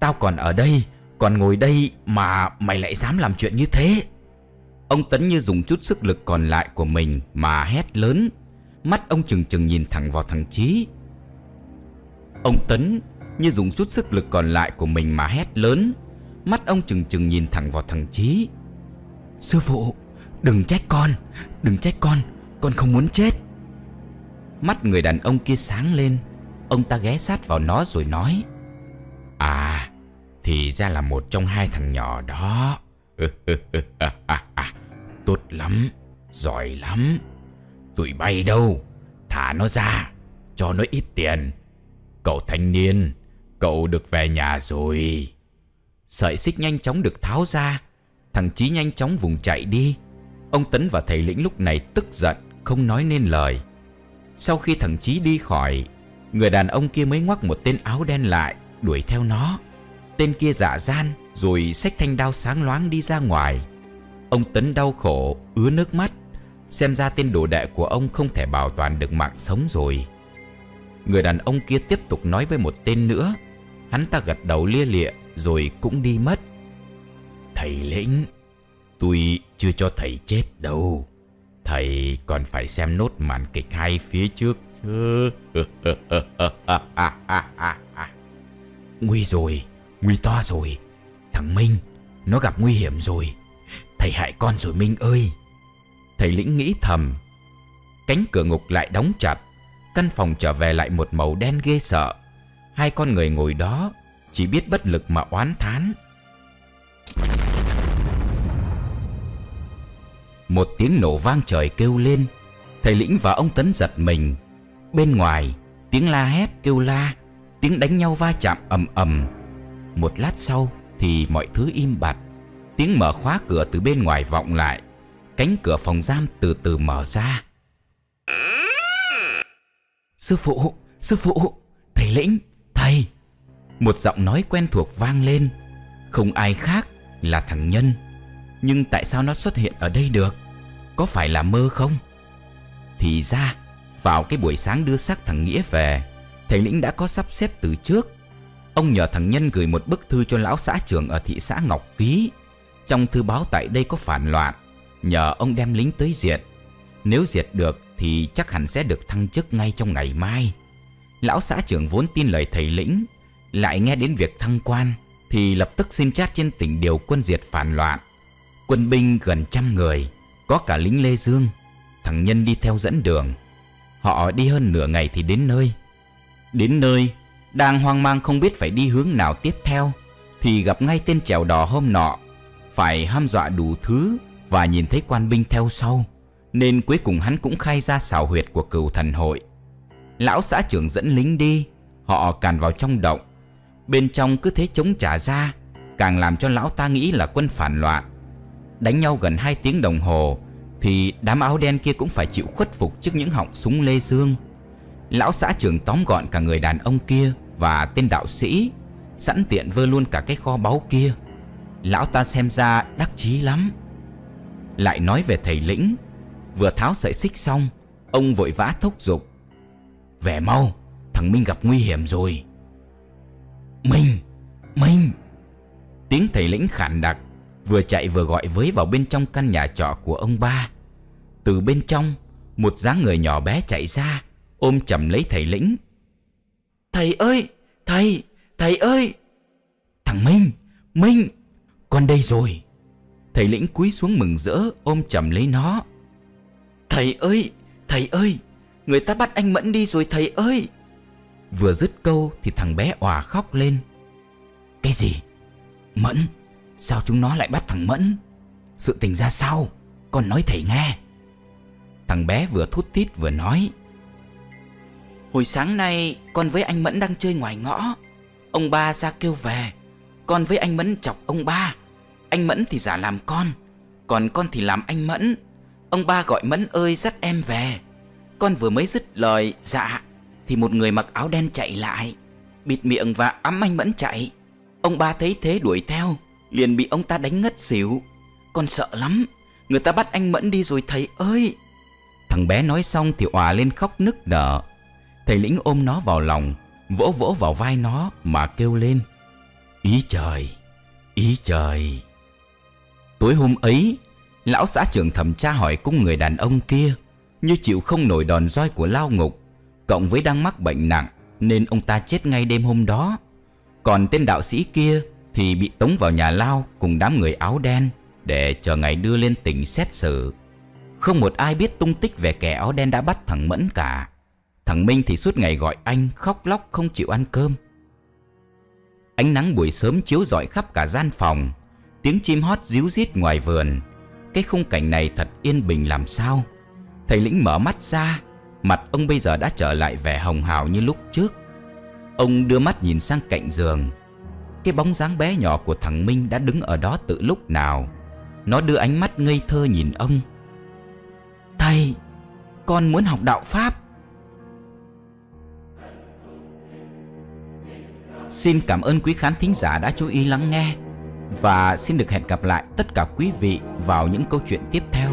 Tao còn ở đây, Còn ngồi đây mà mày lại dám làm chuyện như thế. Ông Tấn như dùng chút sức lực còn lại của mình Mà hét lớn. Mắt ông chừng chừng nhìn thẳng vào thằng Chí. Ông Tấn như dùng chút sức lực còn lại của mình mà hét lớn. Mắt ông chừng chừng nhìn thẳng vào thằng Chí. Sư phụ, Đừng trách con, Đừng trách con Con không muốn chết. Mắt người đàn ông kia sáng lên. Ông ta ghé sát vào nó rồi nói À Thì ra là một trong hai thằng nhỏ đó. Tốt lắm, Giỏi lắm. Tụi bay đâu? Thả nó ra, Cho nó ít tiền. Cậu thanh niên, Cậu được về nhà rồi. Sợi xích nhanh chóng được tháo ra, Thằng Chí nhanh chóng vùng chạy đi. Ông Tấn và thầy lĩnh lúc này tức giận, Không nói nên lời. Sau khi thằng Chí đi khỏi Người đàn ông kia mới ngoắc một tên áo đen lại, Đuổi theo nó. Tên kia giả gian, Rồi xách thanh đao sáng loáng đi ra ngoài. Ông Tấn đau khổ, Ứa nước mắt. Xem ra tên đồ đệ của ông không thể bảo toàn được mạng sống rồi. Người đàn ông kia tiếp tục nói với một tên nữa. Hắn ta gật đầu lia lịa, Rồi cũng đi mất. Thầy lĩnh, Tôi chưa cho thầy chết đâu. Thầy còn phải xem nốt màn kịch hai phía trước chứ. Nguy rồi Nguy to rồi. Thằng Minh Nó gặp nguy hiểm rồi. Thầy hại con rồi Minh ơi. Thầy lĩnh nghĩ thầm. Cánh cửa ngục lại đóng chặt. Căn phòng trở về lại một màu đen ghê sợ. Hai con người ngồi đó chỉ biết bất lực mà oán thán. Một tiếng nổ vang trời kêu lên, thầy lĩnh và ông Tấn giật mình. Bên ngoài, tiếng la hét kêu la, tiếng đánh nhau va chạm ầm ầm. Một lát sau thì mọi thứ im bặt. Tiếng mở khóa cửa từ bên ngoài vọng lại. Cánh cửa phòng giam từ từ mở ra. Sư phụ, sư phụ, thầy lĩnh, thầy. Một giọng nói quen thuộc vang lên. Không ai khác là thằng Nhân. Nhưng tại sao nó xuất hiện ở đây được? Có phải là mơ không? Thì ra, vào cái buổi sáng đưa xác thằng Nghĩa về, thầy lĩnh đã có sắp xếp từ trước. Ông nhờ thằng Nhân gửi một bức thư cho lão xã trưởng ở thị xã Ngọc Ký. Trong thư báo tại đây có phản loạn, nhờ ông đem lính tới diệt. Nếu diệt được thì chắc hẳn sẽ được thăng chức ngay trong ngày mai. Lão xã trưởng vốn tin lời thầy lĩnh, lại nghe đến việc thăng quan thì lập tức xin chát trên tỉnh điều quân diệt phản loạn. Quân binh gần trăm người, có cả lính Lê Dương, thằng Nhân đi theo dẫn đường. Họ đi hơn nửa ngày thì đến nơi. Đến nơi, đang hoang mang không biết phải đi hướng nào tiếp theo, thì gặp ngay tên trèo đò hôm nọ, phải hăm dọa đủ thứ và nhìn thấy quan binh theo sau nên cuối cùng hắn cũng khai ra xào huyệt của cửu thần hội. Lão xã trưởng dẫn lính đi, họ càn vào trong động. Bên trong cứ thế chống trả ra, càng làm cho lão ta nghĩ là quân phản loạn. Đánh nhau gần 2 tiếng đồng hồ, thì đám áo đen kia cũng phải chịu khuất phục trước những họng súng lê dương. Lão xã trưởng tóm gọn cả người đàn ông kia và tên đạo sĩ, sẵn tiện vơ luôn cả cái kho báu kia. Lão ta xem ra đắc chí lắm. Lại nói về thầy lĩnh, Vừa tháo sợi xích xong Ông vội vã thúc giục Về mau Thằng Minh gặp nguy hiểm rồi Minh Minh Tiếng thầy lĩnh khản đặc Vừa chạy vừa gọi với vào bên trong căn nhà trọ của ông ba Từ bên trong Một dáng người nhỏ bé chạy ra Ôm chầm lấy thầy lĩnh Thầy ơi Thầy Thầy ơi Thằng Minh Minh Con đây rồi Thầy lĩnh cúi xuống mừng rỡ ôm chầm lấy nó Thầy ơi, thầy ơi, người ta bắt anh Mẫn đi rồi thầy ơi. Vừa dứt câu thì thằng bé òa khóc lên. Cái gì? Mẫn? Sao chúng nó lại bắt thằng Mẫn? Sự tình ra sao? Con nói thầy nghe. Thằng bé vừa thút tít vừa nói. Hồi sáng nay, con với anh Mẫn đang chơi ngoài ngõ. Ông ba ra kêu về. Con với anh Mẫn chọc ông ba. Anh Mẫn thì giả làm con. Còn con thì làm anh Mẫn. Ông ba gọi Mẫn ơi, dắt em về Con vừa mới dứt lời dạ Thì một người mặc áo đen chạy lại Bịt miệng và ấm anh Mẫn chạy Ông ba thấy thế đuổi theo Liền bị ông ta đánh ngất xỉu. Con sợ lắm, Người ta bắt anh Mẫn đi rồi thầy ơi. Thằng bé nói xong thì òa lên khóc nức nở. Thầy lĩnh ôm nó vào lòng, Vỗ vỗ vào vai nó mà kêu lên. Ý trời Ý trời. Tối hôm ấy, Lão xã trưởng thẩm tra hỏi cung người đàn ông kia, Như chịu không nổi đòn roi của lao ngục, Cộng với đang mắc bệnh nặng Nên ông ta chết ngay đêm hôm đó. Còn tên đạo sĩ kia thì bị tống vào nhà lao Cùng đám người áo đen Để chờ ngày đưa lên tỉnh xét xử. Không một ai biết tung tích về kẻ áo đen đã bắt thằng Mẫn cả. Thằng Minh thì suốt ngày gọi anh, Khóc lóc, không chịu ăn cơm. Ánh nắng buổi sớm chiếu rọi khắp cả gian phòng. Tiếng chim hót ríu rít ngoài vườn. Cái khung cảnh này thật yên bình làm sao? Thầy lĩnh mở mắt ra, Mặt ông bây giờ đã trở lại vẻ hồng hào như lúc trước. Ông đưa mắt nhìn sang cạnh giường. Cái bóng dáng bé nhỏ của thằng Minh đã đứng ở đó từ lúc nào? Nó đưa ánh mắt ngây thơ nhìn ông. Thầy, Con muốn học đạo Pháp. Xin cảm ơn quý khán thính giả đã chú ý lắng nghe và xin được hẹn gặp lại tất cả quý vị vào những câu chuyện tiếp theo.